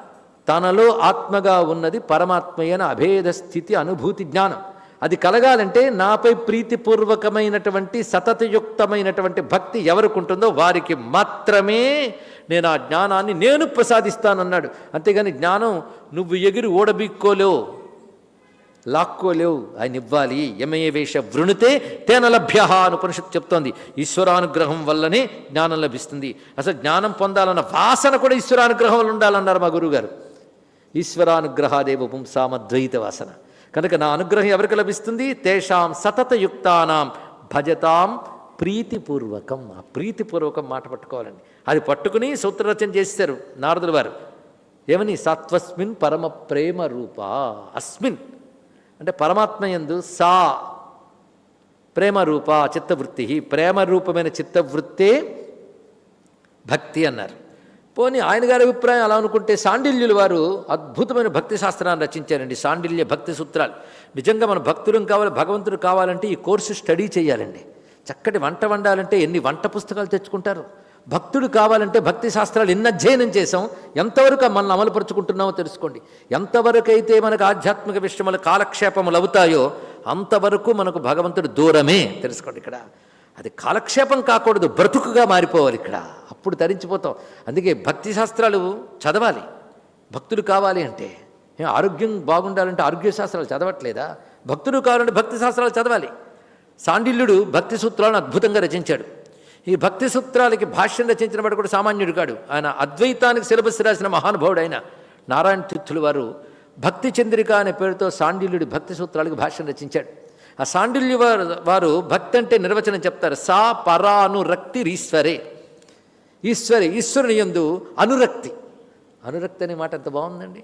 తనలో ఆత్మగా ఉన్నది పరమాత్మయైన అభేద స్థితి అనుభూతి జ్ఞానం. అది కలగాలంటే నాపై ప్రీతిపూర్వకమైనటువంటి సతతయుక్తమైనటువంటి భక్తి ఎవరికి ఉంటుందో వారికి మాత్రమే నేను ఆ జ్ఞానాన్ని నేను ప్రసాదిస్తానన్నాడు. అంతేగాని జ్ఞానం నువ్వు ఎగిరి ఓడబీక్కోలేవు. లాక్కోలేవు ఆయన ఇవ్వాలి. యమయ వేష వృణితే తేన లభ్య అనుపనిషత్తు చెప్తోంది. ఈశ్వరానుగ్రహం వల్లనే జ్ఞానం లభిస్తుంది. అసలు జ్ఞానం పొందాలన్న వాసన కూడా ఈశ్వరానుగ్రహం వల్ల ఉండాలన్నారు మా గురువుగారు. ఈశ్వరానుగ్రహాదేవ పుంసామద్వైత వాసన. కనుక నా అనుగ్రహం ఎవరికి లభిస్తుంది? తేషాం సతతయుక్తానాం భజతాం ప్రీతిపూర్వకం. ఆ ప్రీతిపూర్వకం మాట పట్టుకోవాలండి. అది పట్టుకుని సూత్రరచన చేశారు నారదుల వారు. ఏమని? సత్వస్మిన్ పరమ ప్రేమ రూప. అస్మిన్. అంటే పరమాత్మ యందు సా ప్రేమ రూప చిత్తవృత్తి. ప్రేమ రూపమైన చిత్తవృత్తే భక్తి అన్నారు. పోనీ ఆయన గారి అభిప్రాయం అలా అనుకుంటే సాండిల్యులు వారు అద్భుతమైన భక్తి శాస్త్రాన్ని రచించారండి. సాండిల్య భక్తి సూత్రాలు. నిజంగా మన భక్తులం కావాలి భగవంతుడు కావాలంటే ఈ కోర్సు స్టడీ చేయాలండి. చక్కటి వంట వండాలంటే ఎన్ని వంట పుస్తకాలు తెచ్చుకుంటారు? భక్తుడు కావాలంటే భక్తి శాస్త్రాలు ఎన్ని అధ్యయనం చేసాం ఎంతవరకు మనల్ని అమలుపరుచుకుంటున్నామో తెలుసుకోండి. ఎంతవరకు అయితే మనకు ఆధ్యాత్మిక విషయముల కాలక్షేపములు అవుతాయో అంతవరకు మనకు భగవంతుడు దూరమే తెలుసుకోండి ఇక్కడ. అది కాలక్షేపం కాకూడదు బ్రతుకుగా మారిపోవాలి ఇక్కడ. అప్పుడు తరించిపోతాం. అందుకే భక్తి శాస్త్రాలు చదవాలి. భక్తుడు కావాలి అంటే ఆరోగ్యం బాగుండాలంటే ఆరోగ్య శాస్త్రాలు చదవట్లేదా? భక్తుడు కావాలంటే భక్తి శాస్త్రాలు చదవాలి. సాండిల్యుడు భక్తి సూత్రాలను అద్భుతంగా రచించాడు. ఈ భక్తి సూత్రాలకి భాష్యం రచించిన వాడు కూడా సామాన్యుడు కాడు. ఆయన అద్వైతానికి సిలబస్ రాసిన మహానుభావుడు ఆయన నారాయణ తీర్థులు వారు భక్తి చంద్రిక అనే పేరుతో సాండిల్యుడి భక్తి సూత్రాలకు భాష్యం రచించాడు. ఆ సాండిల్యు వారు వారు భక్తి అంటే నిర్వచనం చెప్తారు. సా పరానురక్తి ఈశ్వరే ఈశ్వరి ఈశ్వరుని యందు అనురక్తి. అనురక్తి అనే మాట ఎంత బాగుందండి.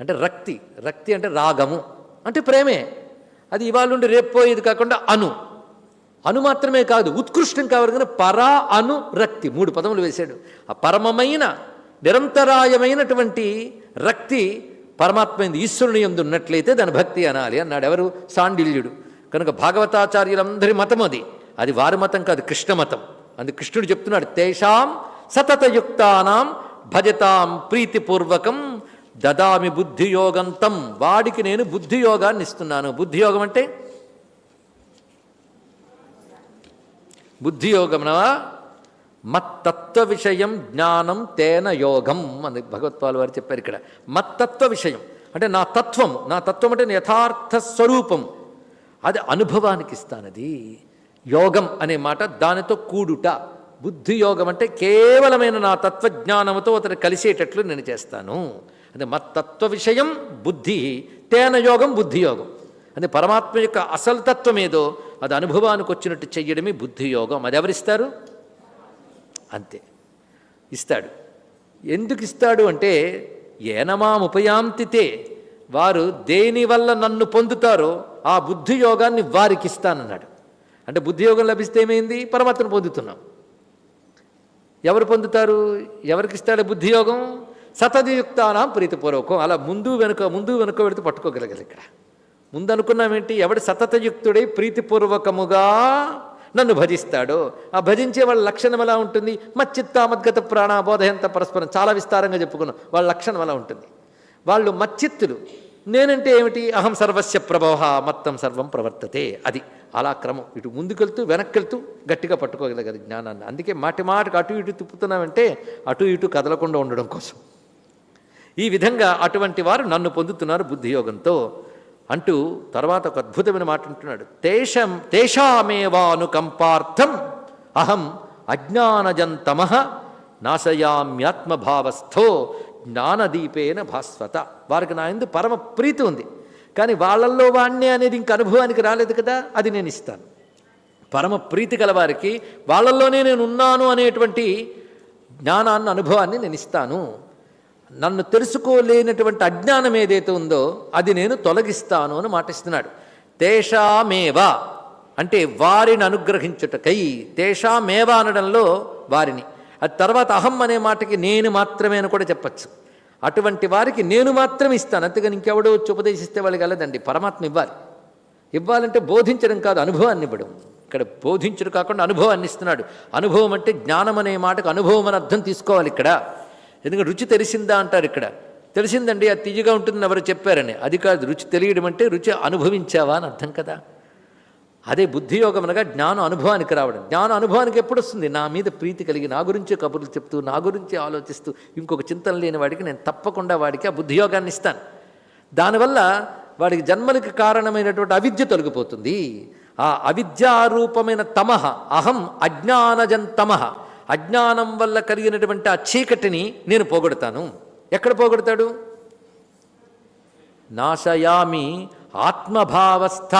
అంటే రక్తి రక్తి అంటే రాగము. అంటే ప్రేమే. అది ఇవాళ నుండి రేపు పోయేది కాకుండా అను. అను మాత్రమే కాదు ఉత్కృష్టం కావాలి పరా అను రక్తి మూడు పదములు వేశాడు. ఆ పరమమైన నిరంతరాయమైనటువంటి రక్తి పరమాత్మైంది ఈశ్వరుని ఎందు ఉన్నట్లయితే దాని భక్తి అనాలి అన్నాడు ఎవరు? సాండిల్యుడు. కనుక భాగవతాచార్యులందరి మతం అది. అది వారి మతం కాదు కృష్ణ మతం. అది కృష్ణుడు చెప్తున్నాడు తేషాం సతతయుక్తానాం భజతాం ప్రీతిపూర్వకం దదామి బుద్ధియోగంతం. వాడికి నేను బుద్ధియోగాన్ని ఇస్తున్నాను. బుద్ధియోగం అంటే? బుద్ధియోగమనవా మత్తత్వ విషయం జ్ఞానం తేన యోగం అని భగవత్పాల్ వారు చెప్పారు ఇక్కడ. మత్తత్వ విషయం. అంటే నా తత్వం. నా తత్వం అంటే యథార్థ స్వరూపం. అది అనుభవానికి ఇస్తానది. యోగం అనే మాట దానితో కూడుట. బుద్ధి యోగం అంటే కేవలమైన నా తత్వజ్ఞానముతో అతను కలిసేటట్లు నేను చేస్తాను. అంటే మత్తత్వ విషయం బుద్ధి. తేన యోగం బుద్ధి యోగం అంటే పరమాత్మ యొక్క అసలు తత్వం ఏదో అది అనుభవానికి వచ్చినట్టు చెయ్యడమే బుద్ధి యోగం అది ఎవరిస్తారు? అంతే. ఇస్తాడు. ఎందుకు ఇస్తాడు అంటే ఏనమాముపయాంతితే వారు దేని వల్ల నన్ను పొందుతారో ఆ బుద్ధి యోగాన్ని వారికి ఇస్తానన్నాడు. అంటే బుద్ధి యోగం లభిస్తే ఏమైంది? పరమాత్మను పొందుతున్నాం. ఎవరు పొందుతారు? ఎవరికి ఇస్తాడు బుద్ధి యోగం సతదియుక్తానాం ప్రీతిపూర్వకం. అలా ముందు వెనుక ముందు వెనుక పెడితే పట్టుకోగలగాలి ఇక్కడ. ముందనుకున్నామేంటి ఎవడి ఎవడు సతతయుక్తుడై ప్రీతిపూర్వకముగా నన్ను భజిస్తాడో? ఆ భజించే వాళ్ళ లక్షణం ఎలా ఉంటుంది? మచ్చిత్తామద్గత మద్గత ప్రాణ పరస్పరం. చాలా విస్తారంగా చెప్పుకున్నాం. వాళ్ళ లక్షణం ఎలా ఉంటుంది? వాళ్ళు మచ్చిత్తులు. నేనంటే ఏమిటి? అహం సర్వస్య ప్రభవ మత్తం సర్వం ప్రవర్తతే. అది అలా క్రమం. ఇటు ముందుకెళ్తూ వెనక్కెళ్తూ గట్టిగా పట్టుకోగలగదు జ్ఞానాన్ని. అందుకే మాటి మాటకు అటు ఇటు తిప్పుతున్నామంటే అటు ఇటు కదలకుండా ఉండడం కోసం. ఈ విధంగా అటువంటి వారు నన్ను పొందుతున్నారు బుద్ధియోగంతో. అంటూ తర్వాత ఒక అద్భుతమైన మాట అంటున్నాడు. తేషం తేషామేవానుకంపార్థం అహం అజ్ఞానజంతమ నాశయామ్యాత్మభావస్థో జ్ఞానదీపేన భాస్వత. వారికి నా ఎందు పరమ ప్రీతి ఉంది. కానీ వాళ్ళల్లో వాణ్ణే అనేది ఇంక అనుభవానికి రాలేదు కదా అది నేను ఇస్తాను. పరమ ప్రీతి గలవారికి వాళ్ళల్లోనే నేను ఉన్నాను అనేటువంటి జ్ఞానాన్ని అనుభవాన్ని నేను ఇస్తాను. నన్ను తెలుసుకోలేనటువంటి అజ్ఞానం ఏదైతే ఉందో అది నేను తొలగిస్తాను అని మాటిస్తున్నాడు. తేషామేవా అంటే వారిని అనుగ్రహించుటకై తేషామేవా అనడంలో వారిని. అది తర్వాత అహం అనే మాటకి నేను మాత్రమే అని కూడా చెప్పచ్చు. అటువంటి వారికి నేను మాత్రమే ఇస్తాను. అంతేగాని ఇంకెవడో వచ్చి ఉపదేశిస్తే వాళ్ళు కలదండి పరమాత్మ ఇవ్వాలి. ఇవ్వాలంటే బోధించడం కాదు అనుభవాన్ని ఇవ్వడం. ఇక్కడ బోధించడం కాకుండా అనుభవాన్ని ఇస్తున్నాడు. అనుభవం అంటే జ్ఞానం అనే మాటకు అనుభవం అని అర్థం తీసుకోవాలి ఇక్కడ. ఎందుకంటే రుచి తెలిసిందా అంటారు ఇక్కడ. తెలిసిందండి అది తీయగా ఉంటుందని ఎవరు చెప్పారని. అది కాదు రుచి తెలియడం అంటే రుచి అనుభవించావా అని అర్థం కదా. అదే బుద్ధియోగం అనగా జ్ఞానం అనుభవానికి రావడం. జ్ఞానం అనుభవానికి ఎప్పుడు వస్తుంది నా మీద ప్రీతి కలిగి నా గురించే కబుర్లు చెప్తూ నా గురించి ఆలోచిస్తూ ఇంకొక చింతన లేని వాడికి నేను తప్పకుండా వాడికి ఆ బుద్ధియోగాన్ని ఇస్తాను. దానివల్ల వాడికి జన్మలకి కారణమైనటువంటి అవిద్య తొలగిపోతుంది. ఆ అవిద్యారూపమైన తమహ అహం అజ్ఞానజన్ తమహ. అజ్ఞానం వల్ల కలిగినటువంటి ఆ చీకటిని నేను పోగొడతాను. ఎక్కడ పోగొడతాడు? నాశయామి ఆత్మభావస్థ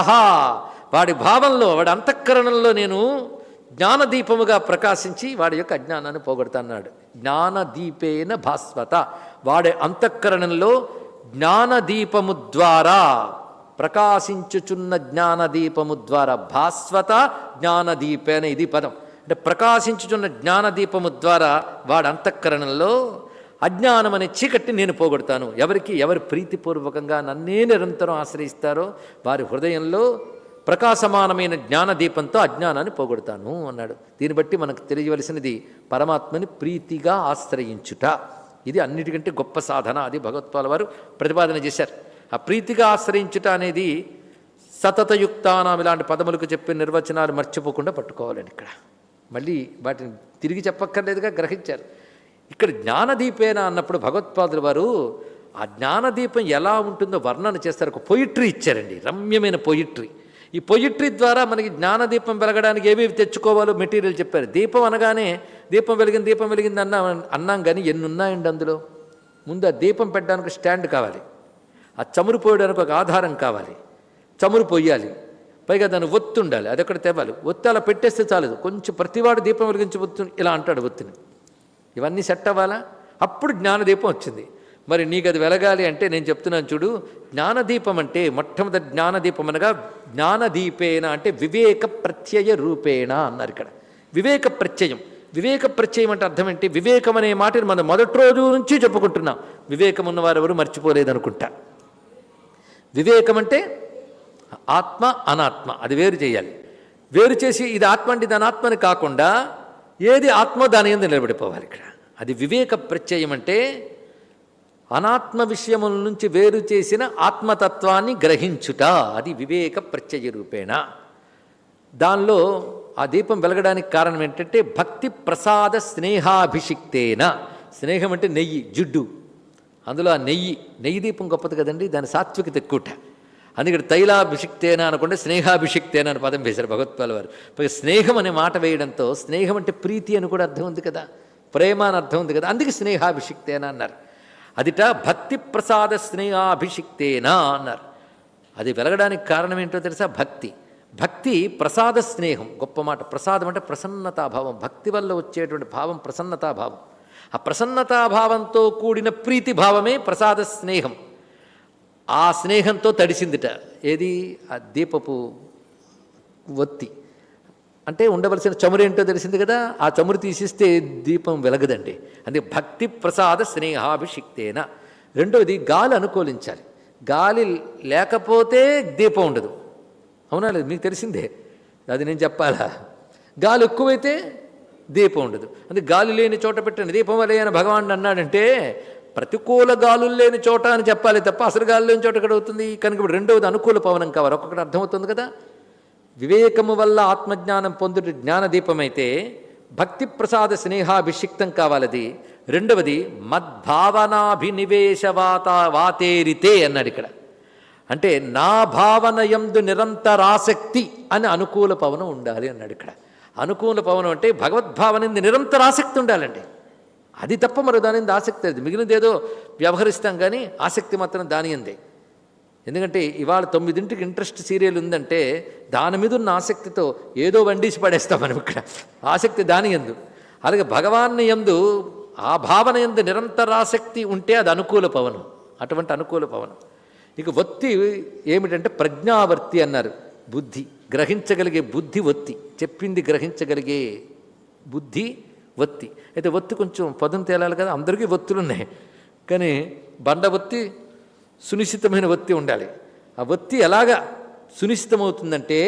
వాడి భావంలో వాడి అంతఃకరణంలో నేను జ్ఞానదీపముగా ప్రకాశించి వాడి యొక్క అజ్ఞానాన్ని పోగొడతాన్నాడు. జ్ఞానదీపేన భాస్వత. వాడి అంతఃకరణంలో జ్ఞానదీపము ద్వారా ప్రకాశించుచున్న జ్ఞానదీపము ద్వారా భాస్వత జ్ఞానదీపేన ఇది పదం. అంటే ప్రకాశించుచున్న జ్ఞానదీపము ద్వారా వాడి అంతఃకరణంలో అజ్ఞానం అనే చీకట్టి నేను పోగొడతాను. ఎవరికి ఎవరు ప్రీతిపూర్వకంగా నన్నే నిరంతరం ఆశ్రయిస్తారో వారి హృదయంలో ప్రకాశమానమైన జ్ఞానదీపంతో అజ్ఞానాన్ని పోగొడతాను అన్నాడు. దీన్ని బట్టి మనకు తెలియవలసినది పరమాత్మని ప్రీతిగా ఆశ్రయించుట. ఇది అన్నిటికంటే గొప్ప సాధన. అది భగవత్పాల వారు ప్రతిపాదన చేశారు. ఆ ప్రీతిగా ఆశ్రయించుట అనేది సతతయుక్తానం ఇలాంటి పదములకు చెప్పే నిర్వచనాలు మర్చిపోకుండా పట్టుకోవాలండి ఇక్కడ. మళ్ళీ వాటిని తిరిగి చెప్పక్కర్లేదుగా గ్రహించారు. ఇక్కడ జ్ఞానదీపేనా అన్నప్పుడు భగవత్పాదులు వారు ఆ జ్ఞానదీపం ఎలా ఉంటుందో వర్ణన చేస్తారు. ఒక పొయిట్రీ ఇచ్చారండి రమ్యమైన పొయిట్రీ. ఈ పొయిట్రీ ద్వారా మనకి జ్ఞానదీపం వెలగడానికి ఏమేమి తెచ్చుకోవాలో మెటీరియల్ చెప్పారు. దీపం అనగానే దీపం వెలిగింది దీపం వెలిగింది అన్నా అన్నాం కానీ ఎన్ని ఉన్నాయండి అందులో? ముందు ఆ దీపం పెట్టడానికి స్టాండ్ కావాలి. ఆ చమురు పోయడానికి ఒక ఆధారం కావాలి. చమురు పొయ్యాలి. పైగా దాన్ని ఒత్తు ఉండాలి అది ఒకటి తేవాలి. ఒత్తి అలా పెట్టేస్తే చాలదు. కొంచెం ప్రతివాడు దీపం వెలిగించి ఒత్తు ఇలా అంటాడు ఒత్తిని. ఇవన్నీ సెట్ అవ్వాలా? అప్పుడు జ్ఞానదీపం వచ్చింది. మరి నీకు అది వెలగాలి అంటే నేను చెప్తున్నాను చూడు జ్ఞానదీపం అంటే మొట్టమొదటి జ్ఞానదీపం అనగా జ్ఞానదీపేన అంటే వివేక ప్రత్యయ రూపేణ అన్నారు ఇక్కడ. వివేక ప్రత్యయం. వివేక ప్రత్యయం అంటే అర్థం ఏంటి? వివేకం అనే మాటని మనం మొదటి రోజు నుంచి చెప్పుకుంటున్నాం. వివేకం ఉన్నవారు ఎవరు మర్చిపోలేదనుకుంటా. వివేకం అంటే ఆత్మ అనాత్మ అది వేరు చేయాలి. వేరు చేసి ఇది ఆత్మ అంటే ఇది అనాత్మని కాకుండా ఏది ఆత్మ దాని ఎందు నిలబడిపోవాలి ఇక్కడ. అది వివేక ప్రత్యయం అంటే అనాత్మ విషయముల నుంచి వేరు చేసిన ఆత్మతత్వాన్ని గ్రహించుట అది వివేక ప్రత్యయ రూపేణ. దానిలో ఆ దీపం వెలగడానికి కారణం ఏంటంటే భక్తి ప్రసాద స్నేహాభిషిక్తేన. స్నేహం అంటే నెయ్యి జిడ్డు. అందులో ఆ నెయ్యి నెయ్యి దీపం గొప్పది కదండి దాని సాత్వికత ఎక్కువట. అందుకని తైలాభిషిక్తేన అనుకుంటే స్నేహాభిషిక్తేన అని పదం వేశారు భగవత్పాల వారు. స్నేహం అనే మాట వేయడంతో స్నేహం అంటే ప్రీతి అని కూడా అర్థం ఉంది కదా. ప్రేమ అని అర్థం ఉంది కదా. అందుకే స్నేహాభిషిక్తేన అన్నారు. అదిట భక్తి ప్రసాద స్నేహాభిషిక్తేనా అన్నారు. అది వెలగడానికి కారణం ఏంటో తెలుసా? భక్తి. భక్తి ప్రసాద స్నేహం. గొప్ప మాట. ప్రసాదం అంటే ప్రసన్నతాభావం. భక్తి వల్ల వచ్చేటువంటి భావం ప్రసన్నతాభావం. ఆ ప్రసన్నతాభావంతో కూడిన ప్రీతి భావమే ప్రసాద స్నేహం. ఆ స్నేహంతో తడిసిందిట. ఏది? ఆ దీపపు ఒత్తి అంటే ఉండవలసిన చమురు ఏంటో తెలిసింది కదా? ఆ చమురు తీసిస్తే దీపం వెలగదండి. అంటే భక్తి ప్రసాద స్నేహాభిషిక్తేన. రెండవది గాలి అనుకూలించాలి. గాలి లేకపోతే దీపం ఉండదు. అవునా లేదు? మీకు తెలిసిందే. అది నేను చెప్పాలా? గాలి ఎక్కువైతే దీపం ఉండదు. అంటే గాలి లేని చోట పెట్టిన దీపం వలయన అని అన్నాడంటే ప్రతికూల గాలులు లేని చోట అని చెప్పాలి తప్ప అసలు గాలు లేని చోట ఎక్కడ అవుతుంది? కనుక ఇప్పుడు రెండవది అనుకూల పవనం కావాలి. ఒక్కొక్కటి అర్థమవుతుంది కదా? వివేకము వల్ల ఆత్మజ్ఞానం పొందుట జ్ఞానదీపమైతే భక్తి ప్రసాద స్నేహాభిషిక్తం కావాలది. రెండవది మద్భావనాభినివేశ వాత వాతేరితే అన్నాడు ఇక్కడ. అంటే నా భావన ఎందు నిరంతరాసక్తి అని అనుకూల పవనం ఉండాలి అన్నాడు ఇక్కడ. అనుకూల పవనం అంటే భగవద్భావన ఎందు నిరంతరాసక్తి ఉండాలండి అది తప్ప మరో దాని ఆసక్తి లేదు. మిగిలినది ఏదో వ్యవహరిస్తాం కానీ ఆసక్తి మాత్రం దాని అందే ఎందుకంటే ఇవాళ తొమ్మిదింటికి ఇంట్రెస్ట్ సీరియల్ ఉందంటే దాని మీద ఉన్న ఆసక్తితో ఏదో వండీసి పడేస్తాం మనం ఇక్కడ. ఆసక్తి దాని ఎందు. అలాగే భగవాన్ని ఎందు ఆ భావన ఎందు నిరంతరాసక్తి ఉంటే అది అనుకూల పవనం. అటువంటి అనుకూల పవనం. ఇక ఒత్తి ఏమిటంటే ప్రజ్ఞావర్తి అన్నారు. బుద్ధి. గ్రహించగలిగే బుద్ధి ఒత్తి చెప్పింది గ్రహించగలిగే బుద్ధి ఒత్తి అయితే ఒత్తి కొంచెం పదం తేలాలి కదా అందరికీ ఒత్తులు ఉన్నాయి కానీ బండ ఒత్తి సునిశ్చితమైన ఒత్తి ఉండాలి. ఆ ఒత్తి ఎలాగా సునిశ్చితమవుతుందంటే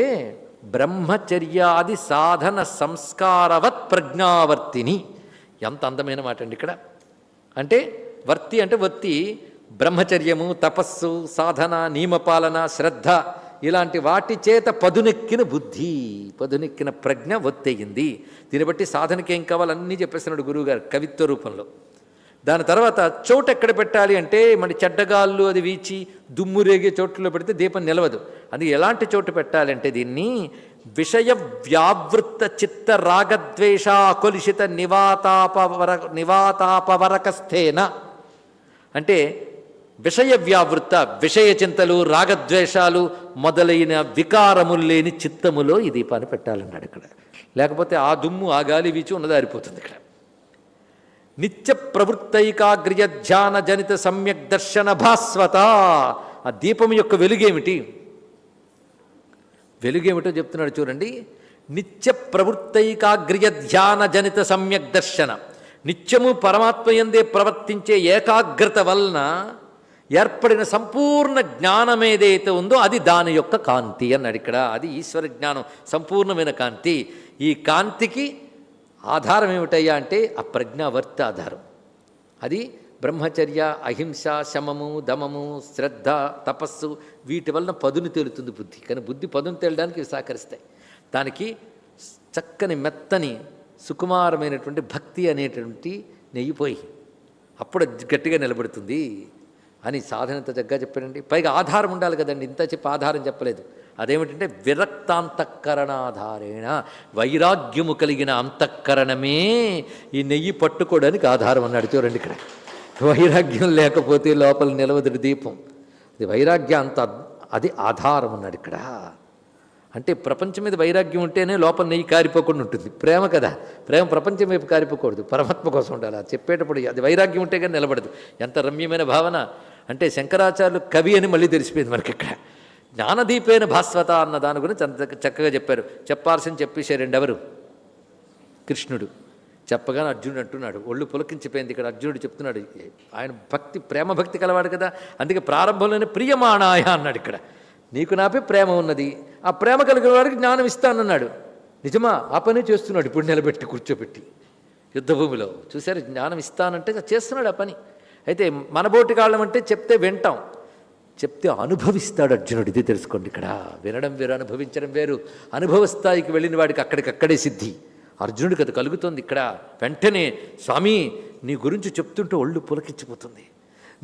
బ్రహ్మచర్యాది సాధన సంస్కారవత్ ప్రజ్ఞావర్తిని. ఎంత అందమైన మాట అండి ఇక్కడ. అంటే వర్తి అంటే వత్తి బ్రహ్మచర్యము తపస్సు సాధన నియమపాలన శ్రద్ధ ఇలాంటి వాటి చేత పదునెక్కిన బుద్ధి పదునెక్కిన ప్రజ్ఞ ఒత్తయింది. దీన్ని బట్టి సాధనకి ఏం కావాలన్నీ చెప్పేస్తున్నాడు గురువుగారు కవిత్వ రూపంలో. దాని తర్వాత చోటు ఎక్కడ పెట్టాలి అంటే మన చెడ్డగాళ్ళు అది వీచి దుమ్ము రేగే చోట్లలో పెడితే దీపం నిలవదు. అందుకే ఎలాంటి చోటు పెట్టాలంటే దీన్ని విషయ వ్యావృత్త చిత్త రాగద్వేషాకొలిషిత నివాతాపవర నివాతాపవరకస్థేన అంటే విషయ వ్యావృత్త విషయ చింతలు రాగద్వేషాలు మొదలైన వికారములు లేని చిత్తములో ఈ దీపాన్ని పెట్టాలన్నాడు ఇక్కడ. లేకపోతే ఆ దుమ్ము ఆ గాలి వీచి ఉన్నదారిపోతుంది ఇక్కడ. నిత్య ప్రవృత్తైకాగ్రియ ధ్యాన జనిత సమ్యక్ దర్శన భాస్వత. ఆ దీపం యొక్క వెలుగేమిటి? వెలుగేమిటో చెప్తున్నాడు చూడండి. నిత్య ప్రవృత్తైకాగ్రియ ధ్యాన జనిత సమ్యక్ దర్శన. నిత్యము పరమాత్మ ఎందే ప్రవర్తించే ఏకాగ్రత వలన ఏర్పడిన సంపూర్ణ జ్ఞానం ఏదైతే ఉందో అది దాని యొక్క కాంతి అన్నాడు ఇక్కడ. అది ఈశ్వర జ్ఞానం సంపూర్ణమైన కాంతి. ఈ కాంతికి ఆధారం ఏమిటయ్యా అంటే ఆ ప్రజ్ఞావర్తి ఆధారం. అది బ్రహ్మచర్య అహింస శమము దమము శ్రద్ధ తపస్సు వీటి వలన పదును తేలుతుంది బుద్ధి. కానీ బుద్ధి పదును తేలడానికి ఇవి సహకరిస్తాయి. దానికి చక్కని మెత్తని సుకుమారమైనటువంటి భక్తి అనేటువంటి నెయ్యిపోయి అప్పుడు గట్టిగా నిలబడుతుంది. అని సాధనత చక్కగా చెప్పారండి. పైగా ఆధారం ఉండాలి కదండి. ఇంత చెప్పి ఆధారం చెప్పలేదు. అదేమిటంటే విరక్తాంతఃకరణాధారేణ వైరాగ్యము కలిగిన అంతఃకరణమే ఈ నెయ్యి పట్టుకోవడానికి ఆధారం అన్నాడు చూడండి ఇక్కడ. వైరాగ్యం లేకపోతే లోపల నిలవదుడు దీపం. ఇది వైరాగ్యం అంత అది ఆధారం అన్నాడు ఇక్కడ. అంటే ప్రపంచం మీద వైరాగ్యం ఉంటేనే లోపల నెయ్యి కారిపోకుండా ఉంటుంది. ప్రేమ కదా. ప్రేమ ప్రపంచం వైపు కారిపోకూడదు. పరమాత్మ కోసం ఉండాలి. అది చెప్పేటప్పుడు అది వైరాగ్యం ఉంటే కానీ నిలబడదు. ఎంత రమ్యమైన భావన. అంటే శంకరాచార్యులు కవి అని మళ్ళీ తెలిసిపోయింది మనకి ఇక్కడ జ్ఞానదీపేన భాస్వత అన్న దాని గురించి అంత చక్కగా చెప్పారు. చెప్పాల్సిన చెప్పేశారండి ఎవరు కృష్ణుడు. చెప్పగానే అర్జునుడు అంటున్నాడు. ఒళ్ళు పులకించిపోయింది ఇక్కడ అర్జునుడు చెప్తున్నాడు. ఆయన భక్తి ప్రేమ భక్తి కలవాడు కదా. అందుకే ప్రారంభంలోనే ప్రియమాణాయ అన్నాడు ఇక్కడ. నీకు నాపై ప్రేమ ఉన్నది. ఆ ప్రేమ కలిగిన వాడికి జ్ఞానం ఇస్తానన్నాడు. నిజమా? ఆ పని చేస్తున్నాడు. ఇప్పుడు నిలబెట్టి కూర్చోబెట్టి. యుద్ధభూమిలో. చూసారు జ్ఞానం ఇస్తానంటే చేస్తున్నాడు ఆ పని. అయితే మనబోటి కాళ్ళం అంటే చెప్తే వింటాం. చెప్తే అనుభవిస్తాడు అర్జునుడు. ఇది తెలుసుకోండి ఇక్కడ. వినడం వేరు అనుభవించడం వేరు. అనుభవ స్థాయికి వెళ్ళిన వాడికి అక్కడికక్కడే సిద్ధి. అర్జునుడికి అది కలుగుతుంది ఇక్కడ. వెంటనే స్వామి నీ గురించి చెప్తుంటే ఒళ్ళు పులకించిపోతుంది.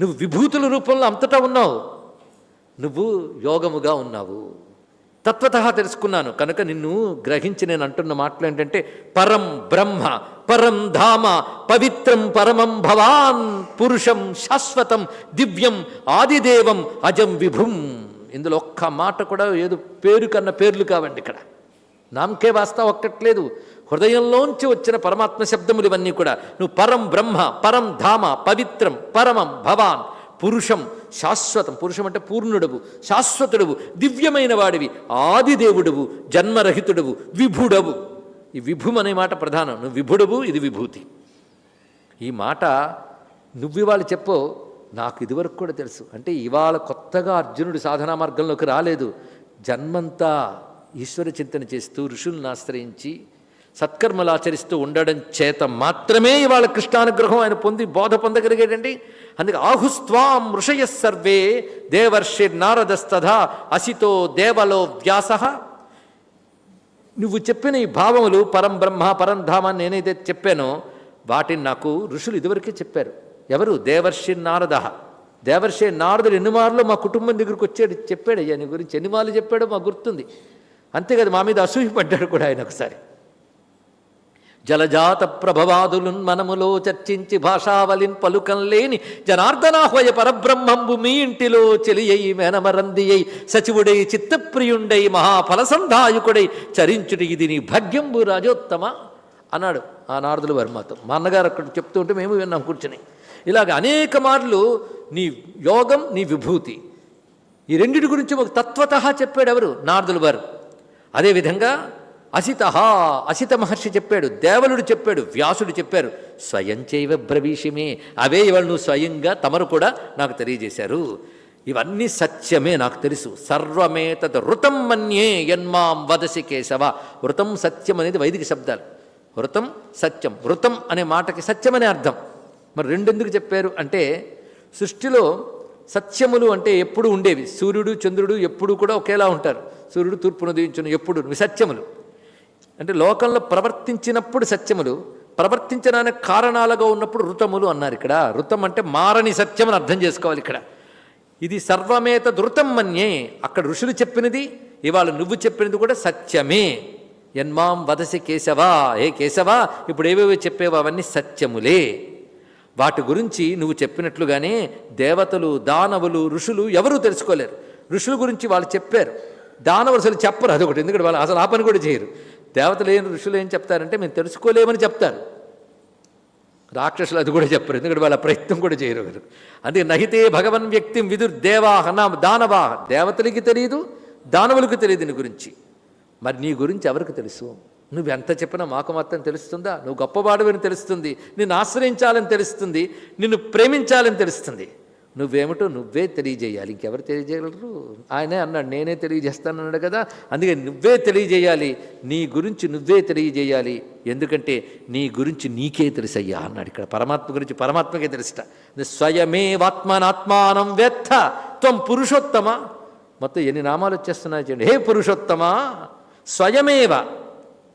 నువ్వు విభూతుల రూపంలో అంతటా ఉన్నావు. నువ్వు యోగముగా ఉన్నావు. తత్వత తెలుసుకున్నాను. కనుక నిన్ను గ్రహించి నేను అంటున్న మాటలు ఏంటంటే పరం బ్రహ్మ పరం ధామ పవిత్రం పరమం భవాన్ పురుషం శాశ్వతం దివ్యం ఆదిదేవం అజం విభుం. ఇందులో ఒక్క మాట కూడా ఏదో పేరు కన్న పేర్లు కావండి ఇక్కడ. నామకే వాస్తా ఒక్కట్లేదు. హృదయంలోంచి వచ్చిన పరమాత్మ శబ్దములు ఇవన్నీ కూడా. నువ్వు పరం బ్రహ్మ పరం ధామ పవిత్రం పరమం భవాన్ పురుషం శాశ్వతం. పురుషం అంటే పూర్ణుడవు శాశ్వతుడవు దివ్యమైన వాడివి ఆదిదేవుడవు జన్మరహితుడవు విభుడవు. ఈ విభుం అనే మాట ప్రధానం. నువ్వు విభుడవు ఇది విభూతి. ఈ మాట నువ్వు ఇవాళ చెప్పు నాకు ఇదివరకు కూడా తెలుసు. అంటే ఇవాళ కొత్తగా అర్జునుడు సాధనా మార్గంలోకి రాలేదు. జన్మంతా ఈశ్వర చింతన చేస్తూ ఋషులను ఆశ్రయించి సత్కర్మలు ఆచరిస్తూ ఉండడం చేత మాత్రమే ఇవాళ కృష్ణానుగ్రహం ఆయన పొంది బోధ పొందగలిగాడండి. అందుకే ఆహుస్వాం ఋషయ సర్వే దేవర్షి నారదస్తథా అసితో దేవలో వ్యాస. నువ్వు చెప్పిన ఈ భావములు పరం బ్రహ్మ పరం ధామ నేనైతే చెప్పానో వాటిని నాకు ఋషులు ఇదివరకే చెప్పారు. ఎవరు? దేవర్షి నారద దేవర్షి నారదుడు ఎన్నిమార్లు మా కుటుంబం దగ్గరికి వచ్చాడు చెప్పాడు. అయ్యా నీ గురించి ఎన్నిమార్లు చెప్పాడో మాకు గుర్తుంది. అంతేకాదు మా మీద అసూయపడ్డాడు కూడా ఆయన ఒకసారి. జలజాత ప్రభవాదులున్ మనములో చర్చించి భాషావలిన్ పలుకం లేని జనార్దనాహ్వయ పరబ్రహ్మంబు మీ ఇంటిలో చెలియై మేనమరందియై సచివుడై చిత్తప్రియుండై మహాఫలసంధాయుకుడై చరించుడు ఇది నీ భాగ్యంబు రాజోత్తమ అన్నాడు ఆ నారదుల వర్మతో. మా అన్నగారు అక్కడ చెప్తూ ఉంటే మేము విన్నాం కూర్చుని. ఇలాగ అనేక మార్లు నీ యోగం నీ విభూతి. ఈ రెండిటి గురించి ఒక తత్వత చెప్పాడు ఎవరు? నారదుల వారు. అదేవిధంగా అసిత అసిత మహర్షి చెప్పాడు దేవలుడు చెప్పాడు వ్యాసుడు చెప్పారు స్వయం చైవ బ్రవీషిమే అవే ఇవాళ నువ్వు స్వయంగా తమరు కూడా నాకు తెలియజేశారు. ఇవన్నీ సత్యమే నాకు తెలుసు. సర్వమేతద్ ఋతం మన్యే యన్మాం వదసి కేశవ. వృతం సత్యం అనేది వైదిక శబ్దాలు. వృతం సత్యం. వృతం అనే మాటకి సత్యమనే అర్థం. మరి రెండెందుకు చెప్పారు అంటే సృష్టిలో సత్యములు అంటే ఎప్పుడు ఉండేవి? సూర్యుడు చంద్రుడు ఎప్పుడు కూడా ఒకేలా ఉంటారు. సూర్యుడు తూర్పును ఉదయించును ఎప్పుడు సత్యములు. అంటే లోకంలో ప్రవర్తించినప్పుడు సత్యములు ప్రవర్తించడానికి కారణాలుగా ఉన్నప్పుడు ఋతములు అన్నారు ఇక్కడ. ఋతం అంటే మారని సత్యం అని అర్థం చేసుకోవాలి ఇక్కడ. ఇది సర్వమేత ధృతం మన్యే. అక్కడ ఋషులు చెప్పినది ఇవాళ నువ్వు చెప్పినది కూడా సత్యమే. యన్మాం వదసి కేశవా ఏ కేశవా ఇప్పుడు ఏవేవో చెప్పేవో అవన్నీ సత్యములే. వాటి గురించి నువ్వు చెప్పినట్లుగానే దేవతలు దానవులు ఋషులు ఎవరూ తెలుసుకోలేరు. ఋషుల గురించి వాళ్ళు చెప్పారు. దానవులు అసలు చెప్పరు అదొకటి. ఎందుకంటే వాళ్ళు అసలు ఆ పని కూడా చేయరు. దేవతలు ఏం ఋషులు ఏం చెప్తారంటే మేము తెలుసుకోలేమని చెప్తారు. రాక్షసులు అది కూడా చెప్పరు ఎందుకంటే వాళ్ళ ప్రయత్నం కూడా చేయరు వీరు అందుకే నహితే భగవన్ వ్యక్తిం విదుర్ దేవాహ నా దానవాహ. దేవతలకి తెలియదు దానవులకు తెలియదు నీ గురించి. మరి నీ గురించి ఎవరికి తెలుసు? నువ్వు ఎంత చెప్పినా మాకు మాత్రం తెలుస్తుందా? నువ్వు గొప్పవాడువని తెలుస్తుంది నిన్ను ఆశ్రయించాలని తెలుస్తుంది నిన్ను ప్రేమించాలని తెలుస్తుంది. నువ్వేమిటో నువ్వే తెలియజేయాలి. ఇంకెవరు తెలియజేయగలరు? ఆయనే అన్నాడు నేనే తెలియజేస్తానన్నాడు కదా. అందుకే నువ్వే తెలియజేయాలి. నీ గురించి నువ్వే తెలియజేయాలి. ఎందుకంటే నీ గురించి నీకే తెలుసయ్యా అన్నాడు ఇక్కడ. పరమాత్మ గురించి పరమాత్మకే తెలుసుట. స్వయమేవాత్మనాత్మానం వ్యర్థ త్వం పురుషోత్తమ. మొత్తం ఎన్ని నామాలు వచ్చేస్తున్నాయి చూడండి. హే పురుషోత్తమ స్వయమేవ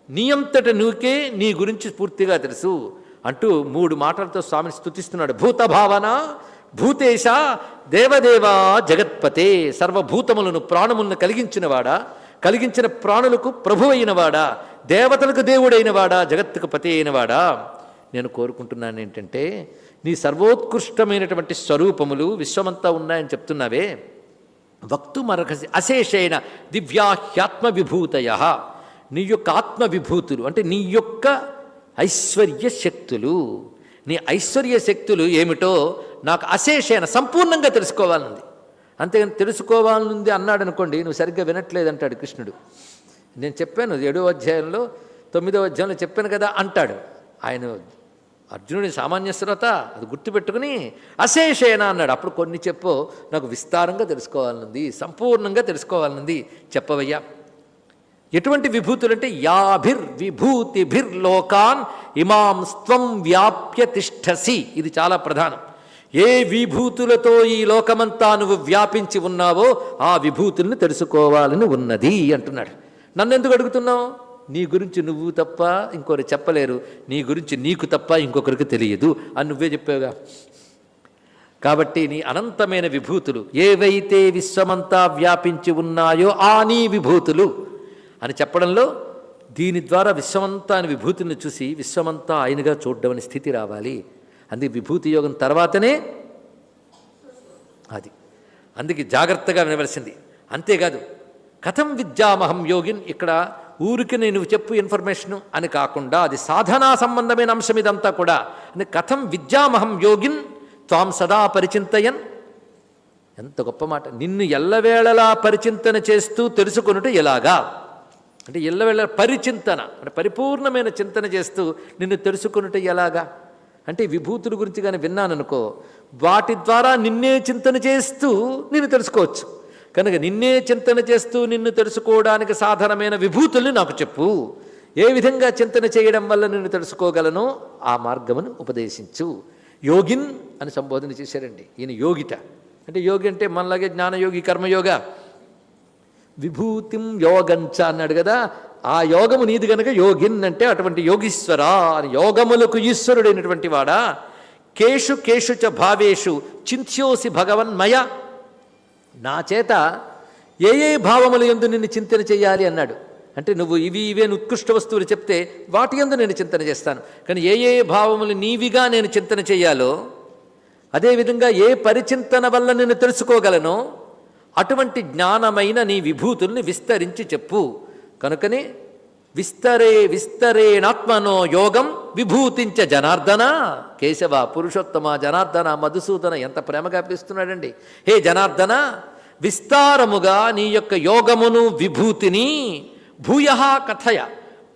నీ అంతట నువ్వుకే నీ గురించి పూర్తిగా తెలుసు అంటూ మూడు మాటలతో స్వామిని స్థుతిస్తున్నాడు భూత భావన భూతేశ దేవదేవా జగత్పతే సర్వభూతములను ప్రాణములను కలిగించినవాడా? కలిగించిన ప్రాణులకు ప్రభు అయినవాడా దేవతలకు దేవుడైనవాడా? జగత్తుకు పతి అయినవాడా? నేను కోరుకుంటున్నాను ఏంటంటే నీ సర్వోత్కృష్టమైనటువంటి స్వరూపములు విశ్వమంతా ఉన్నాయని చెప్తున్నావే. వక్తుమర్హసి అశేషైన దివ్యాహ్యాత్మ విభూతయ నీ యొక్క ఆత్మ విభూతులు అంటే నీ యొక్క ఐశ్వర్య శక్తులు నీ ఐశ్వర్య శక్తులు ఏమిటో నాకు అశేషైన సంపూర్ణంగా తెలుసుకోవాలనుంది. అంతేగాని తెలుసుకోవాలనుంది అన్నాడు అనుకోండి నువ్వు సరిగ్గా వినట్లేదు అంటాడు కృష్ణుడు. నేను చెప్పాను ఏడో అధ్యాయంలో తొమ్మిదో అధ్యాయంలో చెప్పాను కదా అంటాడు. ఆయన అర్జునుడి సామాన్య శ్రోత అది గుర్తుపెట్టుకుని అశేషేనా అన్నాడు. అప్పుడు కొన్ని చెప్పు నాకు విస్తారంగా తెలుసుకోవాలనుంది సంపూర్ణంగా తెలుసుకోవాలనుంది. చెప్పవయ్యా ఎటువంటి విభూతులు అంటే యాభిర్ విభూతిభిర్లోకాన్ ఇమాం స్వం వ్యాప్య తిష్టసి ఇది చాలా ప్రధానం. ఏ విభూతులతో ఈ లోకమంతా నువ్వు వ్యాపించి ఉన్నావో ఆ విభూతుల్ని తెలుసుకోవాలని ఉన్నది అంటున్నాడు. నన్ను ఎందుకు అడుగుతున్నావు? నీ గురించి నువ్వు తప్ప ఇంకొకరు చెప్పలేరు. నీ గురించి నీకు తప్ప ఇంకొకరికి తెలియదు అని నువ్వే చెప్పావుగా. కాబట్టి నీ అనంతమైన విభూతులు ఏవైతే విశ్వమంతా వ్యాపించి ఉన్నాయో ఆ నీ విభూతులు అని చెప్పడంలో దీని ద్వారా విశ్వమంతా అని విభూతిని చూసి విశ్వమంతా ఆయనగా చూడడం అనే స్థితి రావాలి. అందుకే విభూతి యోగం తర్వాతనే అది. అందుకే జాగ్రత్తగా వినవలసింది. అంతేకాదు కథం విద్యామహం యోగిన్ ఇక్కడ ఊరికి నేను చెప్పు ఇన్ఫర్మేషన్ అని కాకుండా అది సాధనా సంబంధమైన అంశం ఇదంతా కూడా. అని కథం విద్యామహం యోగిన్ త్వాం సదా పరిచింతయన్. ఎంత గొప్ప మాట. నిన్ను ఎల్లవేళలా పరిచింతన చేస్తూ తెలుసుకొనుట ఎలాగా? అంటే ఎల్లవేళ పరిచింతన అంటే పరిపూర్ణమైన చింతన చేస్తూ నిన్ను తెలుసుకొనుట ఎలాగా? అంటే విభూతుల గురించి కానీ విన్నాననుకో వాటి ద్వారా నిన్నే చింతన చేస్తూ నిన్ను తెలుసుకోవచ్చు. కనుక నిన్నే చింతన చేస్తూ నిన్ను తెలుసుకోవడానికి సాధనమైన విభూతుల్ని నాకు చెప్పు. ఏ విధంగా చింతన చేయడం వల్ల నిన్ను తెలుసుకోగలను? ఆ మార్గమును ఉపదేశించు. యోగిన్ అని సంబోధన చేశారండి. ఈయన యోగిత. అంటే యోగి అంటే మనలాగే జ్ఞానయోగి కర్మయోగ. విభూతిం యోగంచ అన్నాడు కదా ఆ యోగము నీది గనక యోగిన్ అంటే అటువంటి యోగీశ్వర అని యోగములకు ఈశ్వరుడైనటువంటి వాడా? కేషు కేషు చ భావేషు చింత్యోసి భగవన్మయ నా చేత ఏ ఏ భావముల ఎందు నిన్ను చింతన చేయాలి అన్నాడు. అంటే నువ్వు ఇవి ఇవే ఉత్కృష్ట వస్తువులు చెప్తే వాటి ఎందు నేను చింతన చేస్తాను. కానీ ఏ ఏ భావములు నీవిగా నేను చింతన చేయాలో అదేవిధంగా ఏ పరిచింతన వల్ల నేను తెలుసుకోగలను అటువంటి జ్ఞానమైన నీ విభూతుల్ని విస్తరించి చెప్పు. కనుకనే విస్తరే విస్తరేణాత్మనో యోగం విభూతించ జనార్దన. కేశవ పురుషోత్తమ జనార్దన మధుసూదన ఎంత ప్రేమగా పిలుస్తున్నాడండి. హే జనార్దన విస్తారముగా నీ యొక్క యోగమును విభూతిని భూయ కథయ.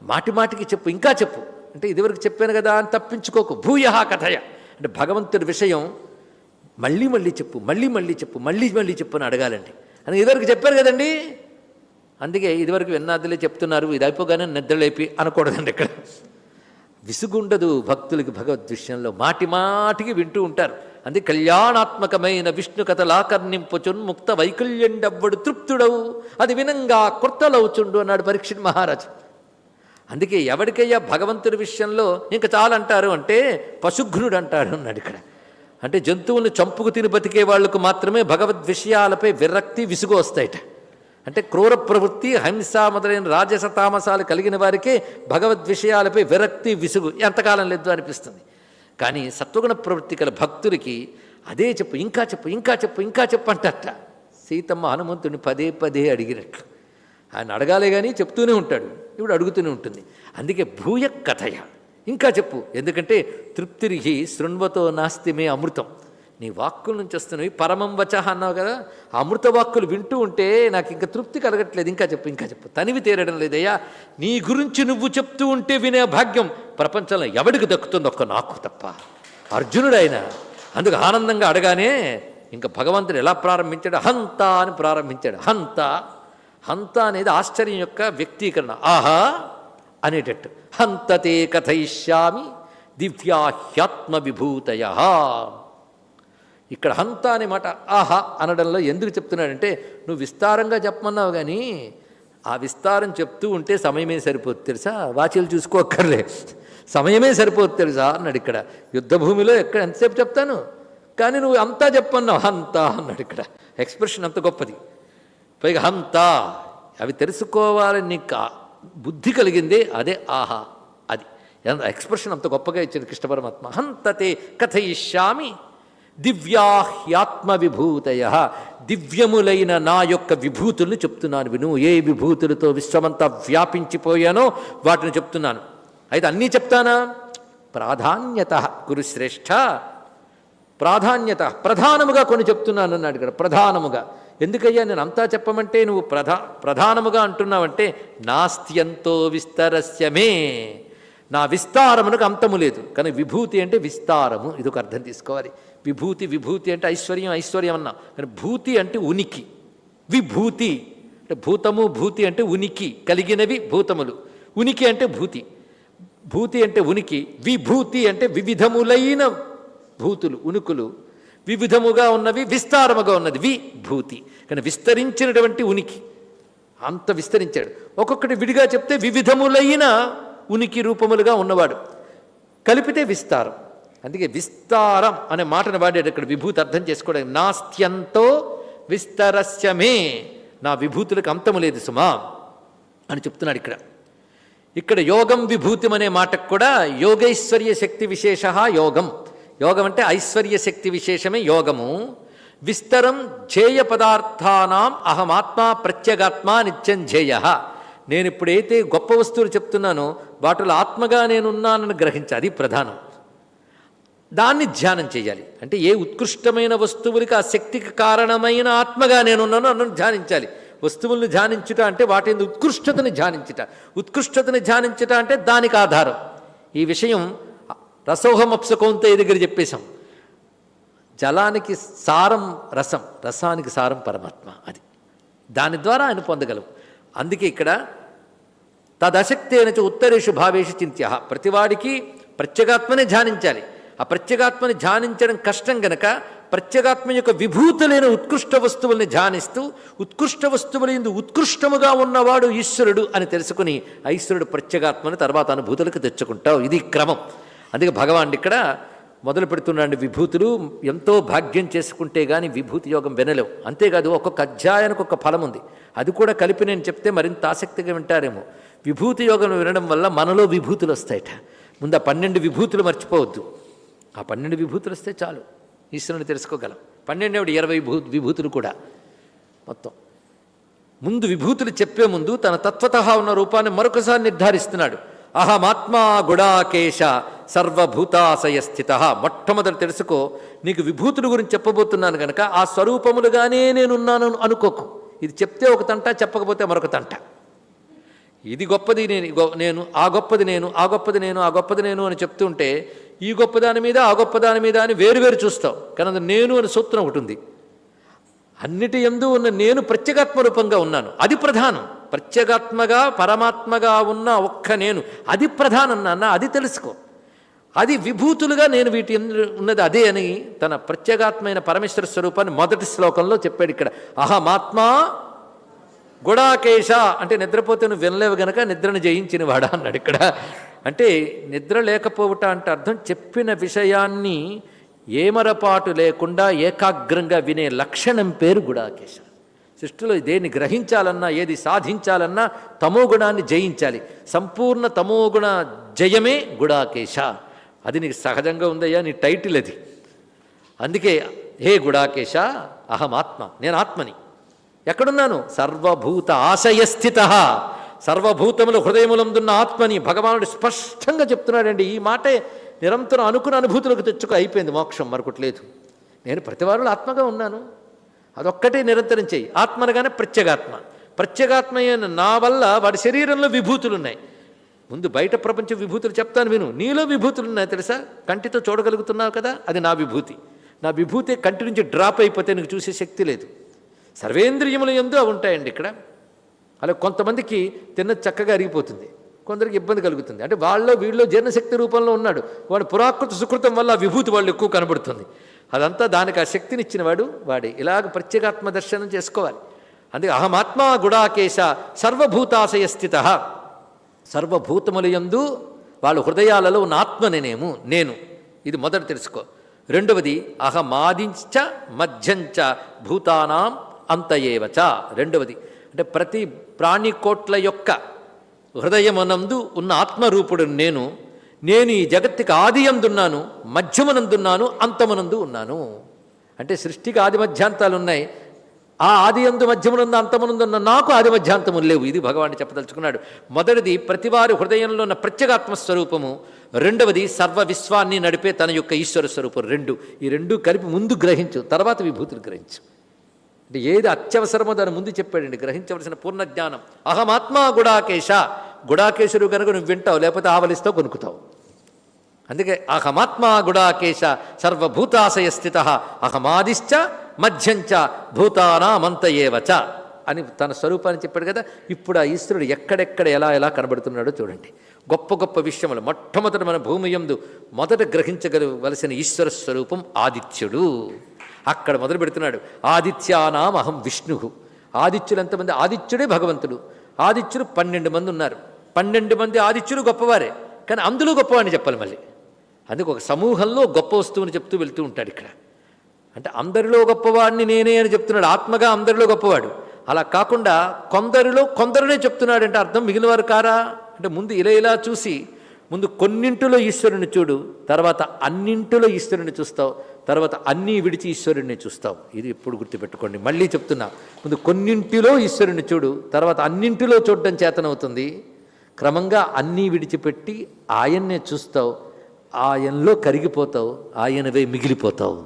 మాటి మాటికి చెప్పు ఇంకా చెప్పు. అంటే ఇదివరకు చెప్పాను కదా అని తప్పించుకోకు. భూయ కథయ. అంటే భగవంతుడి విషయం మళ్ళీ మళ్ళీ చెప్పు మళ్ళీ మళ్ళీ చెప్పు మళ్ళీ మళ్ళీ చెప్పు అని అడగాలండి. అని ఇదివరకు చెప్పారు కదండి. అందుకే ఇదివరకు విన్నాదులే చెప్తున్నారు ఇది అయిపోగానే నిద్రలేపి అనకూడదండి ఇక్కడ. విసుగుండదు భక్తులకి భగవద్ విషయంలో మాటి మాటికి వింటూ ఉంటారు. అందుకే కళ్యాణాత్మకమైన విష్ణు కథలాకర్ణింపుచున్ ముక్త వైకల్యండవ్వడు తృప్తుడవు అది వినంగా కృతలవుచుండు అన్నాడు పరీక్షిత్ మహారాజు. అందుకే ఎవరికయ్యా భగవంతుడి విషయంలో ఇంకా చాలంటారు అంటే పశుఘ్నుడు అంటాడు అన్నాడు ఇక్కడ. అంటే జంతువులను చంపుకు తిని బతికే వాళ్ళకు మాత్రమే భగవద్ విషయాలపై విరక్తి విసుగు వస్తాయట. అంటే క్రూర ప్రవృత్తి హింస మొదలైన రాజస తామసాలు కలిగిన వారికే భగవద్ విషయాలపై విరక్తి విసుగు ఎంతకాలం లేదు అనిపిస్తుంది. కానీ సత్వగుణ ప్రవృత్తి గల భక్తులకి అదే చెప్పు ఇంకా చెప్పు ఇంకా చెప్పు ఇంకా చెప్పు అంటట. సీతమ్మ హనుమంతుడిని పదే పదే అడిగినట్లు. ఆయన అడగాలే కానీ చెప్తూనే ఉంటాడు. ఇప్పుడు అడుగుతూనే ఉంటుంది. అందుకే భూయ కథయ ఇంకా చెప్పు. ఎందుకంటే తృప్తిరిహి శృణ్వతో నాస్తి మే అమృతం. నీ వాక్కుల నుంచి వస్తున్నవి పరమం వచ అన్నావు కదా ఆ అమృత వాక్కులు వింటూ ఉంటే నాకు ఇంకా తృప్తి కలగట్లేదు. ఇంకా చెప్పు ఇంకా చెప్పు. తనివి తీరడం లేదయ్యా. నీ గురించి నువ్వు చెప్తూ ఉంటే వినే భాగ్యం ప్రపంచంలో ఎవడికి దక్కుతుంది ఒక్క నాకు తప్ప. అర్జునుడైన అందుకు ఆనందంగా అడగానే ఇంకా భగవంతుడు ఎలా ప్రారంభించాడు? హంత అని ప్రారంభించాడు. హంత హంత అనేది ఆశ్చర్యం యొక్క వ్యక్తీకరణ. ఆహా అనేటట్టు. హంతతే కథయిష్యామి దివ్యాహ్యాత్మ విభూతయ ఇక్కడ హంత అనే మాట ఆహా అనడంలో ఎందుకు చెప్తున్నాడంటే నువ్వు విస్తారంగా చెప్పమన్నావు కానీ ఆ విస్తారం చెప్తూ ఉంటే సమయమే సరిపోతుంది తెలుసా? వాచీలు చూసుకోక్కర్లే సమయమే సరిపోతుంది తెలుసా? అన్నాడు ఇక్కడ. యుద్ధభూమిలో ఎక్కడ ఎంతసేపు చెప్తాను? కానీ నువ్వు అంతా చెప్పన్నావు. హంత అన్నాడు ఇక్కడ. ఎక్స్ప్రెషన్ అంత గొప్పది. పైగా హంత అవి తెలుసుకోవాలని నీకు? బుద్ధి కలిగిందే అదే ఆహా అది. ఎంత ఎక్స్ప్రెషన్ అంత గొప్పగా ఇచ్చింది కృష్ణ పరమాత్మ. హంతతే కథయిష్యామి దివ్యాహ్యాత్మ విభూతయ దివ్యములైన నా యొక్క విభూతుల్ని చెప్తున్నాను విను. ఏ విభూతులతో విశ్వమంతా వ్యాపించిపోయానో వాటిని చెప్తున్నాను. అయితే అన్నీ చెప్తానా? ప్రాధాన్యత గురుశ్రేష్ఠ. ప్రాధాన్యత ప్రధానముగా కొన్ని చెప్తున్నాను అన్నాడు ఇక్కడ ప్రధానముగా. ఎందుకయ్యా నేను అంతా చెప్పమంటే నువ్వు ప్రధా ప్రధానముగా అంటున్నావంటే నాస్త్యంతో విస్తరస్యమే. నా విస్తారమునకు అంతము లేదు. కానీ విభూతి అంటే విస్తారము. ఇది ఒక అర్థం తీసుకోవాలి. విభూతి విభూతి అంటే ఐశ్వర్యం ఐశ్వర్యం అన్నా. కానీ భూతి అంటే ఉనికి. విభూతి అంటే భూతము భూతి అంటే ఉనికి. కలిగినవి భూతములు. ఉనికి అంటే భూతి. భూతి అంటే ఉనికి. విభూతి అంటే వివిధములైన భూతులు ఉనుకులు. వివిధముగా ఉన్నవి విస్తారముగా ఉన్నది. విభూతి. కానీ విస్తరించినటువంటి ఉనికి. అంత విస్తరించాడు. ఒక్కొక్కటి విడిగా చెప్తే వివిధములైన ఉనికి రూపములుగా ఉన్నవాడు. కలిపితే విస్తారం. అందుకే విస్తారం అనే మాటను వాడాడు ఇక్కడ విభూతి అర్థం చేసుకోవడానికి నాస్త్యంతో విస్తరస్యమే నా విభూతులకు అంతము లేదు సుమా అని చెప్తున్నాడు ఇక్కడ. ఇక్కడ యోగం విభూతిం అనే మాటకు కూడా యోగైశ్వర్య శక్తి విశేష యోగం. యోగం అంటే ఐశ్వర్య శక్తి విశేషమే యోగము. విస్తరం ధ్యేయ పదార్థానాం అహమాత్మా ప్రత్యేగాత్మా నిత్యం ధ్యేయ. నేను ఇప్పుడైతే గొప్ప వస్తువులు చెప్తున్నానో వాటిలో ఆత్మగా నేనున్నానని గ్రహించాలి. అది ప్రధానం. దాన్ని ధ్యానం చేయాలి. అంటే ఏ ఉత్కృష్టమైన వస్తువులకి ఆ శక్తికి కారణమైన ఆత్మగా నేనున్నాను అన్నను ధ్యానించాలి. వస్తువుల్ని ధ్యానించుట అంటే వాటి ఉత్కృష్టతని ధ్యానించుట. ఉత్కృష్టతని ధ్యానించుట అంటే దానికి ఆధారం. ఈ విషయం రసోహమప్సకౌంతయ్య దగ్గర చెప్పేశాం. జలానికి సారం రసం రసానికి సారం పరమాత్మ అది. దాని ద్వారా ఆయన పొందగలవు. అందుకే ఇక్కడ తదశక్తి చ ఉత్తరేషు భావేషు చింత్య. ప్రతివాడికి ప్రత్యేగాత్మనే ధ్యానించాలి. ఆ ప్రత్యేగాత్మని ధ్యానించడం కష్టం గనక ప్రత్యేగాత్మ యొక్క విభూతులైన ఉత్కృష్ట వస్తువుల్ని ధ్యానిస్తూ ఉత్కృష్ట వస్తువుల ఎందు ఉత్కృష్టముగా ఉన్నవాడు ఈశ్వరుడు అని తెలుసుకుని ఈశ్వరుడు ప్రత్యేగాత్మని తర్వాత అనుభూతులకు తెచ్చుకుంటావు. ఇది క్రమం. అందుకే భగవాన్ ఇక్కడ మొదలు పెడుతున్నాడు విభూతులు. ఎంతో భాగ్యం చేసుకుంటే కానీ విభూతి యోగం వినలేవు. అంతేకాదు ఒక్కొక్క అధ్యాయానికి ఒక ఫలం ఉంది. అది కూడా కలిపి నేను చెప్తే మరింత ఆసక్తిగా వింటారేమో. విభూతి యోగం వినడం వల్ల మనలో విభూతులు వస్తాయట. ముందు ఆ పన్నెండు విభూతులు మర్చిపోవద్దు. ఆ పన్నెండు విభూతులు వస్తే చాలు. ఈశ్వరుని తెలుసుకోగలం. పన్నెండేవిడు ఇరవై భూ విభూతులు కూడా. మొత్తం. ముందు విభూతులు చెప్పే ముందు తన తత్వత ఉన్న రూపాన్ని మరొకసారి నిర్ధారిస్తున్నాడు. అహమాత్మా గుడాకేశ సర్వభూతాశయ స్థిత మొట్టమొదటి తెలుసుకో నీకు విభూతుల గురించి చెప్పబోతున్నాను కనుక ఆ స్వరూపములుగానే నేనున్నాను అనుకోకు. ఇది చెప్తే ఒక తంట చెప్పకపోతే మరొక తంట. ఇది గొప్పది నేను గొ- నేను ఆ గొప్పది నేను ఆ గొప్పది నేను ఆ గొప్పది నేను అని చెప్తుంటే ఈ గొప్పదాని మీద ఆ గొప్పదాని మీద అని వేరువేరు చూస్తావు కానీ నేను అని సూత్రం ఒకటి ఉంది. అన్నిటి ఎందు ఉన్న నేను ప్రత్యేగాత్మ రూపంగా ఉన్నాను. అది ప్రధానం. ప్రత్యేగాత్మగా పరమాత్మగా ఉన్న ఒక్క నేను. అది ప్రధానం నాన్న అది తెలుసుకో. అది విభూతులుగా నేను వీటి ఉన్నది అదే అని తన ప్రత్యేగాత్మైన పరమేశ్వర స్వరూపాన్ని మొదటి శ్లోకంలో చెప్పాడు ఇక్కడ. అహమాత్మా గుడాకేశ అంటే నిద్రపోతే నువ్వు వినలేవు గనక నిద్రను జయించిన వాడా అన్నాడు ఇక్కడ. అంటే నిద్ర లేకపోవట అంటే అర్థం చెప్పిన విషయాన్ని ఏమరపాటు లేకుండా ఏకాగ్రంగా వినే లక్షణం పేరు గుడాకేశ. సృష్టిలో దేన్ని గ్రహించాలన్నా ఏది సాధించాలన్నా తమో గుణాన్ని జయించాలి. సంపూర్ణ తమోగుణ జయమే గుడాకేశ. అది నీకు సహజంగా ఉందయ్యా నీ టైటిల్ అది. అందుకే హే గుడాకేశ అహమాత్మ నేను ఆత్మని. ఎక్కడున్నాను? సర్వభూత ఆశయస్థిత సర్వభూతములు హృదయములందున్న ఆత్మని భగవానుడు స్పష్టంగా చెప్తున్నాడండి. ఈ మాటే నిరంతరం అనుకున్న అనుభూతులకు తెచ్చుకు అయిపోయింది. మోక్షం మరొకట్లేదు. నేను ప్రతివారులు ఆత్మగా ఉన్నాను. అదొక్కటే నిరంతరం చేయి ఆత్మనగానే ప్రత్యేగాత్మ. ప్రత్యేగాత్మ నా వల్ల వాడి శరీరంలో విభూతులు ఉన్నాయి ముందు బయట ప్రపంచ విభూతులు చెప్తాను విను. నీలో విభూతులు ఉన్నాయి తెలుసా? కంటితో చూడగలుగుతున్నావు కదా? అది నా విభూతి. నా విభూతి కంటి నుంచి డ్రాప్ అయిపోతే నీకు చూసే శక్తి లేదు. సర్వేంద్రియములు ఎందు అవి ఉంటాయండి ఇక్కడ. అలా కొంతమందికి తిన్న చక్కగా అరిగిపోతుంది. కొందరికి ఇబ్బంది కలుగుతుంది. అంటే వాళ్ళలో వీళ్ళలో జీర్ణశక్తి రూపంలో ఉన్నాడు. వాడు పురాకృత సుకృతం వల్ల విభూతి వాళ్ళు ఎక్కువ కనబడుతుంది. అదంతా దానికి ఆ శక్తిని ఇచ్చినవాడు వాడే. ఇలాగ ప్రత్యేగాత్మ దర్శనం చేసుకోవాలి. అందుకే అహమాత్మా గుడాకేశ సర్వభూతాశయ స్థిత. సర్వభూతములయందు వాళ్ళ హృదయాలలో ఉన్న ఆత్మనేనేము నేను. ఇది మొదట తెలుసుకో. రెండవది అహమాదించ మధ్యంచ భూతానాం అంతయేవచ రెండవది అంటే ప్రతి ప్రాణికోట్ల యొక్క హృదయమనందు ఉన్న ఆత్మరూపుడు నేను నేను ఈ జగత్తుకి ఆది అందున్నాను మధ్యమనందున్నాను అంతమనందు ఉన్నాను. అంటే సృష్టికి ఆది మధ్యాంతాలు ఉన్నాయి ఆ ఆది అందు మధ్యమునందు అంతమునందున్న నాకు ఆది మధ్యాంతములు లేవు. ఇది భగవాన్ చెప్పదలుచుకున్నాడు. మొదటిది ప్రతివారి హృదయంలో ఉన్న ప్రత్యేగాత్మ స్వరూపము. రెండవది సర్వ విశ్వాన్ని నడిపే తన యొక్క ఈశ్వర స్వరూపం. రెండు ఈ రెండు కలిపి ముందు గ్రహించు తర్వాత విభూతులు గ్రహించు. అంటే ఏది అత్యవసరమో దాని ముందు చెప్పాడండి గ్రహించవలసిన పూర్ణ జ్ఞానం. అహమాత్మా గుడాకేశ. గుడాకేశుడు కనుక నువ్వు వింటావు లేకపోతే ఆవలిస్తావు కొనుక్కుతావు. అందుకే అహమాత్మా గుడాకేశ సర్వభూతాశయ స్థిత అహమాదిశ్చ మధ్యంచ భూతానామంత ఏవచ అని తన స్వరూపాన్ని చెప్పాడు కదా ఇప్పుడు ఆ ఈశ్వరుడు ఎక్కడెక్కడ ఎలా ఎలా కనబడుతున్నాడో చూడండి. గొప్ప గొప్ప విషయములు మొట్టమొదట మన భూమి యందు మొదట గ్రహించగలవలసిన ఈశ్వర స్వరూపం ఆదిత్యుడు. అక్కడ మొదలు పెడుతున్నాడు. ఆదిత్యానాం అహం విష్ణు. ఆదిత్యులు ఎంతమంది? ఆదిత్యుడే భగవంతుడు. ఆదిత్యులు పన్నెండు మంది ఉన్నారు. పన్నెండు మంది ఆదిత్యులు గొప్పవారే. కానీ అందులో గొప్పవాడిని చెప్పాలి మళ్ళీ. అందుకు ఒక సమూహంలో గొప్ప వస్తువుని చెప్తూ వెళ్తూ ఉంటాడు ఇక్కడ. అంటే అందరిలో గొప్పవాడిని నేనే అని చెప్తున్నాడు. ఆత్మగా అందరిలో గొప్పవాడు. అలా కాకుండా కొందరిలో కొందరినే చెప్తున్నాడు అంటే అర్థం మిగిలిన వారు కారా? అంటే ముందు ఇలా ఇలా చూసి ముందు కొన్నింటిలో ఈశ్వరుని చూడు తర్వాత అన్నింటిలో ఈశ్వరుని చూస్తావు తర్వాత అన్నీ విడిచి ఈశ్వరుణ్ణి చూస్తావు. ఇది ఎప్పుడు గుర్తుపెట్టుకోండి. మళ్ళీ చెప్తున్నా. ముందు కొన్నింటిలో ఈశ్వరుణ్ణి చూడు. తర్వాత అన్నింటిలో చూడడం చేతనవుతుంది. క్రమంగా అన్నీ విడిచిపెట్టి ఆయన్నే చూస్తావు. ఆయనలో కరిగిపోతావు. ఆయనవే మిగిలిపోతావు.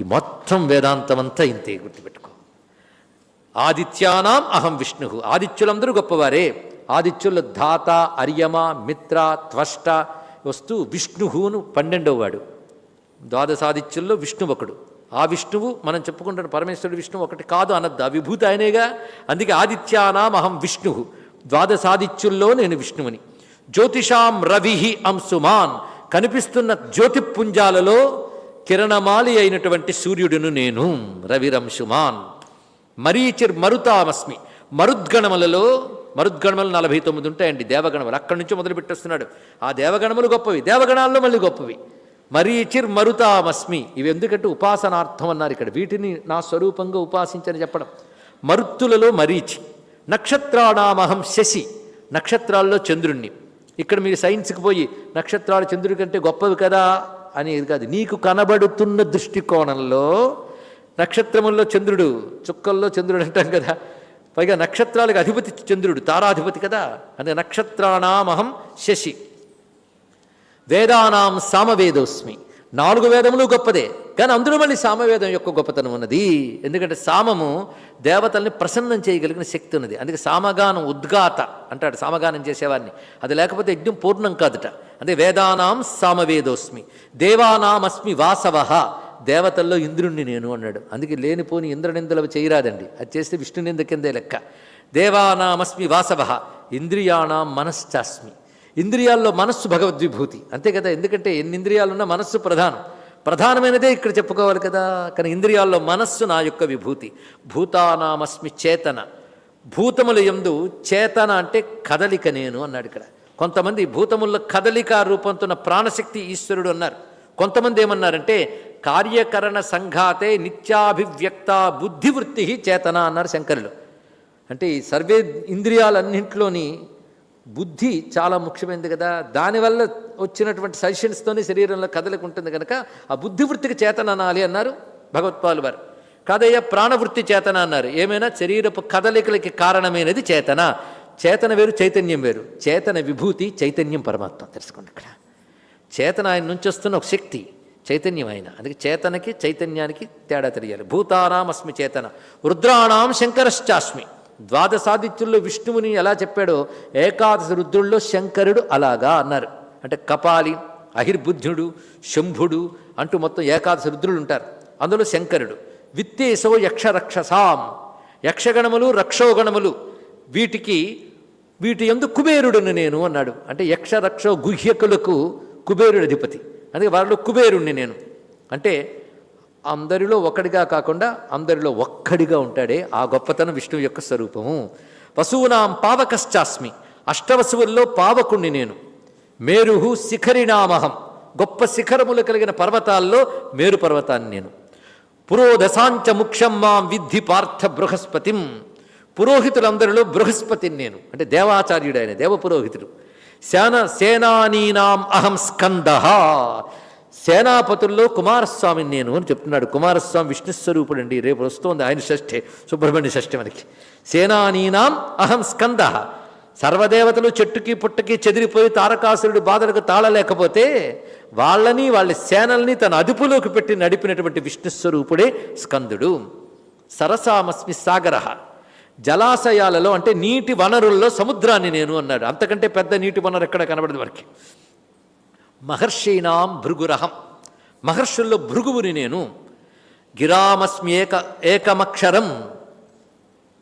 ఈ మొత్తం వేదాంతం అంతా ఇంతే గుర్తుపెట్టుకో. ఆదిత్యానాం అహం విష్ణు. ఆదిత్యులందరూ గొప్పవారే. ఆదిత్యులు ధాత అర్యమ మిత్ర త్వష్ట వస్తూ విష్ణువును పన్నెండవ వాడు ద్వాదశాదిత్యుల్లో విష్ణు ఒకడు. ఆ విష్ణువు మనం చెప్పుకుంటున్న పరమేశ్వరుడు విష్ణువు ఒకటి కాదు అనద్దు ఆ విభూతి ఆయనేగా. అందుకే ఆదిత్యానాం అహం విష్ణు ద్వాదశాదిత్యుల్లో నేను విష్ణువుని. జ్యోతిషాం రవిహి అంశుమాన్. కనిపిస్తున్న జ్యోతిపుంజాలలో కిరణమాలి అయినటువంటి సూర్యుడును నేను రవిరంశుమాన్. మరీచిర్ మరుతామస్మి. మరుద్గణములలో మరుద్గణములు నలభై తొమ్మిది ఉంటాయండి దేవగణములు. అక్కడి నుంచి మొదలు పెట్టేస్తున్నాడు ఆ దేవగణములు గొప్పవి. దేవగణాల్లో మళ్ళీ గొప్పవి. మరీచిర్ మరుతామస్మి ఇవి ఎందుకంటే ఉపాసనార్థం అన్నారు ఇక్కడ. వీటిని నా స్వరూపంగా ఉపాసించని చెప్పడం. మరుత్తులలో మరీచి. నక్షత్రాణామహం శశి. నక్షత్రాల్లో చంద్రుణ్ణి. ఇక్కడ మీరు సైన్స్కి పోయి నక్షత్రాలు చంద్రుడి కంటే గొప్పవి కదా అనేది కాదు. నీకు కనబడుతున్న దృష్టికోణంలో నక్షత్రముల్లో చంద్రుడు చుక్కల్లో చంద్రుడు అంటాం కదా. పైగా నక్షత్రాలకు అధిపతి చంద్రుడు తారాధిపతి కదా. అంటే నక్షత్రాణామహం శశి. వేదానాం సామవేదోస్మి. నాలుగు వేదములు గొప్పదే కానీ అందులో మళ్ళీ సామవేదం యొక్క గొప్పతనం ఉన్నది. ఎందుకంటే సామము దేవతల్ని ప్రసన్నం చేయగలిగిన శక్తి ఉన్నది. అందుకే సామగానం ఉద్గాత అంటాడు సామగానం చేసేవాడిని. అది లేకపోతే యజ్ఞం పూర్ణం కాదుట. అంటే వేదానాం సామవేదోస్మి. దేవానామస్మి వాసవ. దేవతల్లో ఇంద్రుణ్ణి నేను అన్నాడు. అందుకే లేనిపోని ఇంద్రనిందలవి చేయరాదండి. అది చేస్తే విష్ణునింద కిందే లెక్క. దేవానామస్మి వాసవ. ఇంద్రియాణం మనశ్చాస్మి. ఇంద్రియాల్లో మనస్సు భగవద్విభూతి. అంతే కదా? ఎందుకంటే ఎన్ని ఇంద్రియాలున్నా మనస్సు ప్రధానం. ప్రధానమైనదే ఇక్కడ చెప్పుకోవాలి కదా? కానీ ఇంద్రియాల్లో మనస్సు నా యొక్క విభూతి. భూతానామస్మి చేతన. భూతముల ఎందు చేతన అంటే కదలిక నేను అన్నాడు ఇక్కడ. కొంతమంది భూతముల కదలిక రూపంతో ఉన్న ప్రాణశక్తి ఈశ్వరుడు అన్నారు. కొంతమంది ఏమన్నారంటే కార్యకరణ సంఘాతే నిత్యాభివ్యక్త బుద్ధివృత్తి చేతన అన్నారు శంకరులు. అంటే ఈ సర్వే ఇంద్రియాలన్నింటిలోని బుద్ధి చాలా ముఖ్యమైనది కదా. దానివల్ల వచ్చినటువంటి సజెషన్స్తోనే శరీరంలో కదలిక ఉంటుంది కనుక ఆ బుద్ధివృత్తికి చేతన అనాలి అన్నారు భగవత్పాలు వారు. కాదయ్య ప్రాణవృత్తి చేతన అన్నారు. ఏమైనా? శరీరపు కదలికలకి కారణమైనది చేతన. చేతన వేరు చైతన్యం వేరు. చేతన విభూతి చైతన్యం పరమాత్మ. తెలుసుకోండి ఇక్కడ. చేతన ఆయన నుంచి వస్తున్న ఒక శక్తి చైతన్యం ఆయన. అందుకే చేతనకి చైతన్యానికి తేడా తెలియాలి. భూతానాం అస్మి చేతన. రుద్రాణం శంకరశ్చాస్మి. ద్వాదశాదిత్యుల్లో విష్ణువుని ఎలా చెప్పాడో ఏకాదశ రుద్రుల్లో శంకరుడు అలాగా అన్నారు. అంటే కపాలి అహిర్బుద్ధుడు శంభుడు అంటూ మొత్తం ఏకాదశ రుద్రులు ఉంటారు. అందులో శంకరుడు. విత్తేశో యక్షరక్షసాం. యక్షగణములు రక్షోగణములు. వీటికి వీటి ఎందు కుబేరుడును నేను అన్నాడు. అంటే యక్ష రక్షో గుహ్యకులకు కుబేరుడు అధిపతి అందుకే వారిలో కుబేరుణ్ణి నేను. అంటే అందరిలో ఒకడిగా కాకుండా అందరిలో ఒక్కడిగా ఉంటాడే ఆ గొప్పతనం విష్ణువు యొక్క స్వరూపము. వసువునాం పావకశ్చాస్మి. అష్టవసువుల్లో పావకుణ్ణి నేను. మేరుహు శిఖరినామహం గొప్ప శిఖరములు కలిగిన పర్వతాల్లో మేరు పర్వతాన్ని నేను. పురోదశాంచ ముఖ్యం మాం విద్ధి పార్థ బృహస్పతిం. పురోహితులందరిలో బృహస్పతిని నేను. అంటే దేవాచార్యుడు ఆయన దేవ పురోహితుడు సేన సేనానీనాం అహం స్కంద సేనాపతుల్లో కుమారస్వామిని నేను అని చెప్తున్నాడు. కుమారస్వామి విష్ణుస్వరూపుడు అండి. రేపు వస్తుంది ఆయన షష్ఠే సుబ్రహ్మణ్య షష్ఠి మనకి. సేనానీనాం అహం స్కంద. సర్వదేవతలు చెట్టుకి పుట్టకి చెదిరిపోయి తారకాసురుడి బాధలకు తాళలేకపోతే వాళ్ళని వాళ్ళ సేనల్ని తన అదుపులోకి పెట్టి నడిపినటువంటి విష్ణుస్వరూపుడే స్కందుడు. సరసామస్మి సాగర. జలాశయాలలో అంటే నీటి వనరుల్లో సముద్రాన్ని నేను అన్నాడు. అంతకంటే పెద్ద నీటి వనరు ఎక్కడ కనబడదు మనకి. మహర్షీనాం భృగురహం. మహర్షుల్లో భృగువుని నేను. గిరామస్మి ఏక ఏకమక్షరం.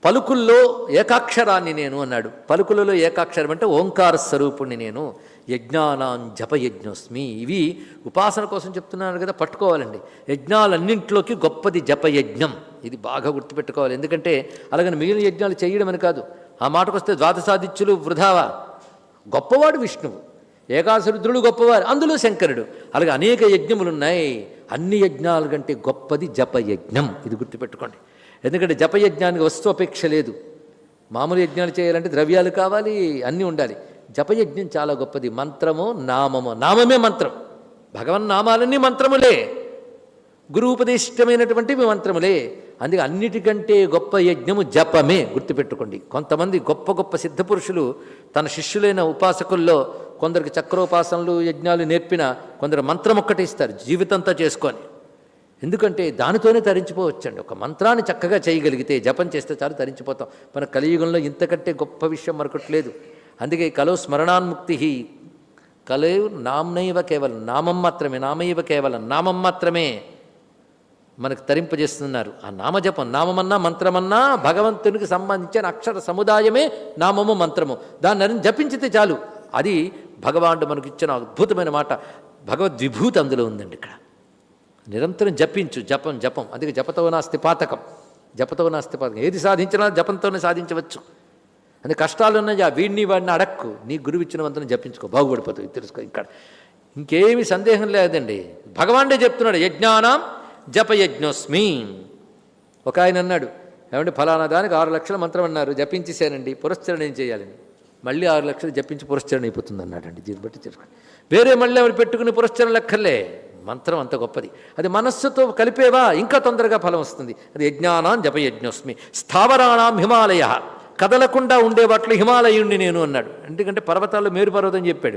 పలుకుల్లో ఏకాక్షరాన్ని నేను అన్నాడు. పలుకులలో ఏకాక్షరం అంటే ఓంకార స్వరూపుణ్ణి నేను. యజ్ఞానాం జపయజ్ఞోస్మి ఇవి ఉపాసన కోసం చెప్తున్నాను కదా పట్టుకోవాలండి. యజ్ఞాలన్నింటిలోకి గొప్పది జపయజ్ఞం ఇది బాగా గుర్తుపెట్టుకోవాలి. ఎందుకంటే అలాగని మిగిలిన యజ్ఞాలు చేయడం అని కాదు. ఆ మాటకు వస్తే ద్వాదశాదిత్యులు వృధావా? గొప్పవాడు విష్ణువు. ఏకాశరుద్రుడు గొప్పవారు అందులో శంకరుడు. అలాగే అనేక యజ్ఞములు ఉన్నాయి అన్ని యజ్ఞాల కంటే గొప్పది జపయజ్ఞం. ఇది గుర్తుపెట్టుకోండి. ఎందుకంటే జపయజ్ఞానికి వస్తు అపేక్ష లేదు. మామూలు యజ్ఞాలు చేయాలంటే ద్రవ్యాలు కావాలి అన్నీ ఉండాలి. జపయజ్ఞం చాలా గొప్పది. మంత్రము నామము. నామమే మంత్రం. భగవన్ నామాలన్నీ మంత్రములే. గురూపదేశిష్టమైనటువంటివి మంత్రములే. అందుకే అన్నిటికంటే గొప్ప యజ్ఞము జపమే గుర్తుపెట్టుకోండి. కొంతమంది గొప్ప గొప్ప సిద్ధపురుషులు తన శిష్యులైన ఉపాసకుల్లో కొందరికి చక్రోపాసనలు యజ్ఞాలు నేర్పిన కొందరు మంత్రం ఒక్కటే ఇస్తారు జీవితంతో చేసుకొని. ఎందుకంటే దానితోనే తరించిపోవచ్చండి. ఒక మంత్రాన్ని చక్కగా చేయగలిగితే జపం చేస్తే చాలు తరించిపోతాం. మన కలియుగంలో ఇంతకంటే గొప్ప విషయం మరొకటి లేదు. అందుకే కలో స్మరణాన్ముక్తి. కలే నామ్నైవ కేవలం నామం మాత్రమే నామైవ కేవలం నామం మాత్రమే మనకు తరింపజేస్తున్నారు. ఆ నామజపం నామమన్నా మంత్రమన్నా భగవంతునికి సంబంధించిన అక్షర సముదాయమే నామము మంత్రము. దాన్ని జపించితే చాలు. అది భగవానుడు మనకు ఇచ్చిన అద్భుతమైన మాట భగవద్విభూతి అందులో ఉందండి ఇక్కడ. నిరంతరం జపించు జపం జపం. అందుకే జపతో నాస్తి పాతకం. జపతో నాస్తి పాతకం. ఏది సాధించినా జపంతోనే సాధించవచ్చు. అందుకే కష్టాలు ఉన్నాయి ఆ వీడిని వాడిని అడక్కు. నీ గురువు ఇచ్చిన వంతను జపించుకో బాగుపడిపోతుంది తెలుసుకో ఇక్కడ. ఇంకేమి సందేహం లేదండి. భగవానుడే చెప్తున్నాడు యజ్ఞానం జపయజ్ఞోస్మి. ఒక ఆయన అన్నాడు ఏమంటే ఫలానా దానికి ఆరు లక్షల మంత్రం అన్నారు. జపించేశానండి పురస్కరణ ఏం చేయాలని? మళ్ళీ ఆరు లక్షలు జపించి పురస్చరణ అయిపోతుంది అన్నాడండి. దీన్ని బట్టి తెలుసుకోండి. వేరే మళ్ళీ ఎవరు పెట్టుకుని పురస్చరణ లెక్కలే మంత్రం అంత గొప్పది. అది మనస్సుతో కలిపేవా? ఇంకా తొందరగా ఫలం వస్తుంది. అది యజ్ఞానాం జపయజ్ఞోస్మి. స్థావరాణం హిమాలయ. కదలకుండా ఉండే వాటిలో హిమాలయుణ్ణి నేను అన్నాడు. ఎందుకంటే పర్వతాల్లో మేరు పర్వతం చెప్పాడు.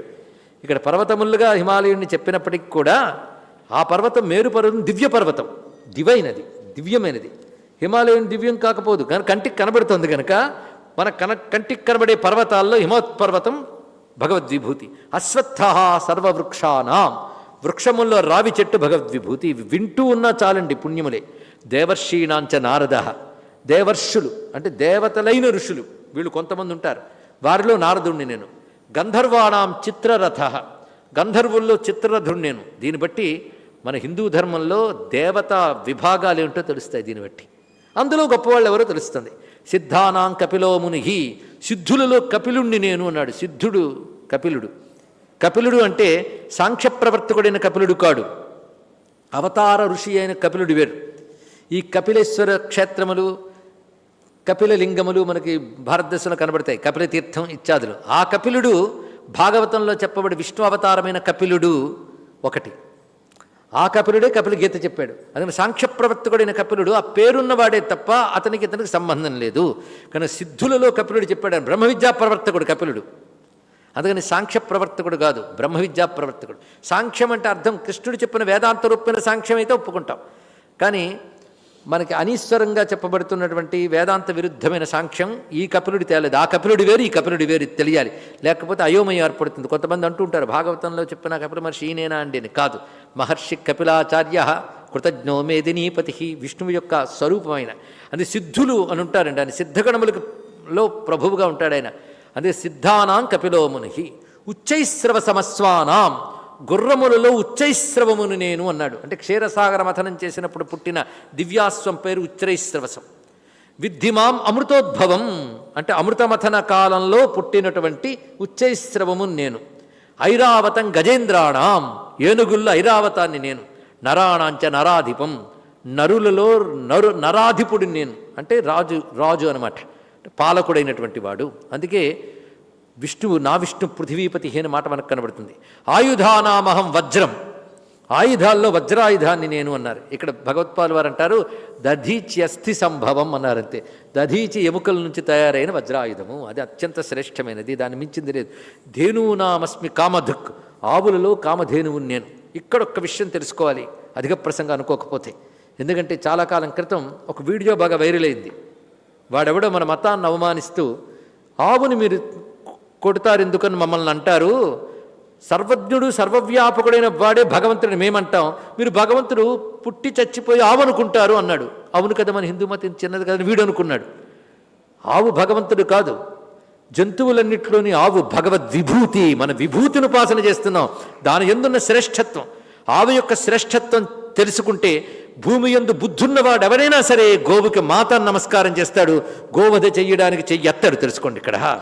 ఇక్కడ పర్వతములుగా హిమాలయుణ్ణి చెప్పినప్పటికి కూడా ఆ పర్వతం మేరు పర్వతం దివ్య పర్వతం. దివైనది. దివ్యమైనది. హిమాలయం దివ్యం కాకపోదు. కానీ కంటికి కనబడుతుంది కనుక మన కన కంటికి కనబడే పర్వతాల్లో హిమోత్పర్వతం భగవద్విభూతి. అశ్వత్థ సర్వవృక్షానాం. వృక్షముల్లో రావి చెట్టు భగవద్విభూతి. వింటూ ఉన్నా చాలండి పుణ్యములే. దేవర్షీణాంచ నారద. దేవర్షులు అంటే దేవతలైన ఋషులు వీళ్ళు కొంతమంది ఉంటారు. వారిలో నారదుణ్ణి నేను. గంధర్వాణాం చిత్రరథ. గంధర్వుల్లో చిత్రరథుడు నేను. దీన్ని బట్టి మన హిందూ ధర్మంలో దేవత విభాగాలు ఏమిటో తెలుస్తాయి దీన్ని బట్టి. అందులో గొప్పవాళ్ళు ఎవరో తెలుస్తుంది. సిద్ధానాం కపిలో మునిహి సిద్ధులలో కపిలుణ్ణి నేను అన్నాడు. సిద్ధుడు కపిలుడు. కపిలుడు అంటే సాంఖ్య ప్రవర్తకుడైన కపిలుడు కాడు. అవతార ఋషి అయిన కపిలుడు వేరు. ఈ కపిలేశ్వర క్షేత్రములు కపిల లింగములు మనకి భారతదేశంలో కనబడతాయి. కపిల తీర్థం ఇత్యాదులు. ఆ కపిలుడు భాగవతంలో చెప్పబడి విష్ణు అవతారమైన కపిలుడు ఒకటి. ఆ కపిలుడే కపిల గీత చెప్పాడు. అతను సాంఖ్యప్రవర్తకుడైన కపిలుడు ఆ పేరున్నవాడే తప్ప అతనికి ఇతనికి సంబంధం లేదు. కానీ సిద్ధులలో కపిలుడు చెప్పాడు బ్రహ్మ విద్యా ప్రవర్తకుడు కపిలుడు. అందుకని సాంఖ్య ప్రవర్తకుడు కాదు బ్రహ్మ విద్యా ప్రవర్తకుడు. సాంఖ్యం అంటే అర్థం కృష్ణుడు చెప్పిన వేదాంత రూపమైన సాంఖ్యం అయితే ఒప్పుకుంటాం. కానీ మనకి అనీశ్వరంగా చెప్పబడుతున్నటువంటి వేదాంత విరుద్ధమైన సాంఖ్యం ఈ కపిలుడి తేలేదు. ఆ కపిలుడి వేరు ఈ కపిలుడి వేరు తెలియాలి. లేకపోతే అయోమయం ఏర్పడుతుంది. కొంతమంది అంటుంటారు భాగవతంలో చెప్పిన కపిల మహర్షి ఈయనేనా అండి అని. కాదు. మహర్షి కపిలాచార్య కృతజ్ఞో మేదినీపతి విష్ణువు యొక్క స్వరూపమైన. అది సిద్ధులు అని ఉంటారండి. ఆయన సిద్ధగణములకు లో ప్రభువుగా ఉంటాడు ఆయన. అదే సిద్ధానాం కపిలోముని ఉచ్చైశ్రవ సమస్వానాం. గుర్రములలో ఉచ్చైశ్రవమును నేను అన్నాడు. అంటే క్షీరసాగర మథనం చేసినప్పుడు పుట్టిన దివ్యాస్వం పేరు ఉచ్చైశ్రవసం విద్ధిమాం అమృతోద్భవం. అంటే అమృతమథన కాలంలో పుట్టినటువంటి ఉచ్చైశ్రవము నేను. ఐరావతం గజేంద్రాణం. ఏనుగుల్లో ఐరావతాన్ని నేను. నరాణాంచ నరాధిపం. నరులలో నరు నరాధిపుడు నేను. అంటే రాజు రాజు అనమాట పాలకుడైనటువంటి వాడు. అందుకే విష్ణువు నా విష్ణు పృథివీపతి అనే మాట మనకు కనబడుతుంది. ఆయుధానామహం వజ్రం. ఆయుధాల్లో వజ్రాయుధాన్ని నేను అన్నారు. ఇక్కడ భగవత్పాల్ వారు అంటారు దధీచి అస్థి సంభవం అన్నారంతే. దధీచి ఎముకల నుంచి తయారైన వజ్రాయుధము. అది అత్యంత శ్రేష్టమైనది దాన్ని మించింది లేదు. ధేనువునామస్మి కామధుక్. ఆవులలో కామధేనువు నేను. ఇక్కడ ఒక్క విషయం తెలుసుకోవాలి. అధిక ప్రసంగం అనుకోకపోతే. ఎందుకంటే చాలా కాలం క్రితం ఒక వీడియో బాగా వైరల్ అయింది. వాడెవడో మన మతాన్ని అవమానిస్తూ ఆవుని మీరు కొడతారు ఎందుకని మమ్మల్ని అంటారు? సర్వజ్ఞుడు సర్వవ్యాపకుడైన వాడే భగవంతుడిని మేమంటాం. మీరు భగవంతుడు పుట్టి చచ్చిపోయి ఆవు అనుకుంటారు అన్నాడు. అవును కదా మన హిందూ మతం చిన్నది కదా వీడు అనుకున్నాడు. ఆవు భగవంతుడు కాదు. జంతువులన్నింటిలోని ఆవు భగవద్ విభూతి. మన విభూతిని ఉపాసన చేస్తున్నాం. దాని ఎందున్న శ్రేష్ఠత్వం? ఆవు యొక్క శ్రేష్ఠత్వం తెలుసుకుంటే భూమి ఎందు బుద్ధున్నవాడు ఎవరైనా సరే గోవుకి మాత నమస్కారం చేస్తాడు. గోవధ చెయ్యడానికి చెయ్యి ఎత్తాడు తెలుసుకోండి ఇక్కడ.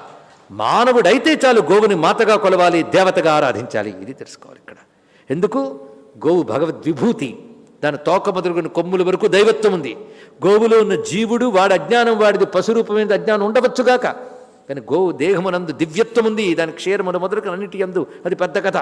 మానవుడైతే చాలు గోవుని మాతగా కొలవాలి దేవతగా ఆరాధించాలి. ఇది తెలుసుకోవాలి ఇక్కడ. ఎందుకు? గోవు భగవద్విభూతి. దాని తోక మొదలుగుని కొమ్ముల వరకు దైవత్వం ఉంది. గోవులో ఉన్న జీవుడు వాడి అజ్ఞానం వాడిది పశురూపమైన అజ్ఞానం ఉండవచ్చుగాక కానీ గోవు దేహమునందు దివ్యత్వం ఉంది. దాని క్షీరమును మొదలుకు అన్నిటి అందు అది పెద్ద కథ.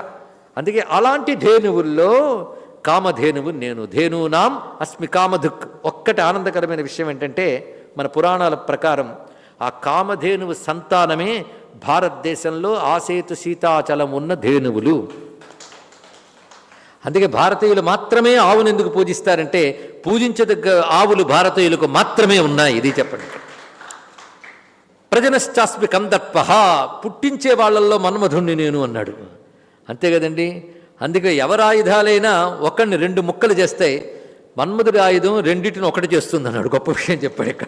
అందుకే అలాంటి ధేనువుల్లో కామధేనువు నేను ధేనునాం అస్మి కామధుక్. ఒక్కటి ఆనందకరమైన విషయం ఏంటంటే మన పురాణాల ప్రకారం ఆ కామధేనువు సంతానమే భారతదేశంలో ఆసేతు సీతాచలం ఉన్న ధేనువులు. అందుకే భారతీయులు మాత్రమే ఆవును ఎందుకు పూజిస్తారంటే పూజించదగ్గ ఆవులు భారతీయులకు మాత్రమే ఉన్నాయి ఇది చెప్పండి. ప్రజనశ్చాస్మి కందర్ప పుట్టించే వాళ్ళల్లో మన్మధుణ్ణి నేను అన్నాడు. అంతే కదండి? అందుకే ఎవరి ఆయుధాలైనా రెండు ముక్కలు చేస్తే మన్మధుడి ఆయుధం రెండింటిని ఒకటి చేస్తుంది అన్నాడు గొప్ప విషయం చెప్పాడు ఇక్కడ.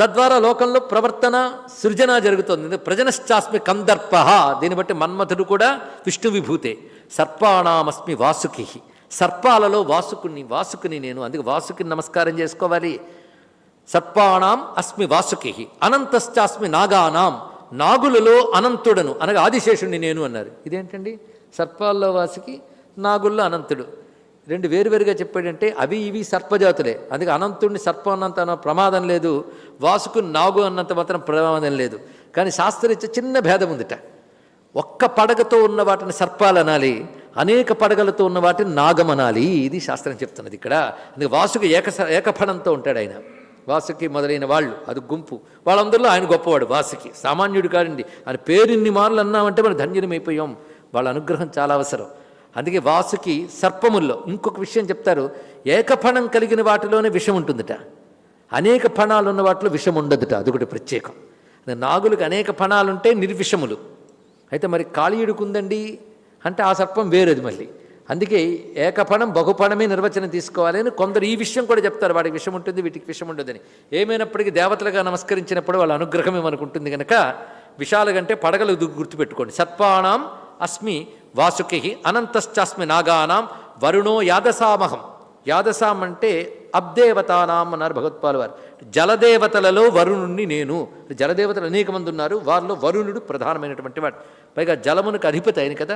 తద్వారా లోకంలో ప్రవర్తన సృజన జరుగుతుంది. ప్రజనశ్చాస్మి కందర్ప దీన్ని బట్టి మన్మథుడు కూడా విష్ణు విభూతే. సర్పాణామస్మి వాసుకి. సర్పాలలో వాసుకుని వాసుకుని నేను. అందుకే వాసుకిని నమస్కారం చేసుకోవాలి. సర్పాణం అస్మి వాసుకి. అనంతశ్చాస్మి నాగానాం. నాగులలో అనంతుడను. అనగా ఆదిశేషుణ్ణి నేను అన్నారు. ఇదేంటండి? సర్పాల్లో వాసుకి నాగుల్లో అనంతుడు. రెండు వేరువేరుగా చెప్పాడంటే అవి ఇవి సర్పజాతులే. అందుకే అనంతుడిని సర్పం అన్నంత ప్రమాదం లేదు. వాసుకుని నాగు అన్నంత మాత్రం ప్రమాదం లేదు. కానీ శాస్త్రరీత్యా చిన్న భేదం ఉందిట. ఒక్క పడగతో ఉన్న వాటిని సర్పాలు అనాలి అనేక పడగలతో ఉన్న వాటిని నాగమనాలి. ఇది శాస్త్రం చెప్తున్నది ఇక్కడ. అందుకే వాసుకు ఏక ఏకఫణంతో ఉంటాడు ఆయన. వాసుకి మొదలైన వాళ్ళు అది గుంపు. వాళ్ళందరిలో ఆయన గొప్పవాడు వాసుకి. సామాన్యుడు కాదండి ఆయన పేరిన్ని మార్లు అన్నామంటే మనం ధన్యమైపోయాం వాళ్ళ అనుగ్రహం చాలా అవసరం. అందుకే వాసుకి సర్పముల్లో ఇంకొక విషయం చెప్తారు ఏకఫణం కలిగిన వాటిలోనే విషం ఉంటుందిట. అనేక ఫణాలు ఉన్న వాటిలో విషం ఉండదుట అదొకటి ప్రత్యేకం. నాగులకు అనేక ఫణాలుంటే నిర్విషములు. అయితే మరి కాళీయుడికి ఉందండి? అంటే ఆ సర్పం వేరేది మళ్ళీ. అందుకే ఏకఫణం బహుఫణమే నిర్వచనం తీసుకోవాలి అని కొందరు ఈ విషయం కూడా చెప్తారు వాడికి విషయం ఉంటుంది వీటికి విషయం ఉండదని. ఏమైనప్పటికీ దేవతలుగా నమస్కరించినప్పుడు వాళ్ళ అనుగ్రహమే మనకు ఉంటుంది కనుక విశాల కంటే పడగలు గుర్తుపెట్టుకోండి. సర్పాణం అస్మి వాసుకి అనంతశ్చాస్మి నాగానాం వరుణో యాదసామహం యాదసాం అంటే అబ్దేవతానాం అన్నారు భగవత్పాల్ వారు. జలదేవతలలో వరుణుణ్ణి నేను. జలదేవతలు అనేక మంది ఉన్నారు. వారిలో వరుణుడు ప్రధానమైనటువంటి వాడు. పైగా జలమునకు అధిపతి ఆయన కదా.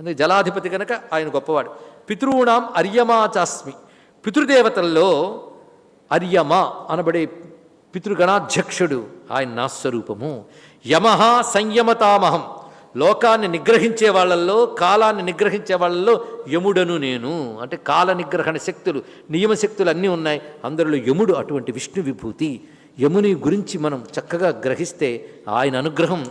అందుకే జలాధిపతి కనుక ఆయన గొప్పవాడు. పితృణాం అర్యమాచాస్మి. పితృదేవతల్లో అర్యమ అనబడే పితృగణాధ్యక్షుడు ఆయన నా స్వరూపము యమహ సంయమతామహం. లోకాన్ని నిగ్రహించే వాళ్ళల్లో కాలాన్ని నిగ్రహించే వాళ్ళల్లో యముడను నేను. అంటే కాల నిగ్రహణ శక్తులు నియమశక్తులు అన్నీ ఉన్నాయి. అందరిలో యముడు అటువంటి విష్ణు విభూతి. యముని గురించి మనం చక్కగా గ్రహిస్తే ఆయన అనుగ్రహం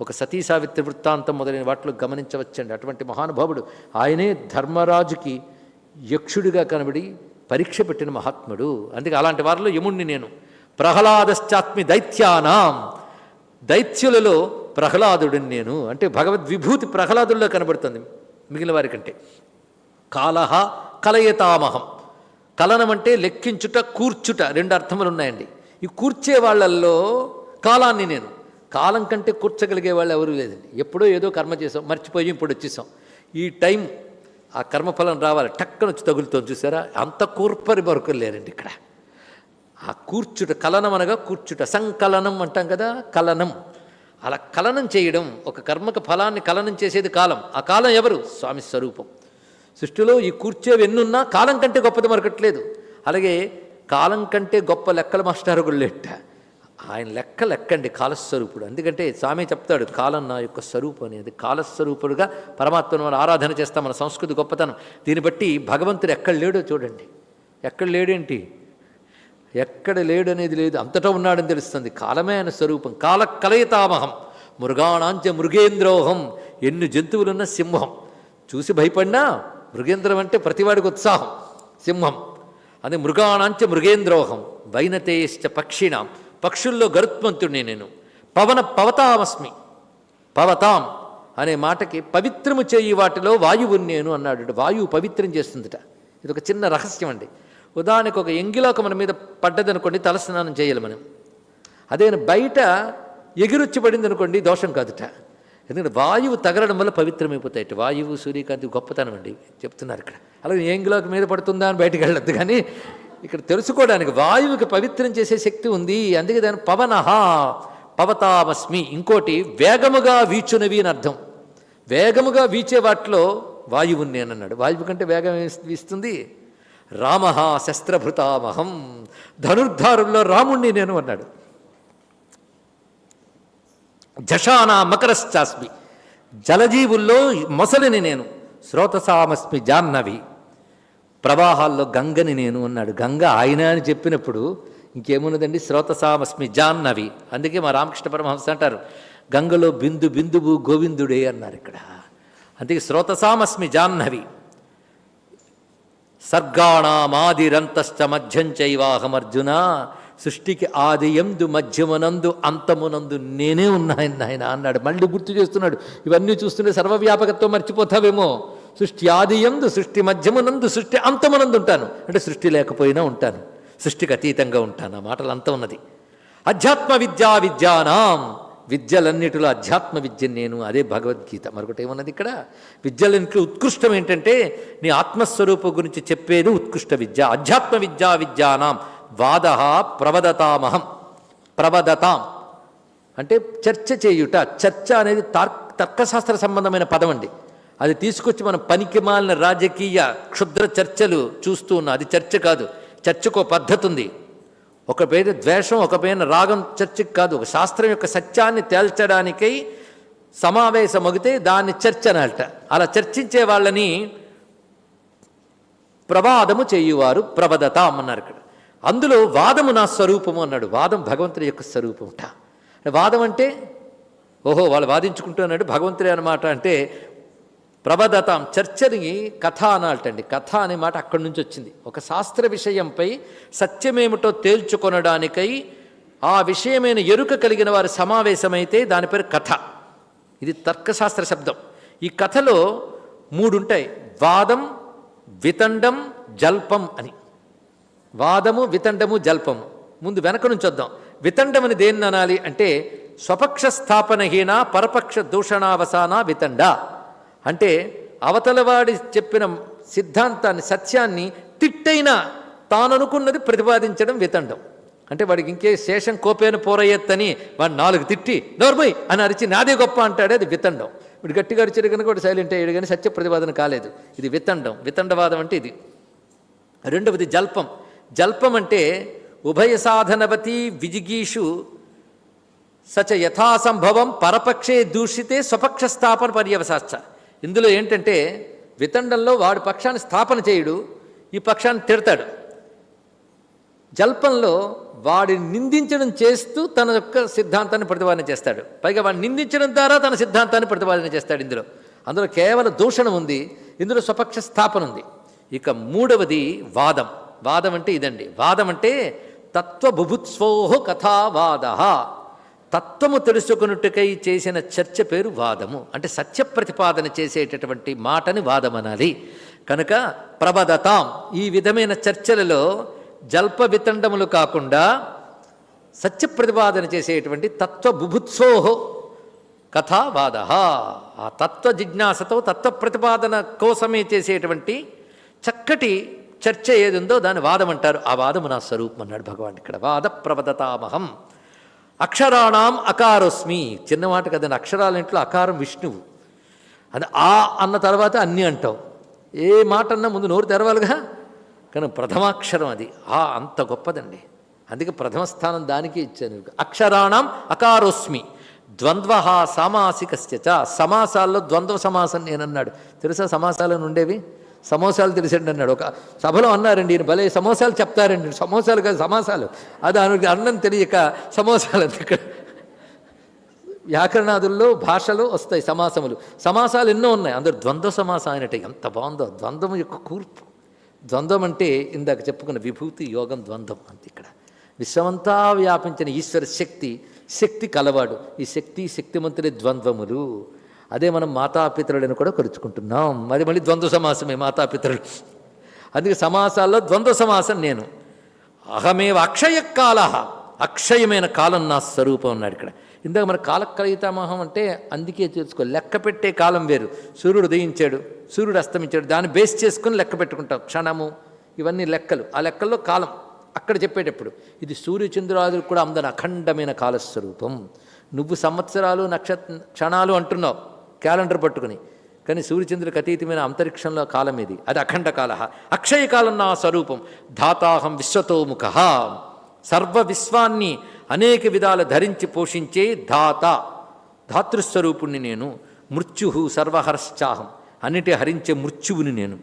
ఒక సతీ సావిత్రి వృత్తాంతం మొదలైన వాటిలో గమనించవచ్చండి. అటువంటి మహానుభావుడు ఆయనే ధర్మరాజుకి యక్షుడిగా కనబడి పరీక్ష పెట్టిన మహాత్ముడు. అందుకే అలాంటి వారిలో యముణ్ణి నేను. ప్రహ్లాదశ్చాత్మి దైత్యానాం. దైత్యులలో ప్రహ్లాదుడిని నేను అంటే భగవద్విభూతి ప్రహ్లాదుల్లో కనబడుతుంది మిగిలిన వారి కంటే. కాలహ కలయతామహం. కలనం అంటే లెక్కించుట కూర్చుట రెండు అర్థములు ఉన్నాయండి ఈ కూర్చే వాళ్ళల్లో కాలాన్ని నేను. కాలం కంటే కూర్చగలిగే వాళ్ళు ఎవరు లేదండి. ఎప్పుడో ఏదో కర్మ చేసాం మర్చిపోయి ఇప్పుడు వచ్చేసాం. ఈ టైం ఆ కర్మఫలం రావాలి టక్కన వచ్చి తగులుతుంది చూసారా? అంత కూర్పరి వరకు లేరండి ఇక్కడ. ఆ కూర్చుట కలనం అనగా కూర్చుట సంకలనం అంటాం కదా కలనం. అలా కలనం చేయడం ఒక కర్మక ఫలాన్ని కలనం చేసేది కాలం. ఆ కాలం ఎవరు? స్వామి స్వరూపం. సృష్టిలో ఈ కూర్చేవి ఎన్నున్నా కాలం కంటే గొప్పది మరొకట్లేదు. అలాగే కాలం కంటే గొప్ప లెక్కల మాస్టారు కూడా ఆయన లెక్క లెక్కండి కాలస్వరూపుడు. ఎందుకంటే స్వామి చెప్తాడు కాలం నా యొక్క స్వరూపం అనేది. కాలస్వరూపుడుగా పరమాత్మను మనం ఆరాధన చేస్తాం మన సంస్కృతి గొప్పతనం. దీన్ని బట్టి భగవంతుడు ఎక్కడ లేడో చూడండి. ఎక్కడ లేడేంటి? ఎక్కడ లేడనేది లేదు. అంతటా ఉన్నాడని తెలుస్తుంది. కాలమే ఆయన స్వరూపం. కాల కలయితామహం మృగాణాంచ మృగేంద్రోహం. ఎన్ని జంతువులున్న సింహం. చూసి భయపడినా మృగేంద్రం అంటే ప్రతివాడికి ఉత్సాహం. సింహం. అదే మృగాణాంచ మృగేంద్రోహం. వైనతేశ్చ పక్షిణాం. పక్షుల్లో గరుత్మంతుడిని నేను. పవన పవతామస్మి. పవతాం అనే మాటకి పవిత్రము చేయి వాటిలో వాయువు నేను అన్నాడు. వాయువు పవిత్రం చేస్తుందిట. ఇది ఒక చిన్న రహస్యం అండి ఉదాహరణకు ఒక ఎంగిలోక మన మీద పడ్డదనుకోండి తలస్నానం చేయాలి మనం. అదే బయట ఎగిరొచ్చి పడింది అనుకోండి దోషం కాదుట. ఎందుకంటే వాయువు తగలడం వల్ల పవిత్రమైపోతాయి వాయువు సూర్యకాంతి గొప్పతనం అండి చెప్తున్నారు ఇక్కడ. అలాగే ఏంగిలోకి మీద పడుతుందా అని బయటకు వెళ్ళద్దు కానీ ఇక్కడ తెలుసుకోవడానికి వాయువుకి పవిత్రం చేసే శక్తి ఉంది. అందుకే దాని పవనహ పవతామస్మి ఇంకోటి వేగముగా వీచునవి అని అర్థం. వేగముగా వీచే వాటిలో వాయువు నేనన్నాడు వాయువు కంటే వేగం వీస్తుంది రామ శస్త్రభృతామహం. ధనుర్ధారుల్లో రాముణ్ణి నేను అన్నాడు. జషానా మకరశ్చాస్మి. జలజీవుల్లో మొసలిని నేను శ్రోతసామస్మి జాహ్నవి. ప్రవాహాల్లో గంగని నేను అన్నాడు. గంగ ఆయన అని చెప్పినప్పుడు ఇంకేమున్నదండి? శ్రోతసామస్మి జాహ్నవి. అందుకే మా రామకృష్ణ పరమహంస అంటారు. గంగలో బిందు బిందువు గోవిందుడే అన్నారు ఇక్కడ. అందుకే శ్రోతసామస్మి జాహ్నవి. సర్గాణామాదిరంతశ్చ మధ్యం చైవాహమర్జున సృష్టికి ఆది ఎందు మధ్యమునందు అంతమునందు నేనే ఉన్నాయని నాయన అన్నాడు. మళ్ళీ గుర్తు చేస్తున్నాడు. ఇవన్నీ చూస్తుంటే సర్వవ్యాపకత్వం మర్చిపోతావేమో. సృష్టి ఆది ఎందు సృష్టి మధ్యమునందు సృష్టి అంతమునందు ఉంటాను. అంటే సృష్టి లేకపోయినా ఉంటాను. సృష్టికి అతీతంగా ఉంటాను. ఆ మాటలు అంత ఉన్నది. అధ్యాత్మ విద్యా విద్యానాం విద్యలన్నిటిలో అధ్యాత్మ విద్య నేను అదే భగవద్గీత. మరొకటి ఏమన్నది ఇక్కడ? విద్యలన్నిటిలో ఉత్కృష్టం ఏంటంటే నీ ఆత్మస్వరూపం గురించి చెప్పేది ఉత్కృష్ట విద్య. అధ్యాత్మ విద్యా విద్యానాం. వాద ప్రవదతామహం. ప్రవదతాం. అంటే చర్చ చేయుట. చర్చ అనేది తార్ తర్కశాస్త్ర సంబంధమైన పదం అండి అది తీసుకొచ్చి మనం పనికిమాలిన రాజకీయ క్షుద్ర చర్చలు చూస్తూ ఉన్నా. అది చర్చ కాదు. చర్చకు పద్ధతి ఉంది. ఒక పేద ద్వేషం ఒక పేన రాగం చర్చకు కాదు ఒక శాస్త్రం యొక్క సత్యాన్ని తేల్చడానికై సమావేశమగితే దాన్ని చర్చ అనట అలా చర్చించే వాళ్ళని ప్రవాదము చేయువారు ప్రవదత అన్నారు ఇక్కడ. అందులో వాదము నా స్వరూపము అన్నాడు. వాదం భగవంతుడి యొక్క స్వరూపముట. వాదం అంటే ఓహో వాళ్ళు వాదించుకుంటున్నాడు భగవంతుడే అన్నమాట అంటే ప్రవదతాం చర్చని కథ అనాలటండి. కథ అనే మాట అక్కడి నుంచి వచ్చింది. ఒక శాస్త్ర విషయంపై సత్యమేమిటో తేల్చుకొనడానికై ఆ విషయమైన ఎరుక కలిగిన వారి సమావేశమైతే దాని పేరు కథ. ఇది తర్కశాస్త్ర శబ్దం. ఈ కథలో మూడుంటాయి. వాదం వితండం జల్పం అని. వాదము వితండము జల్పము ముందు వెనక నుంచి వద్దాం. వితండం అని దేన్ని అనాలి అంటే స్వపక్ష స్థాపనహీన పరపక్ష దూషణావసాన వితండ. అంటే అవతలవాడి చెప్పిన సిద్ధాంతాన్ని సత్యాన్ని తిట్టైనా తాననుకున్నది ప్రతిపాదించడం వితండం. అంటే వాడికి ఇంకే శేషం కోపేన పోరయ్యత్తని వాడు నాలుగు తిట్టి నోర్మయ్ అని అరిచి నాదే గొప్ప అంటాడే అది వితండం. వీడు గట్టిగా అరిచాడు కనుక వాడు సైలెంట్ అయ్యాడు కానీ సత్య ప్రతిపాదన కాలేదు. ఇది వితండం. వితండవాదం అంటే ఇది. రెండవది జల్పం. జల్పం అంటే ఉభయ సాధనవతి విజిగీషు సచ యథాసంభవం పరపక్షే దూషితే స్వపక్ష స్థాపన పర్యవసాచ ఇందులో ఏంటంటే వితండంలో వాడి పక్షాన్ని స్థాపన చేయుడు ఈ పక్షాన్ని తిడతాడు. జల్పంలో వాడిని నిందించడం చేస్తూ తన యొక్క సిద్ధాంతాన్ని ప్రతిపాదన చేస్తాడు. పైగా వాడిని నిందించడం ద్వారా తన సిద్ధాంతాన్ని ప్రతిపాదన చేస్తాడు ఇందులో. అందులో కేవలం దూషణం ఉంది ఇందులో స్వపక్ష స్థాపన ఉంది. ఇక మూడవది వాదం. వాదం అంటే ఇదండి. వాదం అంటే తత్వబుభుత్సోహ కథావాద. తత్వము తెలుసుకొనుటకై చేసిన చర్చ పేరు వాదము. అంటే సత్య ప్రతిపాదన చేసేటటువంటి మాటని వాదమనాలి. కనుక ప్రబదతాం ఈ విధమైన చర్చలలో జల్ప వితండములు కాకుండా సత్య ప్రతిపాదన చేసేటువంటి తత్వ బుభుత్సోహో కథావాద. ఆ తత్వ జిజ్ఞాసతో తత్వ ప్రతిపాదన కోసమే చేసేటువంటి చక్కటి చర్చ ఏది ఉందో దాని వాదం అంటారు ఆ వాదము నా స్వరూపం అన్నాడు భగవాన్ ఇక్కడ. వాద ప్రబదతామహం అక్షరాణం అకారోస్మి. చిన్న మాట కదండి అక్షరాలింట్లో అకారం విష్ణువు. అది ఆ అన్న తర్వాత అన్నీ అంటావు. ఏ మాట అన్నా ముందు నోరు తెరవాలిగా? కానీ ప్రథమాక్షరం అది. ఆ అంత గొప్పదండి. అందుకే ప్రథమ స్థానం దానికి ఇచ్చాను. అక్షరాణం అకారోస్మి. ద్వంద్వ సామాసికస్య చ. సమాసాల్లో ద్వంద్వ సమాసం నేనన్నాడు. తెలుసా సమాసాలను ఉండేవి సమోసాలు తెలిసండి అన్నాడు. ఒక సభలో అన్నారండి ఈయన భలే సమోసాలు చెప్తారండి. సమోసాలు కాదు సమాసాలు. అది ఆయనకి అన్నం తెలియక సమోసాలు ఇక్కడ. వ్యాకరణాదుల్లో భాషలో వస్తాయి సమాసములు. సమాసాలు ఎన్నో ఉన్నాయి. అందరు ద్వంద్వ సమాసం అయినట్టు ఎంత బాగుందో. ద్వంద్వం యొక్క కూర్పు. ద్వంద్వం అంటే ఇందాక చెప్పుకున్న విభూతి యోగం ద్వంద్వం అంతే ఇక్కడ. విశ్వమంతా వ్యాపించిన ఈశ్వర శక్తి శక్తి కలవాడు. ఈ శక్తి శక్తిమంతులే ద్వంద్వములు. అదే మనం మాతాపితరులను కూడా కొలుచుకుంటున్నాం. అది మళ్ళీ ద్వంద్వ సమాసమే మాతాపితరులు. అందుకే సమాసాల్లో ద్వంద్వ సమాసం నేను. అహమేవ అక్షయ కాల అక్షయమైన కాలం నా స్వరూపం అన్నాడు ఇక్కడ. ఇందాక మన కాలకలితామహం అంటే అందుకే తెలుసుకో లెక్క పెట్టే కాలం వేరు. సూర్యుడు ఉదయించాడు సూర్యుడు అస్తమించాడు దాన్ని బేస్ చేసుకుని లెక్క పెట్టుకుంటాం. క్షణము ఇవన్నీ లెక్కలు. ఆ లెక్కల్లో కాలం. అక్కడ చెప్పేటప్పుడు ఇది సూర్యచంద్రాదులు కూడా అందన అఖండమైన కాలస్వరూపం. నువ్వు సంవత్సరాలు నక్షత్ర క్షణాలు అంటున్నావు. క్యాలెండర్ పట్టుకుని. కానీ సూర్యచంద్రులకు అతీతమైన అంతరిక్షంలో కాలం ఇది అది అఖండ కాల అక్షయ కాలం నా స్వరూపం. ధాతాహం విశ్వతోముఖ. సర్వ విశ్వాన్ని అనేక విధాలు ధరించి పోషించే ధాత. ధాతృస్వరూపుణ్ణి నేను. మృత్యు సర్వహర్శ్చాహం. అన్నిటి హరించే మృత్యువుని నేను.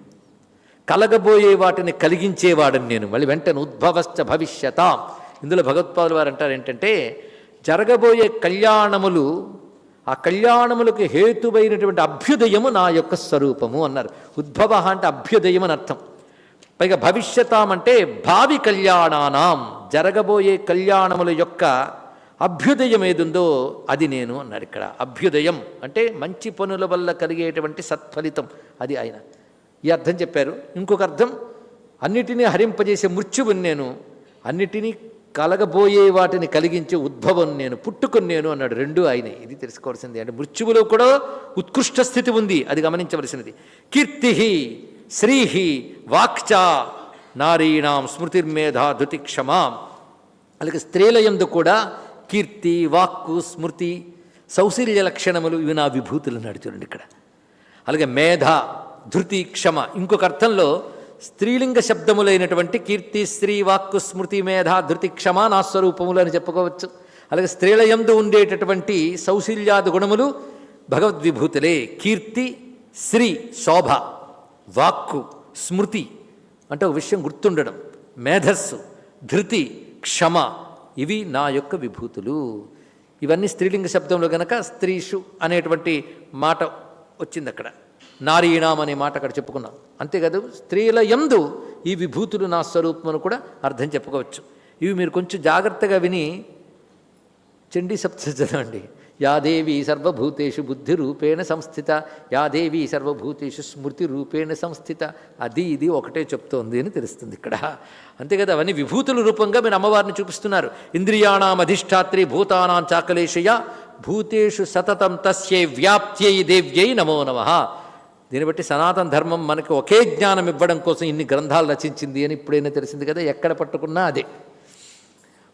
కలగబోయే వాటిని కలిగించేవాడని నేను. మళ్ళీ వెంటనే ఉద్భవశ్చ భవిష్యత. ఇందులో భగవత్పాదులు వారు అంటారు ఏంటంటే జరగబోయే కళ్యాణములు ఆ కళ్యాణములకు హేతువైనటువంటి అభ్యుదయము నా యొక్క స్వరూపము అన్నారు. ఉద్భవ అంటే అభ్యుదయం అని అర్థం. పైగా భవిష్యతాం అంటే భావి కళ్యాణానాం జరగబోయే కళ్యాణముల యొక్క అభ్యుదయం ఏదుందో అది నేను అన్నాడు ఇక్కడ. అభ్యుదయం అంటే మంచి పనుల వల్ల కలిగేటువంటి సత్ఫలితం అది ఆయన. ఈ అర్థం చెప్పారు. ఇంకొక అర్థం అన్నిటినీ హరింపజేసే మృత్యువుని నేను అన్నిటినీ కలగబోయే వాటిని కలిగించే ఉద్భవం నేను పుట్టుకుని నేను అన్నాడు. రెండు ఆయన. ఇది తెలుసుకోవాల్సింది. అంటే మృత్యువులో కూడా ఉత్కృష్ట స్థితి ఉంది. అది గమనించవలసినది. కీర్తి శ్రీహి వాక్చ నారీణాం స్మృతిర్మేధా ధృతి క్షమాం అలాగే స్త్రీల ఎందు కూడా కీర్తి వాక్కు స్మృతి సౌశీల్య లక్షణములు ఇవి నా విభూతులు అన్నాడు చూడండి ఇక్కడ. అలాగే మేధ ధృతి క్షమ. ఇంకొక అర్థంలో స్త్రీలింగ శబ్దములైనటువంటి కీర్తి స్త్రీ వాక్కు స్మృతి మేధ ధృతి క్షమ నా స్వరూపములు అని చెప్పుకోవచ్చు. అలాగే స్త్రీలయందు ఉండేటటువంటి సౌశీల్యాది గుణములు భగవద్విభూతులే కీర్తి శ్రీ శోభ వాక్కు స్మృతి అంటే ఒక విషయం గుర్తుండడం. మేధస్సు ధృతి క్షమ ఇవి నా యొక్క విభూతులు. ఇవన్నీ స్త్రీలింగ శబ్దంలో గనక స్త్రీషు అనేటువంటి మాట వచ్చింది అక్కడ నారీణాం అనే మాట అక్కడ చెప్పుకున్నాం. అంతే కదా? స్త్రీల యందు ఈ విభూతులు నా స్వరూపమును కూడా అర్థం చెప్పుకోవచ్చు. ఇవి మీరు కొంచెం జాగ్రత్తగా విని చండీ సప్త చదవండి యాదేవి సర్వభూతేషు బుద్ధి రూపేణ సంస్థిత యాదేవి సర్వభూతేషు స్మృతి రూపేణ సంస్థిత. అది ఇది ఒకటే చెప్తోంది అని తెలుస్తుంది ఇక్కడ. అంతే కదా? అవన్నీ విభూతుల రూపంగా మీరు అమ్మవారిని చూపిస్తున్నారు. ఇంద్రియాణం అధిష్టాత్రి భూతానాం చాకలేశయ. భూతేషు సతతం తస్యై వ్యాప్త్యై దేవ్యై నమో నమ. దీన్ని బట్టి సనాతన ధర్మం మనకి ఒకే జ్ఞానం ఇవ్వడం కోసం ఇన్ని గ్రంథాలు రచించింది అని ఇప్పుడైనా తెలిసింది కదా ఎక్కడ పట్టుకున్నా అదే.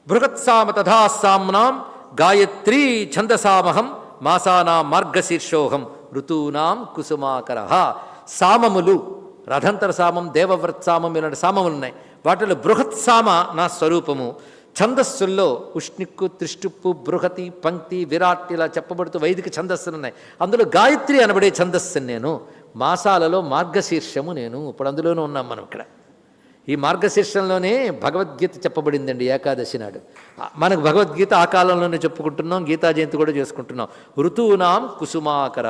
బృహత్సామ తథాసామ్నాం గాయత్రీ ఛందసామహం మాసానా మార్గశీర్షోహం ఋతూనాం కుసుమాకర. సామములు రథంతర సామం దేవవ్రత్ సామం ఇలాంటి సామములు ఉన్నాయి. వాటిలో బృహత్సామ నా స్వరూపము. ఛందస్సుల్లో ఉష్ణిక్కు త్రిష్టుప్పు బృహతి పంక్తి విరాట్ ఇలా చెప్పబడుతూ వైదిక ఛందస్సులు ఉన్నాయి. అందులో గాయత్రి అనబడే ఛందస్సు నేను. మాసాలలో మార్గశీర్షము నేను. ఇప్పుడు అందులోనూ ఉన్నాం మనం ఇక్కడ. ఈ మార్గశీర్షంలోనే భగవద్గీత చెప్పబడిందండి ఏకాదశి నాడు. మనకు భగవద్గీత ఆ కాలంలోనే చెప్పుకుంటున్నాం గీతా జయంతి కూడా చేసుకుంటున్నాం. ఋతువునాం కుసుమాకర.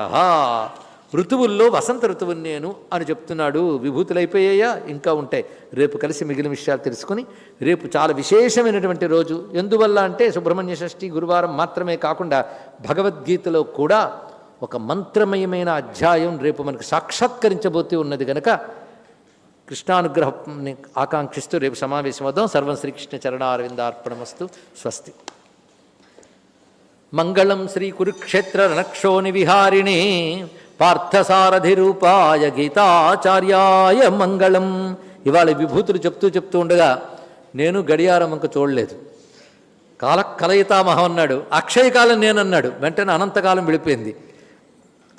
ఋతువుల్లో వసంత ఋతువుని నేను అని చెప్తున్నాడు. విభూతులు అయిపోయాయా ఇంకా ఉంటాయి. రేపు కలిసి మిగిలిన విషయాలు తెలుసుకుని రేపు చాలా విశేషమైనటువంటి రోజు. ఎందువల్ల అంటే సుబ్రహ్మణ్య షష్ఠి గురువారం మాత్రమే కాకుండా భగవద్గీతలో కూడా ఒక మంత్రమయమైన అధ్యాయం రేపు మనకు సాక్షాత్కరించబోతూ ఉన్నది కనుక కృష్ణానుగ్రహాన్ని ఆకాంక్షిస్తూ రేపు సమావేశం వద్దాం సర్వం శ్రీకృష్ణ చరణారవిందార్పణమస్తు. స్వస్తి. మంగళం శ్రీ కురుక్షేత్ర రణక్షోణి విహారిణి పార్థసారథి రూపాయ గీతాచార్యాయ మంగళం. ఇవాళ విభూతులు చెప్తూ చెప్తూ ఉండగా నేను గడియారం ఇంక చూడలేదు. కాల కలయితామహం అన్నాడు. అక్షయకాలం నేనన్నాడు. వెంటనే అనంతకాలం విడిపోయింది.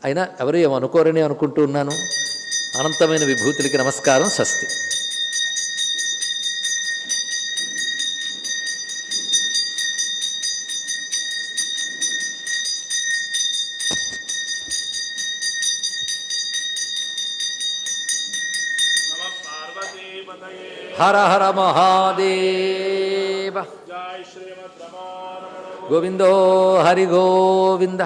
అయినా ఎవరు ఏమనుకోరని అనుకుంటూ ఉన్నాను. అనంతమైన విభూతులకి నమస్కారం స్వస్తి. హర హర మహాదేవ. గోవిందో హరి గోవింద.